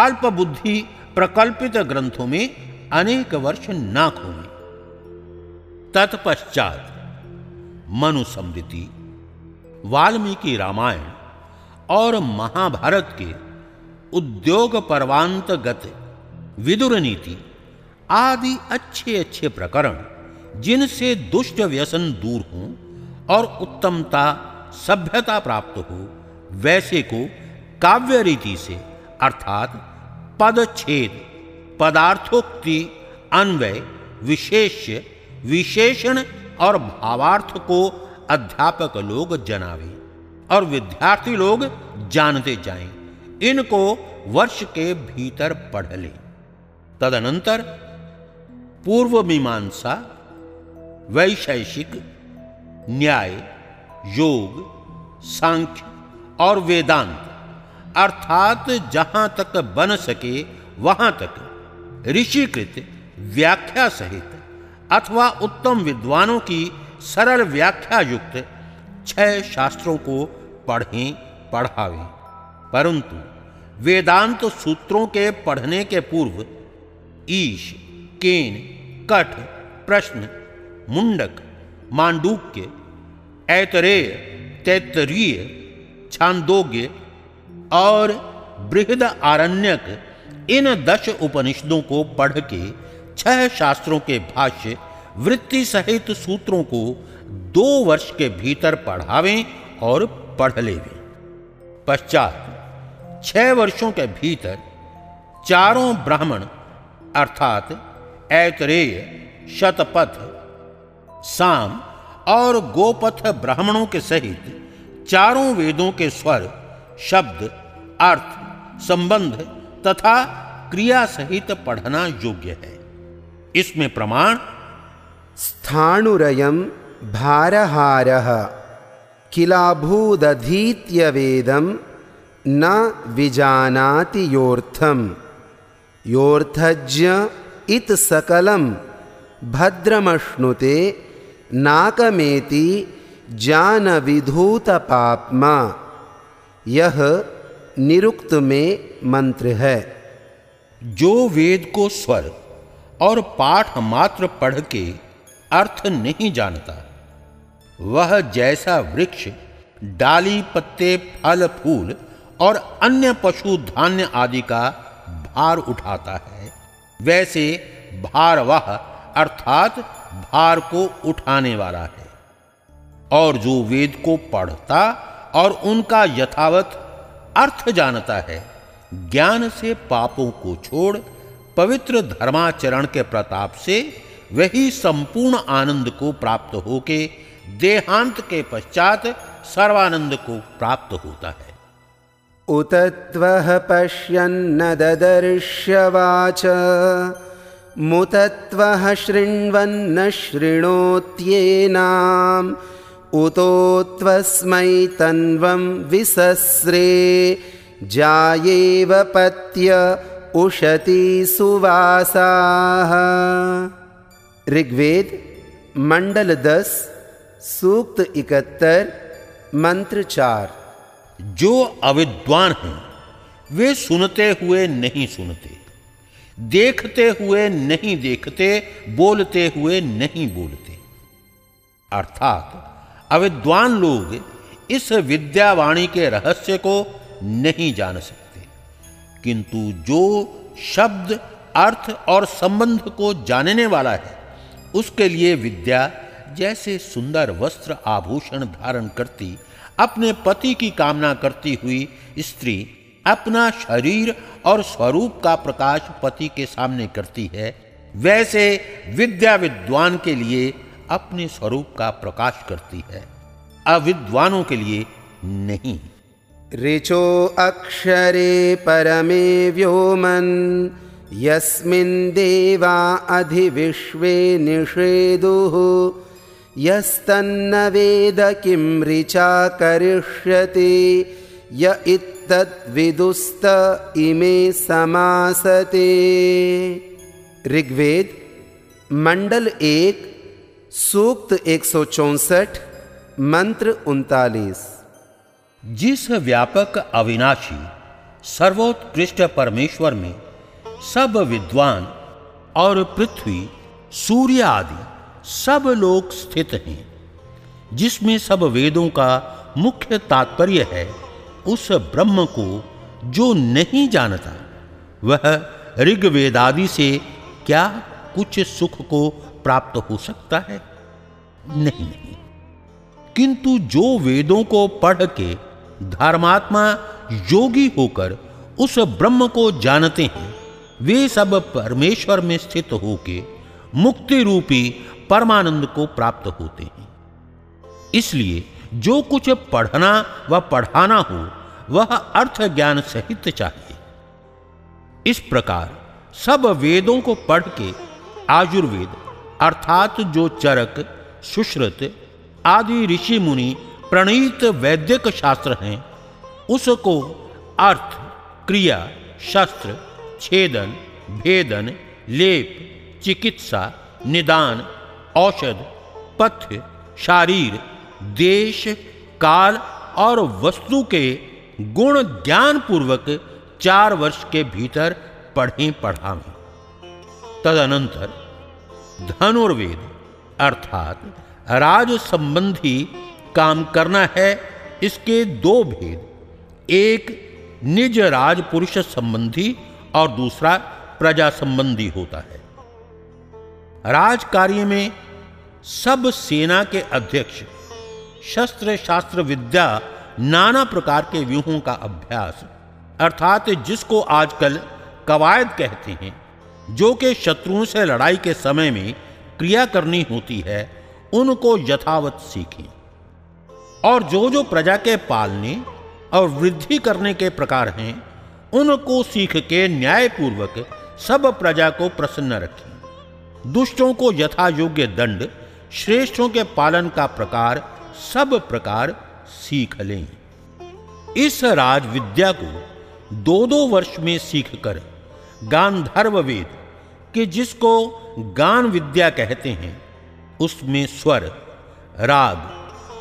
अल्प बुद्धि प्रकल्पित ग्रंथों में अनेक वर्ष ना खोए। तत्पश्चात मनुस्मृति वाल्मीकि रामायण और महाभारत के उद्योग पर्वांतगत विदुर नीति आदि अच्छे अच्छे प्रकरण जिनसे दुष्ट व्यसन दूर हो और उत्तमता, सभ्यता प्राप्त हो, वैसे को काव्य रीति से, अर्थात पदछेद पदार्थोक्ति, अन्वय, विशेष, विशेषण और भावार्थ को अध्यापक लोग जनावे। और विद्यार्थी लोग जानते जाएँ। इनको वर्ष के भीतर पढ़ लें। तदनंतर पूर्व मीमांसा, वैशैषिक, न्याय, योग, सांख्य और वेदांत, अर्थात जहाँ तक बन सके वहाँ तक ऋषिकृत व्याख्या सहित अथवा उत्तम विद्वानों की सरल व्याख्या युक्त छह शास्त्रों को पढ़ें, पढ़ावें। परंतु वेदांत सूत्रों के पढ़ने के पूर्व ईश, केन, कठ, प्रश्न, मुंडक, मांडूक्य, ऐतरेय, तैतरीय, छांदोग्य और बृहद आरण्यक इन दश उपनिषदों को पढ़ के छह शास्त्रों के भाष्य, वृत्ति सहित सूत्रों को दो वर्ष के भीतर पढ़ावें और पढ़ लेवें। पश्चात छह वर्षों के भीतर चारों ब्राह्मण, अर्थात ऐतरेय, शतपथ, साम और गोपथ ब्राह्मणों के सहित चारों वेदों के स्वर, शब्द, अर्थ, संबंध तथा क्रिया सहित पढ़ना योग्य है। इसमें प्रमाण स्थाणुरयं भारहारः किलाभूदधीत्य वेदं न विजानाति योर्थम् योऽर्थज्ञ इत सकलं भद्रमश्नुते नाकमेति जानविधूतपाप्मा यह निरुक्त में मंत्र है जो वेद को स्वर और पाठ मात्र पढ़ के अर्थ नहीं जानता वह जैसा वृक्ष, डाली, पत्ते, फल, फूल और अन्य पशु, धान्य आदि का भार उठाता है, वैसे भारवाह अर्थात भार को उठाने वाला है। और जो वेद को पढ़ता और उनका यथावत अर्थ जानता है, ज्ञान से पापों को छोड़ पवित्र धर्माचरण के प्रताप से वही संपूर्ण आनंद को प्राप्त होके देहांत के पश्चात सर्वानंद को प्राप्त होता है। उत त्वः पश्यन्न ददर्श्यवाच। मुत त्वः शृण्वन्न शृणोत्येनाम्। उतो त्वस्मै तन्वं विसस्रे। जायेव पत्य उशति सुवासाः। ऋग्वेद मंडल दस सूक्त इकहत्तर, मंत्र चार। जो अविद्वान हैं, वे सुनते हुए नहीं सुनते, देखते हुए नहीं देखते, बोलते हुए नहीं बोलते। अर्थात, अविद्वान लोग इस विद्यावाणी के रहस्य को नहीं जान सकते। किंतु जो शब्द, अर्थ और संबंध को जानने वाला है, उसके लिए विद्या जैसे सुंदर वस्त्र आभूषण धारण करती, अपने पति की कामना करती हुई स्त्री अपना शरीर और स्वरूप का प्रकाश पति के सामने करती है, वैसे विद्या विद्वान के लिए अपने स्वरूप का प्रकाश करती है। अविद्वानों के लिए नहीं। ऋचो अक्षरे परमे व्योमन, यस्मिन् देवा अधिविश्वे निषेदुः। यस्तन्न वेद किं ऋचा करिष्यति? य इमे समासते। ऋग्वेद, मंडल एक, सूक्त एक सौ चौसठ, मंत्र उनतालीस। जिस व्यापक अविनाशी सर्वोत्कृष्ट परमेश्वर में सब विद्वान और पृथ्वी, सूर्य आदि सब लोग स्थित हैं। जिसमें सब वेदों का मुख्य तात्पर्य है, उस ब्रह्म को जो नहीं जानता, वह ऋग्वेदादि से क्या कुछ सुख को प्राप्त हो सकता है? नहीं। नहीं किंतु जो वेदों को पढ़ के धर्मात्मा योगी होकर उस ब्रह्म को जानते हैं, वे सब परमेश्वर में स्थित होके मुक्ति रूपी परमानंद को प्राप्त होते हैं। इसलिए जो कुछ पढ़ना व पढ़ाना हो, वह अर्थ ज्ञान सहित चाहिए। इस प्रकार सब वेदों को पढ़ के आयुर्वेद, अर्थात जो चरक, सुश्रुत आदि ऋषि मुनि प्रणीत वैद्यक शास्त्र हैं, उसको अर्थ, क्रिया, शस्त्र, छेदन, भेदन, लेप, चिकित्सा, निदान औषध, पथ्य, शारीर, देश, काल और वस्तु के गुण ज्ञान पूर्वक चार वर्ष के भीतर पढ़ें पढ़ावें तदनंतर धनुर्वेद, अर्थात राज संबंधी काम करना है, इसके दो भेद, एक निज राज पुरुष संबंधी और दूसरा प्रजा संबंधी होता है। राज कार्य में सब सेना के अध्यक्ष शस्त्र शास्त्र विद्या, नाना प्रकार के व्यूहों का अभ्यास, अर्थात जिसको आजकल कवायद कहते हैं, जो कि शत्रुओं से लड़ाई के समय में क्रिया करनी होती है, उनको यथावत सीखें। और जो जो प्रजा के पालने और वृद्धि करने के प्रकार हैं, उनको सीख के न्यायपूर्वक सब प्रजा को प्रसन्न रखें। दुष्टों को यथा योग्य दंड, श्रेष्ठों के पालन का प्रकार, सब प्रकार सीख लें। इस राज विद्या को दो दो वर्ष में सीख कर गांधर्व वेद कि जिसको गान विद्या कहते हैं, उसमें स्वर, राग,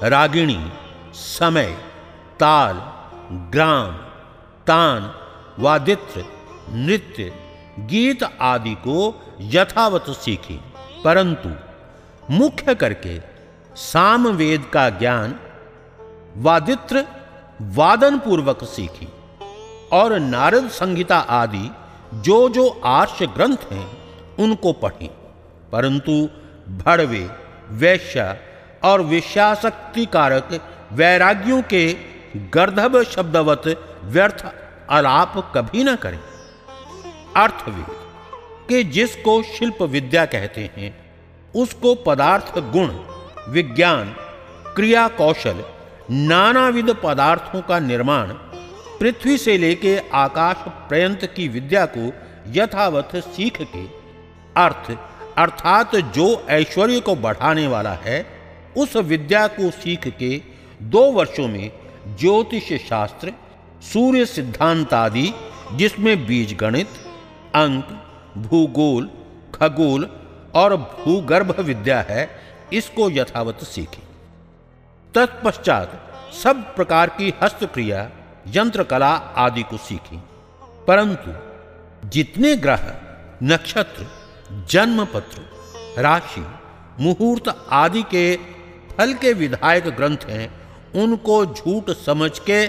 रागिणी, समय, ताल, ग्राम, तान, वादित्र, नृत्य गीत आदि को यथावत सीखें। परंतु मुख्य करके सामवेद का ज्ञान वादित्र वादन पूर्वक सीखें और नारद संहिता आदि जो जो आर्ष ग्रंथ हैं, उनको पढ़ें। परंतु भड़वे, वैश्य और विषयाशक्ति कारक वैराग्यों के गर्धभ शब्दवत व्यर्थ आलाप कभी ना करें। अर्थवेद, के जिसको शिल्प विद्या कहते हैं, उसको पदार्थ गुण, विज्ञान, क्रिया कौशल, नानाविध पदार्थों का निर्माण, पृथ्वी से लेके आकाश पर्यंत की विद्या को यथावत सीख के अर्थ, अर्थात जो ऐश्वर्य को बढ़ाने वाला है, उस विद्या को सीख के दो वर्षों में ज्योतिष शास्त्र सूर्य सिद्धांत आदि, जिसमें बीज गणित अंक, भूगोल, खगोल और भूगर्भ विद्या है, इसको यथावत सीखें। तत्पश्चात सब प्रकार की हस्तक्रिया यंत्र कला आदि को सीखी। परंतु जितने ग्रह, नक्षत्र जन्म पत्र राशि, मुहूर्त आदि के फल के विधायक ग्रंथ हैं, उनको झूठ समझ के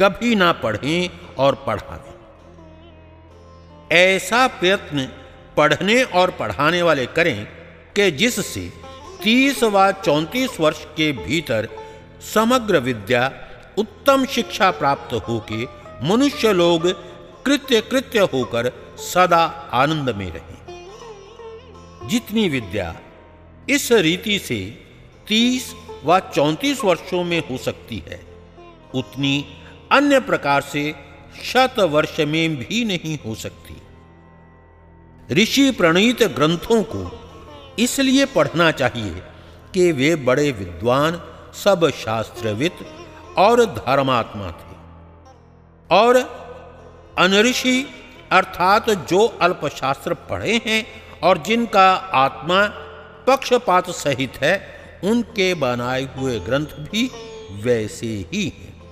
कभी ना पढ़ें और पढ़ावें। ऐसा प्रयत्न पढ़ने और पढ़ाने वाले करें कि जिससे तीस व चौंतीस वर्ष के भीतर समग्र विद्या, उत्तम शिक्षा प्राप्त होके मनुष्य लोग कृत्य कृत्य होकर सदा आनंद में रहे। जितनी विद्या इस रीति से तीस व चौंतीस वर्षों में हो सकती है, उतनी अन्य प्रकार से शत वर्ष में भी नहीं हो सकती। ऋषि प्रणीत ग्रंथों को इसलिए पढ़ना चाहिए कि वे बड़े विद्वान, सब शास्त्रविद और धर्मात्मा थे। और अनऋषि अर्थात जो अल्पशास्त्र पढ़े हैं और जिनका आत्मा पक्षपात सहित है, उनके बनाए हुए ग्रंथ भी वैसे ही हैं।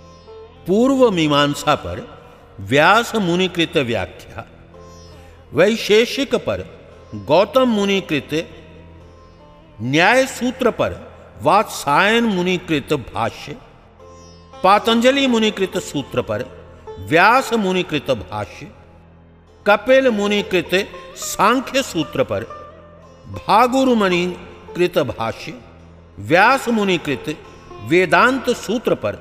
पूर्व मीमांसा पर व्यास मुनिकृत व्याख्या। वैशेषिक पर, गौतम मुनिकृत न्याय सूत्र पर, वात्सायन मुनिकृत भाष्य। पातंजलि मुनिकृत सूत्र पर, व्यास मुनिकृत भाष्य। कपिल मुनिकृत सांख्य सूत्र पर भागुरु मुनि कृत भाष्य। व्यास मुनिकृत वेदांत सूत्र पर,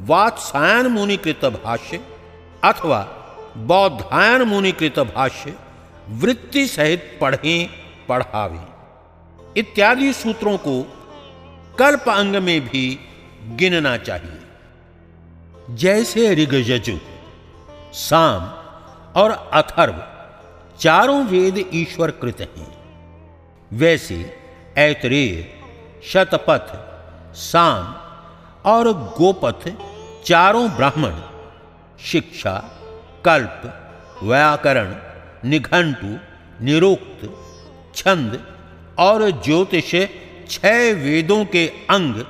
वात्सायन मुनिकृत भाष्य। अथवा बौद्धायन मुनिकृत भाष्य वृत्ति सहित पढ़ें, पढ़ावें। इत्यादि सूत्रों को कल्प अंग में भी गिनना चाहिए। जैसे ऋगजु साम और अथर्व चारों वेद ईश्वर कृत हैं। वैसे ऐतरेय, शतपथ, साम और गोपथ चारों ब्राह्मण शिक्षा, कल्प, व्याकरण, निघंटु, निरुक्त, छंद और ज्योतिष छह वेदों के अंग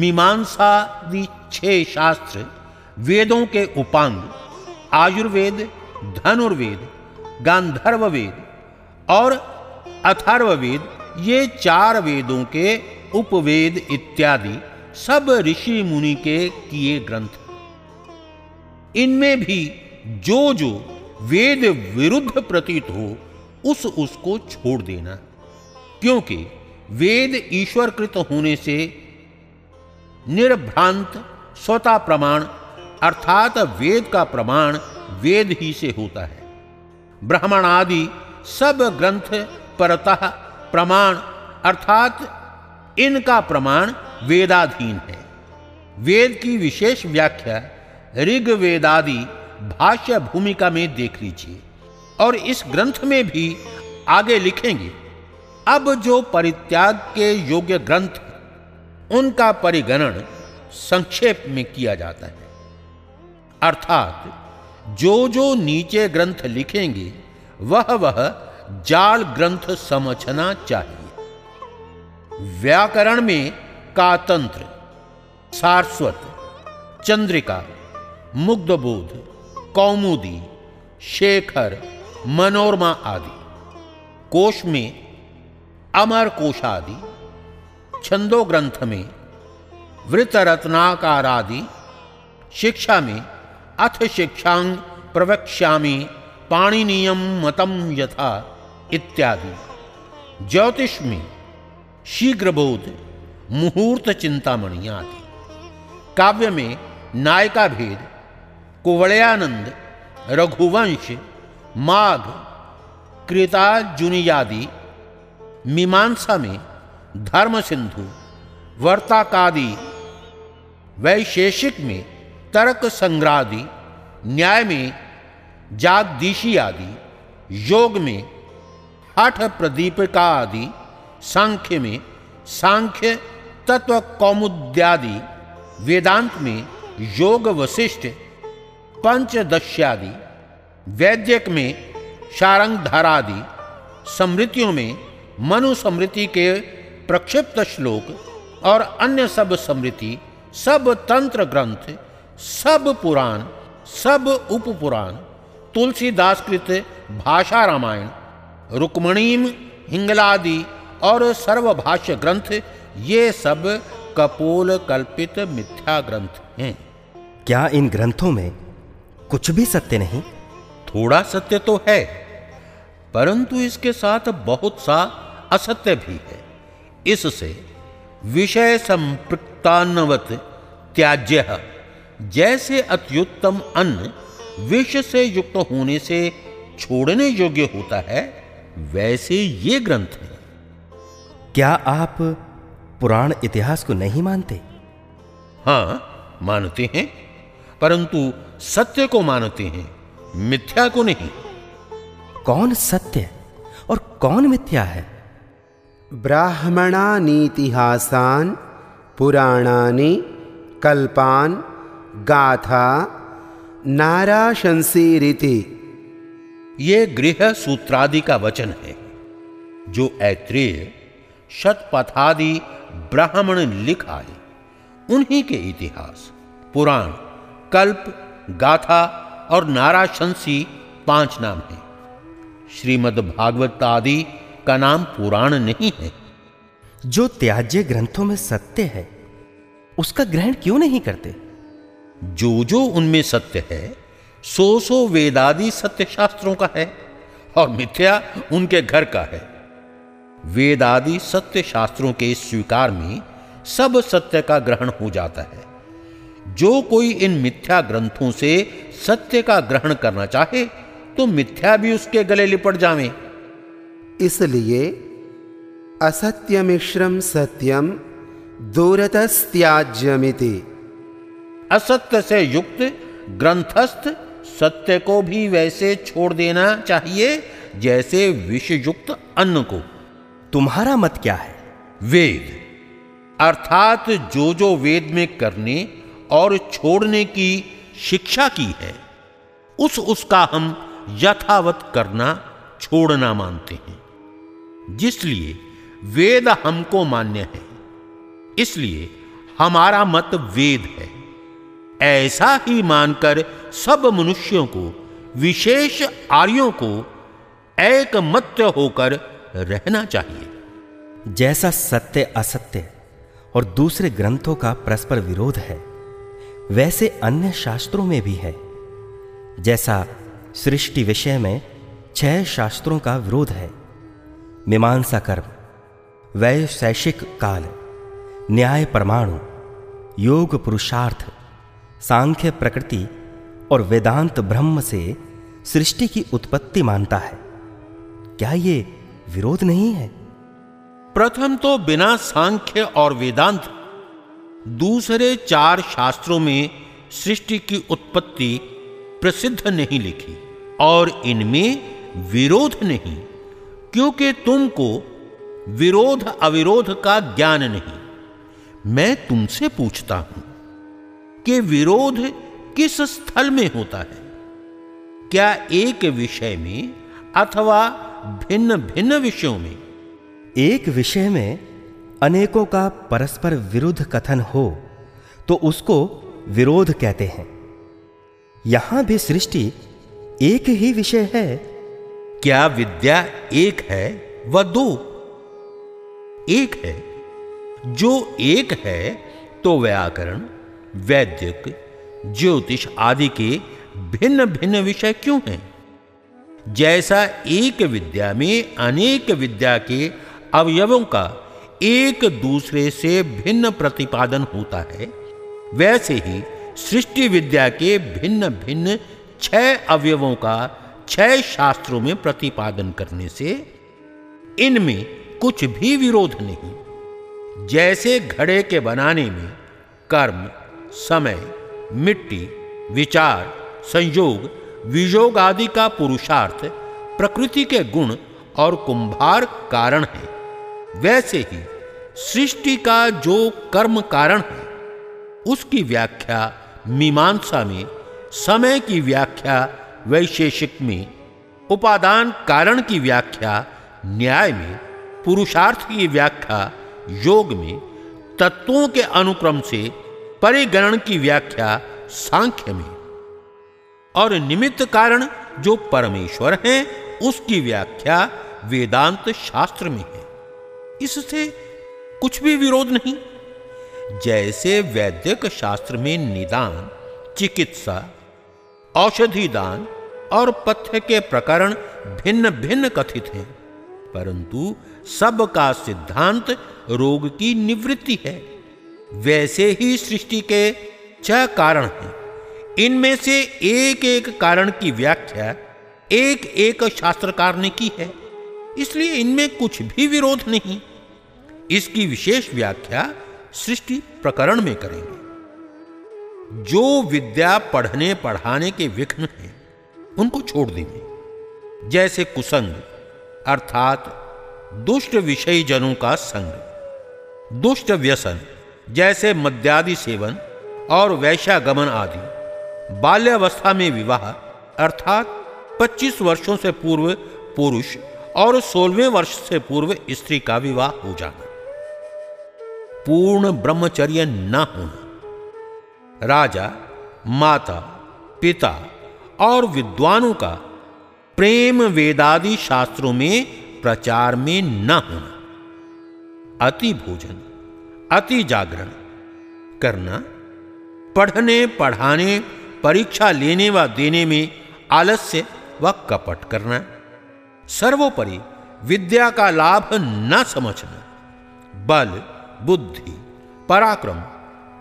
मीमांसादि छह शास्त्र, वेदों के उपांग, आयुर्वेद, धनुर्वेद गांधर्व वेद और अथर्ववेद, ये चार वेदों के उपवेद इत्यादि सब ऋषि मुनि के किए ग्रंथ इनमें भी जो जो वेद विरुद्ध प्रतीत हो, उस उसको छोड़ देना। क्योंकि वेद ईश्वरकृत होने से निर्भ्रांत स्वता प्रमाण, अर्थात वेद का प्रमाण वेद ही से होता है। ब्राह्मण आदि सब ग्रंथ परतः प्रमाण, अर्थात इनका प्रमाण वेदाधीन है। वेद की विशेष व्याख्या ऋग वेदादि भाष्य भूमिका में देख लीजिए और इस ग्रंथ में भी आगे लिखेंगे। अब जो परित्याग के योग्य ग्रंथ, उनका परिगणन संक्षेप में किया जाता है। अर्थात जो जो नीचे ग्रंथ लिखेंगे, वह वह जाल ग्रंथ समझना चाहिए। व्याकरण में कातंत्र सारस्वत, चंद्रिका मुग्धबोध, कौमुदी, शेखर, मनोरमा आदि। कोश में अमर कोशादि छंदो ग्रंथ में वृत रत्नाकार आदि शिक्षा में अथ शिक्षांग प्रवक्ष्यामी पाणिनीयम मतम यथा इत्यादि। ज्योतिष में शीघ्रबोध मुहूर्त चिंतामणि आदि। काव्य में नायका भेद कुवलयानंद रघुवंश, माघ कृताजुनियादि मीमांसा में धर्म सिंधु वर्ताकादि, वैशेषिक में तर्क संग्रादि न्याय में जागदीशी आदि योग में हठ प्रदीपिका आदि सांख्य में सांख्य तत्व कौमुद्यादि वेदांत में योग वशिष्ठ पंचदश्यादि, वैद्यक में शारंग धारादि समृतियों में मनु समृति के प्रक्षिप्त श्लोक और अन्य सब स्मृति, सब तंत्र ग्रंथ, सब पुराण, सब उप पुराण तुलसीदास कृत भाषा रामायण, रुक्मणीम हिंगलादि और सर्वभाष्य ग्रंथ, ये सब कपोल कल्पित मिथ्या ग्रंथ हैं। क्या इन ग्रंथों में कुछ भी सत्य नहीं। थोड़ा सत्य तो है परंतु इसके साथ बहुत सा असत्य भी है। इससे विषय संपृक्तान्नवत त्याज्य जैसे अत्युत्तम अन्न विष से युक्त होने से छोड़ने योग्य होता है वैसे ये ग्रंथ है। क्या आप पुराण इतिहास को नहीं मानते? हाँ मानते हैं। परंतु सत्य को मानते हैं मिथ्या को नहीं। कौन सत्य और कौन मिथ्या है? ब्राह्मणानीतिहासान् पुराणानि कल्पान गाथा नाराशंसीरिति। ये गृह सूत्रादि का वचन है जो ऐत्रेय शतपथादि ब्राह्मण लिख आए उन्हीं के इतिहास पुराण कल्प गाथा और नाराशंसी पाँच नाम हैं। श्रीमद् भागवत आदि का नाम पुराण नहीं है। जो त्याज्य ग्रंथों में सत्य है उसका ग्रहण क्यों नहीं करते? जो जो उनमें सत्य है सो सो वेदादि सत्य शास्त्रों का है और मिथ्या उनके घर का है। वेदादि सत्य शास्त्रों के स्वीकार में सब सत्य का ग्रहण हो जाता है। जो कोई इन मिथ्या ग्रंथों से सत्य का ग्रहण करना चाहे तो मिथ्या भी उसके गले लिपट जावे। इसलिए असत्यमिश्रम सत्यम दूरतस्त्याज्यमिति। असत्य से युक्त ग्रंथस्थ सत्य को भी वैसे छोड़ देना चाहिए जैसे विष युक्त अन्न को। तुम्हारा मत क्या है? वेद। अर्थात जो जो वेद में करने और छोड़ने की शिक्षा की है, उस उसका हम यथावत करना, छोड़ना मानते हैं। जिसलिए वेद हमको मान्य है, इसलिए हमारा मत वेद है। ऐसा ही मानकर सब मनुष्यों को, विशेष आर्यों को एक मत होकर रहना चाहिए। जैसा सत्य असत्य और दूसरे ग्रंथों का परस्पर विरोध है वैसे अन्य शास्त्रों में भी है। जैसा सृष्टि विषय में छह शास्त्रों का विरोध है। मीमांसा कर्म वैशैषिक काल, न्याय परमाणु, योग पुरुषार्थ, सांख्य प्रकृति और वेदांत ब्रह्म से सृष्टि की उत्पत्ति मानता है। क्या ये विरोध नहीं है? प्रथम तो बिना सांख्य और वेदांत दूसरे चार शास्त्रों में सृष्टि की उत्पत्ति प्रसिद्ध नहीं लिखी और इनमें विरोध नहीं, क्योंकि तुमको विरोध अविरोध का ज्ञान नहीं। मैं तुमसे पूछता हूँ कि विरोध किस स्थल में होता है? क्या एक विषय में अथवा भिन्न भिन्न विषयों में? एक विषय में अनेकों का परस्पर विरुद्ध कथन हो तो उसको विरोध कहते हैं। यहाँ भी सृष्टि एक ही विषय है। क्या विद्या एक है व दो? एक है। जो एक है तो व्याकरण वैद्यक ज्योतिष आदि के भिन्न भिन्न विषय क्यों हैं? जैसा एक विद्या में अनेक विद्या के अवयवों का एक दूसरे से भिन्न प्रतिपादन होता है, वैसे ही सृष्टि विद्या के भिन्न भिन्न छह अवयवों का छह शास्त्रों में प्रतिपादन करने से इनमें कुछ भी विरोध नहीं। जैसे घड़े के बनाने में कर्म, समय, मिट्टी, विचार, संयोग, विजोग आदि का पुरुषार्थ प्रकृति के गुण और कुंभार कारण है। वैसे ही सृष्टि का जो कर्म कारण है, उसकी व्याख्या मीमांसा में, समय की व्याख्या वैशेषिक में, उपादान कारण की व्याख्या न्याय में, पुरुषार्थ की व्याख्या योग में, तत्वों के अनुक्रम से परिगणन की व्याख्या सांख्य में। और निमित्त कारण जो परमेश्वर हैं, उसकी व्याख्या वेदांत शास्त्र में है। इससे कुछ भी विरोध नहीं। जैसे वैद्यक शास्त्र में निदान, चिकित्सा, औषधि दान और पथ्य के प्रकरण भिन्न भिन्न कथित हैं, परंतु सबका सिद्धांत रोग की निवृत्ति है। वैसे ही सृष्टि के छह कारण हैं। इनमें से एक एक कारण की व्याख्या एक एक शास्त्रकार ने की है, इसलिए इनमें कुछ भी विरोध नहीं। इसकी विशेष व्याख्या सृष्टि प्रकरण में करेंगे। जो विद्या पढ़ने पढ़ाने के विघ्न हैं, उनको छोड़ देंगे। जैसे कुसंग, अर्थात दुष्ट विषय जनों का संग। दुष्ट व्यसन, जैसे मद्यादि सेवन और वैश्यागमन आदि। बाल्यावस्था में विवाह, अर्थात 25 वर्षों से पूर्व पुरुष और 16वें वर्ष से पूर्व स्त्री का विवाह हो जाना। पूर्ण ब्रह्मचर्य न होना। राजा, माता, पिता और विद्वानों का प्रेम वेदादि शास्त्रों में प्रचार में न होना। अति भोजन, अति जागरण करना, पढ़ने, पढ़ाने, परीक्षा लेने व देने में आलस्य व कपट करना, सर्वोपरि विद्या का लाभ न समझना, बल बुद्धि, पराक्रम,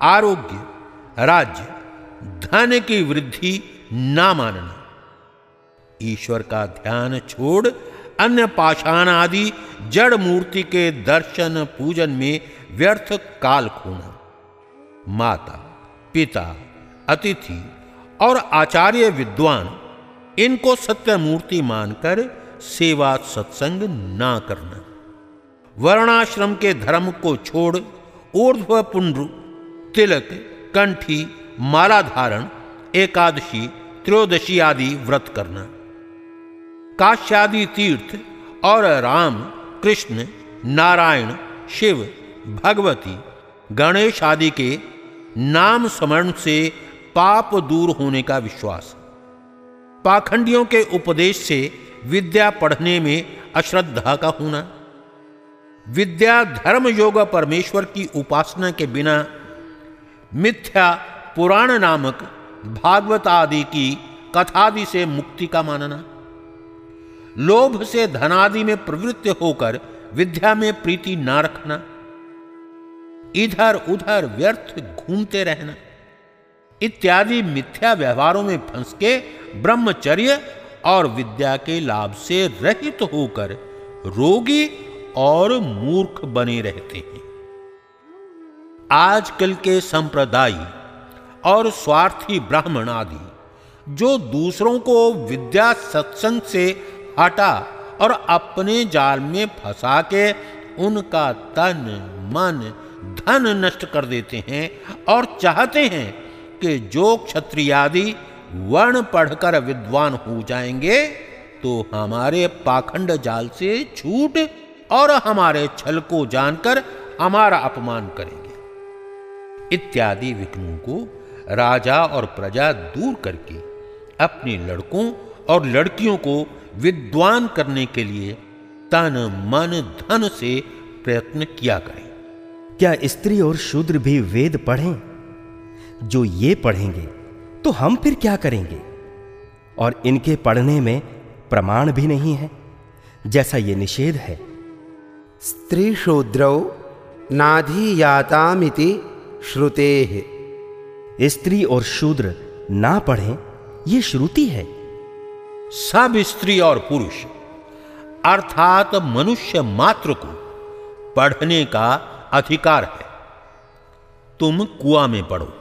आरोग्य, राज्य, धन की वृद्धि ना मानना। ईश्वर का ध्यान छोड़ अन्य पाषाण आदि जड़ मूर्ति के दर्शन पूजन में व्यर्थ काल खोना। माता, पिता, अतिथि और आचार्य विद्वान, इनको सत्य मूर्ति मानकर सेवा सत्संग ना करना। वर्णाश्रम के धर्म को छोड़ ऊर्ध्व तिलक, कंठी माला धारण एकादशी, त्रयोदशी आदि व्रत करना। काश्यादि तीर्थ और राम, कृष्ण, नारायण, शिव, भगवती, गणेश आदि के नाम स्मरण से पाप दूर होने का विश्वास। पाखंडियों के उपदेश से विद्या पढ़ने में अश्रद्धा का होना। विद्या धर्म योग परमेश्वर की उपासना के बिना मिथ्या पुराण नामक भागवत आदि की कथादि से मुक्ति का मानना। लोभ से धनादि में प्रवृत्त होकर विद्या में प्रीति ना रखना। इधर उधर व्यर्थ घूमते रहना। इत्यादि मिथ्या व्यवहारों में फंस के ब्रह्मचर्य और विद्या के लाभ से रहित होकर रोगी और मूर्ख बने रहते हैं। आजकल के संप्रदायी और स्वार्थी ब्राह्मण आदि, जो दूसरों को विद्या सत्संग से हटा और अपने जाल में फंसा के उनका तन, मन, धन नष्ट कर देते हैं और चाहते हैं कि जो क्षत्रियादि वर्ण पढ़कर विद्वान हो जाएँगे तो हमारे पाखंड जाल से छूट और हमारे छल को जानकर हमारा अपमान करेंगे। इत्यादि विघ्नों को राजा और प्रजा दूर करके अपने लड़कों और लड़कियों को विद्वान करने के लिए तन, मन, धन से प्रयत्न किया करें। क्या स्त्री और शूद्र भी वेद पढ़ें? जो ये पढ़ेंगे तो हम फिर क्या करेंगे? और इनके पढ़ने में प्रमाण भी नहीं है, जैसा ये निषेध है। स्त्री शूद्रौ नाधीयातामिति श्रुते। स्त्री और शूद्र ना पढ़े ये श्रुति है। सब स्त्री और पुरुष अर्थात मनुष्य मात्र को पढ़ने का अधिकार है। तुम कुआ में पढ़ो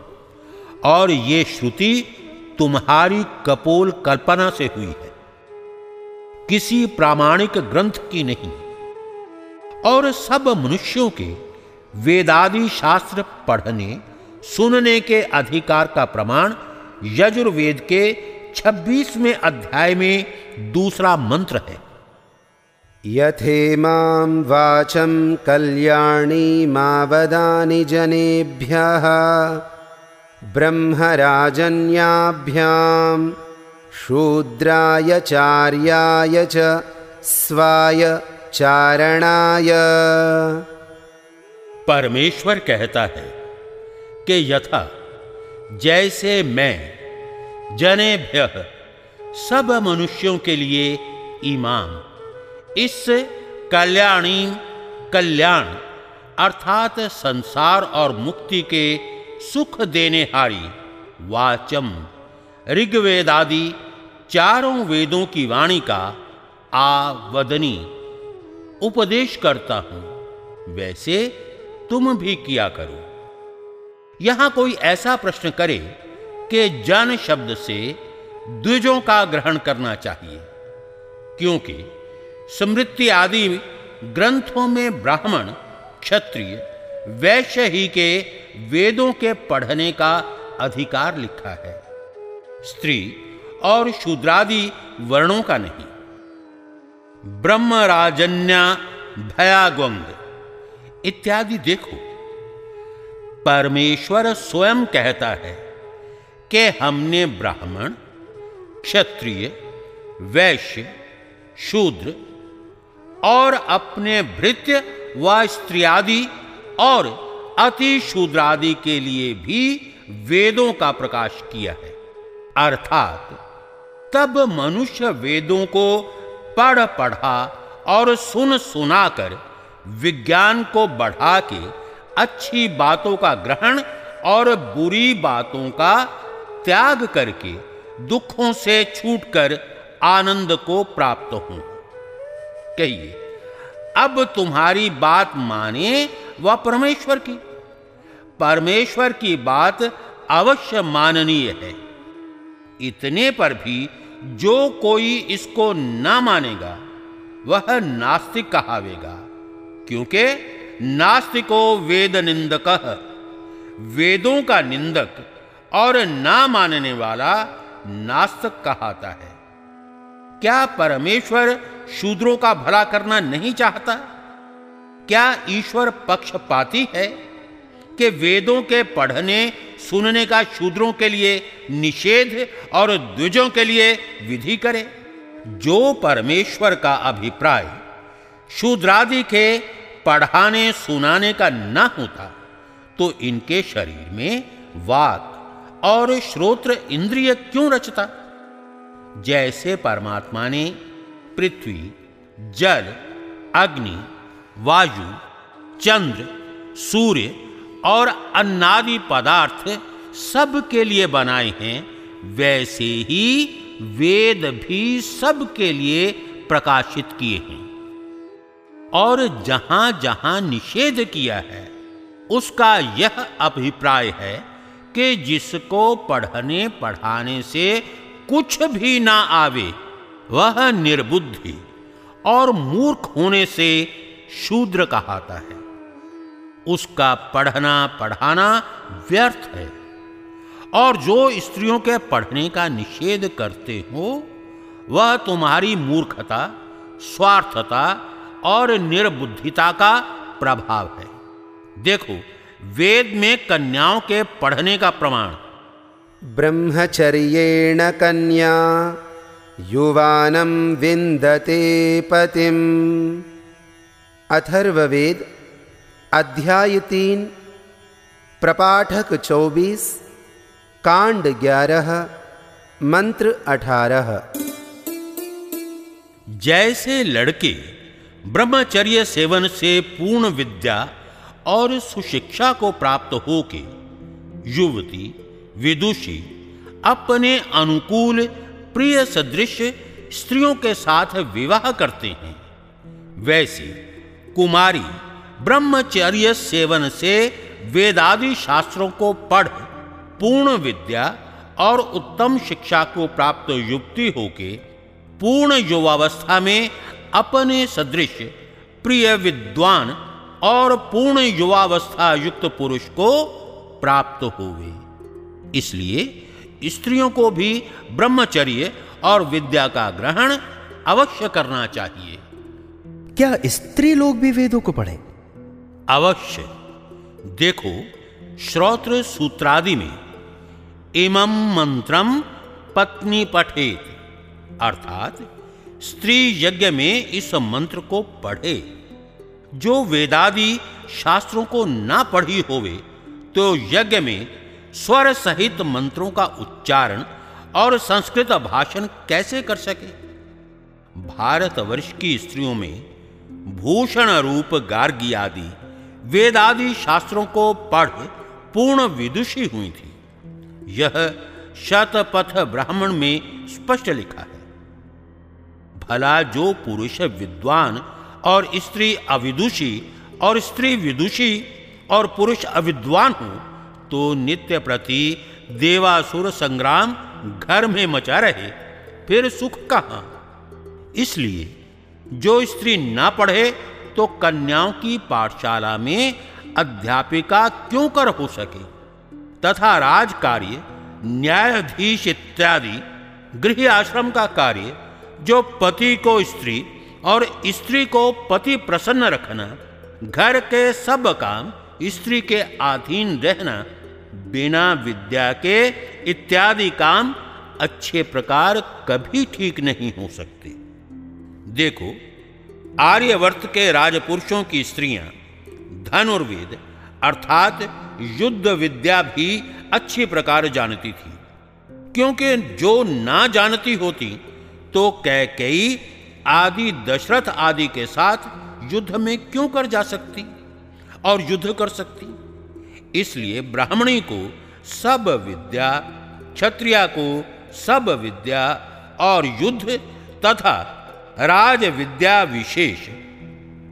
और ये श्रुति तुम्हारी कपोल कल्पना से हुई है। किसी प्रामाणिक ग्रंथ की नहीं और सब मनुष्यों के वेदादि शास्त्र पढ़ने, सुनने के अधिकार का प्रमाण यजुर्वेद के 26वें अध्याय में दूसरा मंत्र है। यथेमां वाचं कल्याणी मावदानि जनेभ्यः, ब्रह्मराजन्याभ्यां, शूद्राय चार्याय च स्वाय चारणाय। परमेश्वर कहता है कि यथा, जैसे मैं, जनेभ्य, सब मनुष्यों के लिए ईमान इस कल्याणी, कल्याण, अर्थात संसार और मुक्ति के सुख देने हारी वाचम ऋग्वेद आदि चारों वेदों की वाणी का आवदनी। उपदेश करता हूँ। वैसे तुम भी किया करो। यहाँ कोई ऐसा प्रश्न करे कि जन शब्द से द्विजों का ग्रहण करना चाहिए, क्योंकि स्मृति आदि ग्रंथों में ब्राह्मण, क्षत्रिय, वैश्य ही के वेदों के पढ़ने का अधिकार लिखा है। स्त्री और शूद्रादि वर्णों का नहीं। ब्रह्म राजन्या भयाग्वंग इत्यादि देखो। परमेश्वर स्वयं कहता है कि हमने ब्राह्मण, क्षत्रिय, वैश्य, शूद्र और अपने भृत्य व स्त्रियादि और अति शूद्रादि के लिए भी वेदों का प्रकाश किया है। अर्थात तब मनुष्य वेदों को पढ़ पढ़ा और सुन सुना कर विज्ञान को बढ़ा के अच्छी बातों का ग्रहण और बुरी बातों का त्याग करके दुखों से छूटकर आनंद को प्राप्त हो। कहिए, अब तुम्हारी बात माने वह परमेश्वर की। परमेश्वर की बात अवश्य माननीय है। इतने पर भी जो कोई इसको न मानेगा, वह नास्तिक कहावेगा। क्योंकि नास्तिको वेद निंदक। वेदों का निंदक और ना मानने वाला नास्तिक कहाता है। क्या परमेश्वर शूद्रों का भला करना नहीं चाहता? क्या ईश्वर पक्षपाती है? कि वेदों के पढ़ने, सुनने का शूद्रों के लिए निषेध और द्विजों के लिए विधि करे। जो परमेश्वर का अभिप्राय शूद्रादि के पढ़ाने, सुनाने का न होता तो इनके शरीर में वाक और श्रोत्र इंद्रिय क्यों रचता? जैसे परमात्मा ने पृथ्वी, जल, अग्नि, वायु, चंद्र, सूर्य और अन्नादि पदार्थ सब के लिए बनाए हैं, वैसे ही वेद भी सब के लिए प्रकाशित किए हैं। और जहाँ जहाँ निषेध किया है, उसका यह अभिप्राय है कि जिसको पढ़ने पढ़ाने से कुछ भी ना आवे, वह निर्बुद्धि और मूर्ख होने से शूद्र कहाता है। उसका पढ़ना पढ़ाना व्यर्थ है। और जो स्त्रियों के पढ़ने का निषेध करते हो, वह तुम्हारी मूर्खता, स्वार्थता और निर्बुद्धिता का प्रभाव है। देखो, वेद में कन्याओं के पढ़ने का प्रमाण। ब्रह्मचर्येण कन्या, युवानं विन्दते पतिम्। अथर्ववेद अध्याय तीन प्रपाठक चौबीस, कांड ग्यारह, मंत्र अठारह। जैसे लड़के ब्रह्मचर्य सेवन से पूर्ण विद्या और सुशिक्षा को प्राप्त होके युवती, विदुषी, अपने अनुकूल, प्रिय सदृश स्त्रियों के साथ विवाह करते हैं, वैसे कुमारी ब्रह्मचर्य सेवन से वेदादि शास्त्रों को पढ़, पूर्ण विद्या और उत्तम शिक्षा को प्राप्त युक्ति होके पूर्ण युवावस्था में अपने सदृश, प्रिय विद्वान और पूर्ण युवावस्था युक्त पुरुष को प्राप्त हुए। इसलिए स्त्रियों को भी ब्रह्मचर्य और विद्या का ग्रहण अवश्य करना चाहिए। क्या स्त्री लोग भी वेदों को पढ़ें? अवश्य। देखो, श्रोत्र सूत्रादि में, इमं मंत्रम पत्नी पठेत, अर्थात स्त्री यज्ञ में इस मंत्र को पढ़े। जो वेदादि शास्त्रों को ना पढ़ी होवे तो यज्ञ में स्वर सहित मंत्रों का उच्चारण और संस्कृत भाषण कैसे कर सके? भारतवर्ष की स्त्रियों में भूषण रूप गार्गी आदि वेद आदि शास्त्रों को पढ़ पूर्ण विदुषी हुई थी। यह शतपथ ब्राह्मण में स्पष्ट लिखा है। भला जो पुरुष विद्वान और स्त्री अविदुषी और स्त्री विदुषी और पुरुष अविद्वान हो तो नित्य प्रति देवासुर संग्राम घर में मचा रहे, फिर सुख कहाँ? इसलिए जो स्त्री ना पढ़े तो कन्याओं की पाठशाला में अध्यापिका क्यों कर हो सके? तथा राज कार्य न्यायाधीश इत्यादि गृह आश्रम का कार्य, जो पति को स्त्री और स्त्री को पति प्रसन्न रखना, घर के सब काम स्त्री के अधीन रहना, बिना विद्या के इत्यादि काम अच्छे प्रकार कभी ठीक नहीं हो सकते। देखो आर्यवर्त के राजपुरुषों की स्त्रियाँ धनुर्वेद अर्थात युद्ध विद्या भी अच्छी प्रकार जानती थी। क्योंकि जो ना जानती होती तो कैकई आदि दशरथ आदि के साथ युद्ध में क्यों कर जा सकती और युद्ध कर सकती? इसलिए ब्राह्मणी को सब विद्या, क्षत्रिया को सब विद्या और युद्ध तथा राज विद्या विशेष।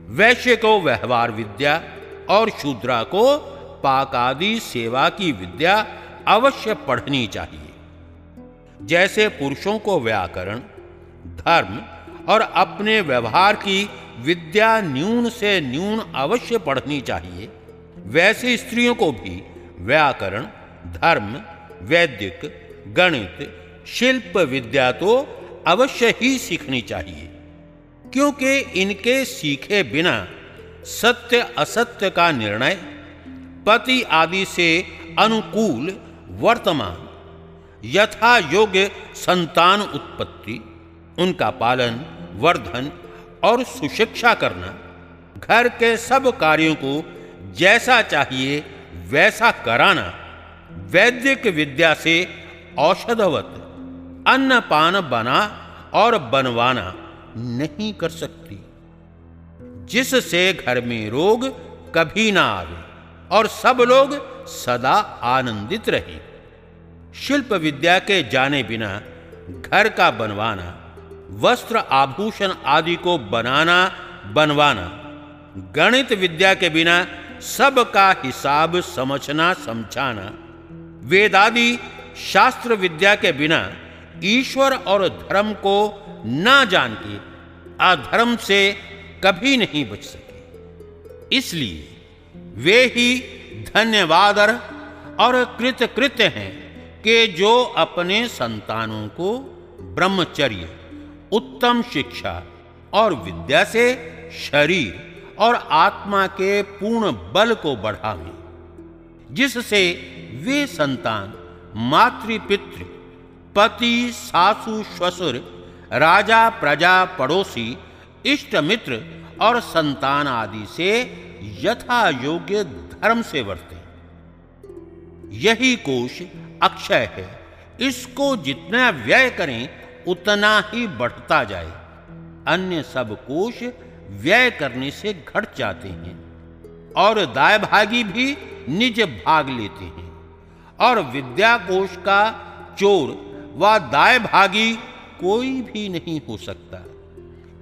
वैश्य को व्यवहार विद्या और शूद्रा को पाकादि सेवा की विद्या अवश्य पढ़नी चाहिए। जैसे पुरुषों को व्याकरण, धर्म और अपने व्यवहार की विद्या न्यून से न्यून अवश्य पढ़नी चाहिए, वैसे स्त्रियों को भी व्याकरण, धर्म, वैदिक, गणित, शिल्प विद्या तो अवश्य ही सीखनी चाहिए, क्योंकि इनके सीखे बिना सत्य असत्य का निर्णय, पति आदि से अनुकूल वर्तमान, यथा योग्य संतान उत्पत्ति, उनका पालन, वर्धन और सुशिक्षा करना, घर के सब कार्यों को जैसा चाहिए वैसा कराना, वैदिक विद्या से औषधवत। अन्नपान बना और बनवाना नहीं कर सकती। जिससे घर में रोग कभी ना आवे और सब लोग सदा आनंदित रहे। शिल्प विद्या के जाने बिना घर का बनवाना, वस्त्र आभूषण आदि को बनाना, बनवाना, गणित विद्या के बिना सब का हिसाब समझना, समझाना, वेदादि शास्त्र विद्या के बिना ईश्वर और धर्म को ना जान के अधर्म से कभी नहीं बच सके। इसलिए वे ही धन्यवाद और कृतकृत्य हैं कि जो अपने संतानों को ब्रह्मचर्य, उत्तम शिक्षा और विद्या से शरीर और आत्मा के पूर्ण बल को बढ़ावे, जिससे वे संतान मातृपितृ पति सासु श्वसुर राजा प्रजा पड़ोसी, इष्ट मित्र और संतान आदि से यथा योग्य धर्म से वर्ते। यही कोश अक्षय है। इसको जितना व्यय करें, उतना ही बढ़ता जाए। अन्य सब कोष व्यय करने से घट जाते हैं और दाय भागी भी निज भाग लेते हैं। और विद्या कोष का चोर व दाय भागी कोई भी नहीं हो सकता।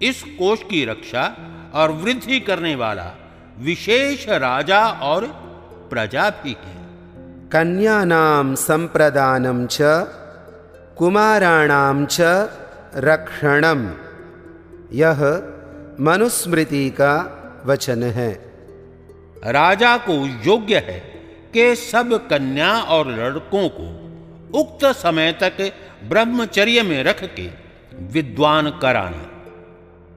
इस कोष की रक्षा और वृद्धि करने वाला विशेष राजा और प्रजा भी है। कन्यानाम संप्रदानम च कुमाराणाम च रक्षणम। यह मनुस्मृति का वचन है। राजा को योग्य है कि सब कन्या और लड़कों को उक्त समय तक ब्रह्मचर्य में रख के विद्वान कराना।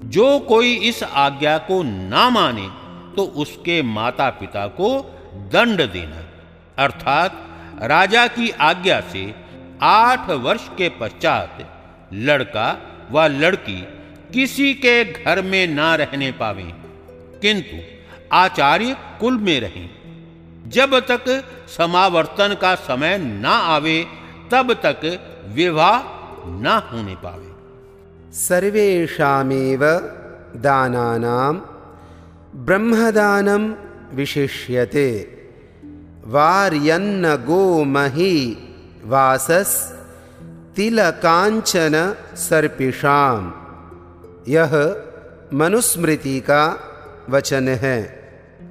जो कोई इस आज्ञा को ना माने तो उसके माता पिता को दंड देना। अर्थात, राजा की आज्ञा से आठ वर्ष के पश्चात लड़का व लड़की किसी के घर में ना रहने पावे, किंतु आचार्य कुल में रहें। जब तक समावर्तन का समय ना आवे तब तक विवाह न होने पावे। सर्वेषामेव दानानां ब्रह्मदानं विशिष्यते। वार्यन्न गोमही वासस् तिलकाञ्चन सर्पिषां यह मनुस्मृति का वचन। है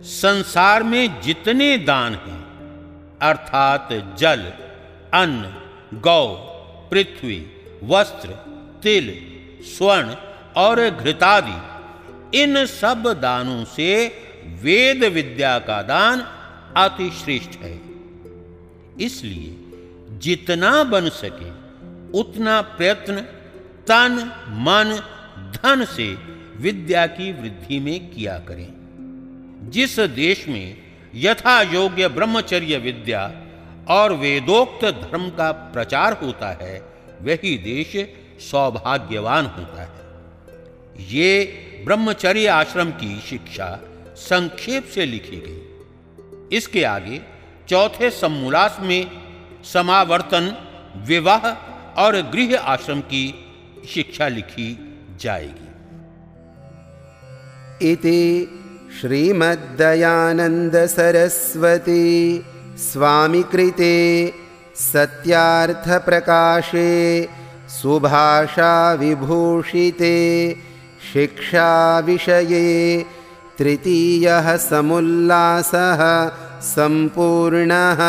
संसार में जितने दान हैं अर्थात जल अन्न गौ, पृथ्वी, वस्त्र, तिल, स्वर्ण और घृतादि। इन सब दानों से वेद विद्या का दान अति श्रेष्ठ है। इसलिए जितना बन सके, उतना प्रयत्न, तन, मन, धन से विद्या की वृद्धि में किया करें। जिस देश में यथा योग्य ब्रह्मचर्य विद्या और वेदोक्त धर्म का प्रचार होता है, वही देश सौभाग्यवान होता है। ये ब्रह्मचर्य आश्रम की शिक्षा संक्षेप से लिखी गई। इसके आगे चौथे समूलास में समावर्तन, विवाह और गृह आश्रम की शिक्षा लिखी जाएगी। इति श्रीमद्दयानन्दसरस्वती स्वामिकृते सत्यार्थप्रकाशे सुभाषाविभूषिते शिक्षाविषये तृतीयः समुल्लासः सम्पूर्णः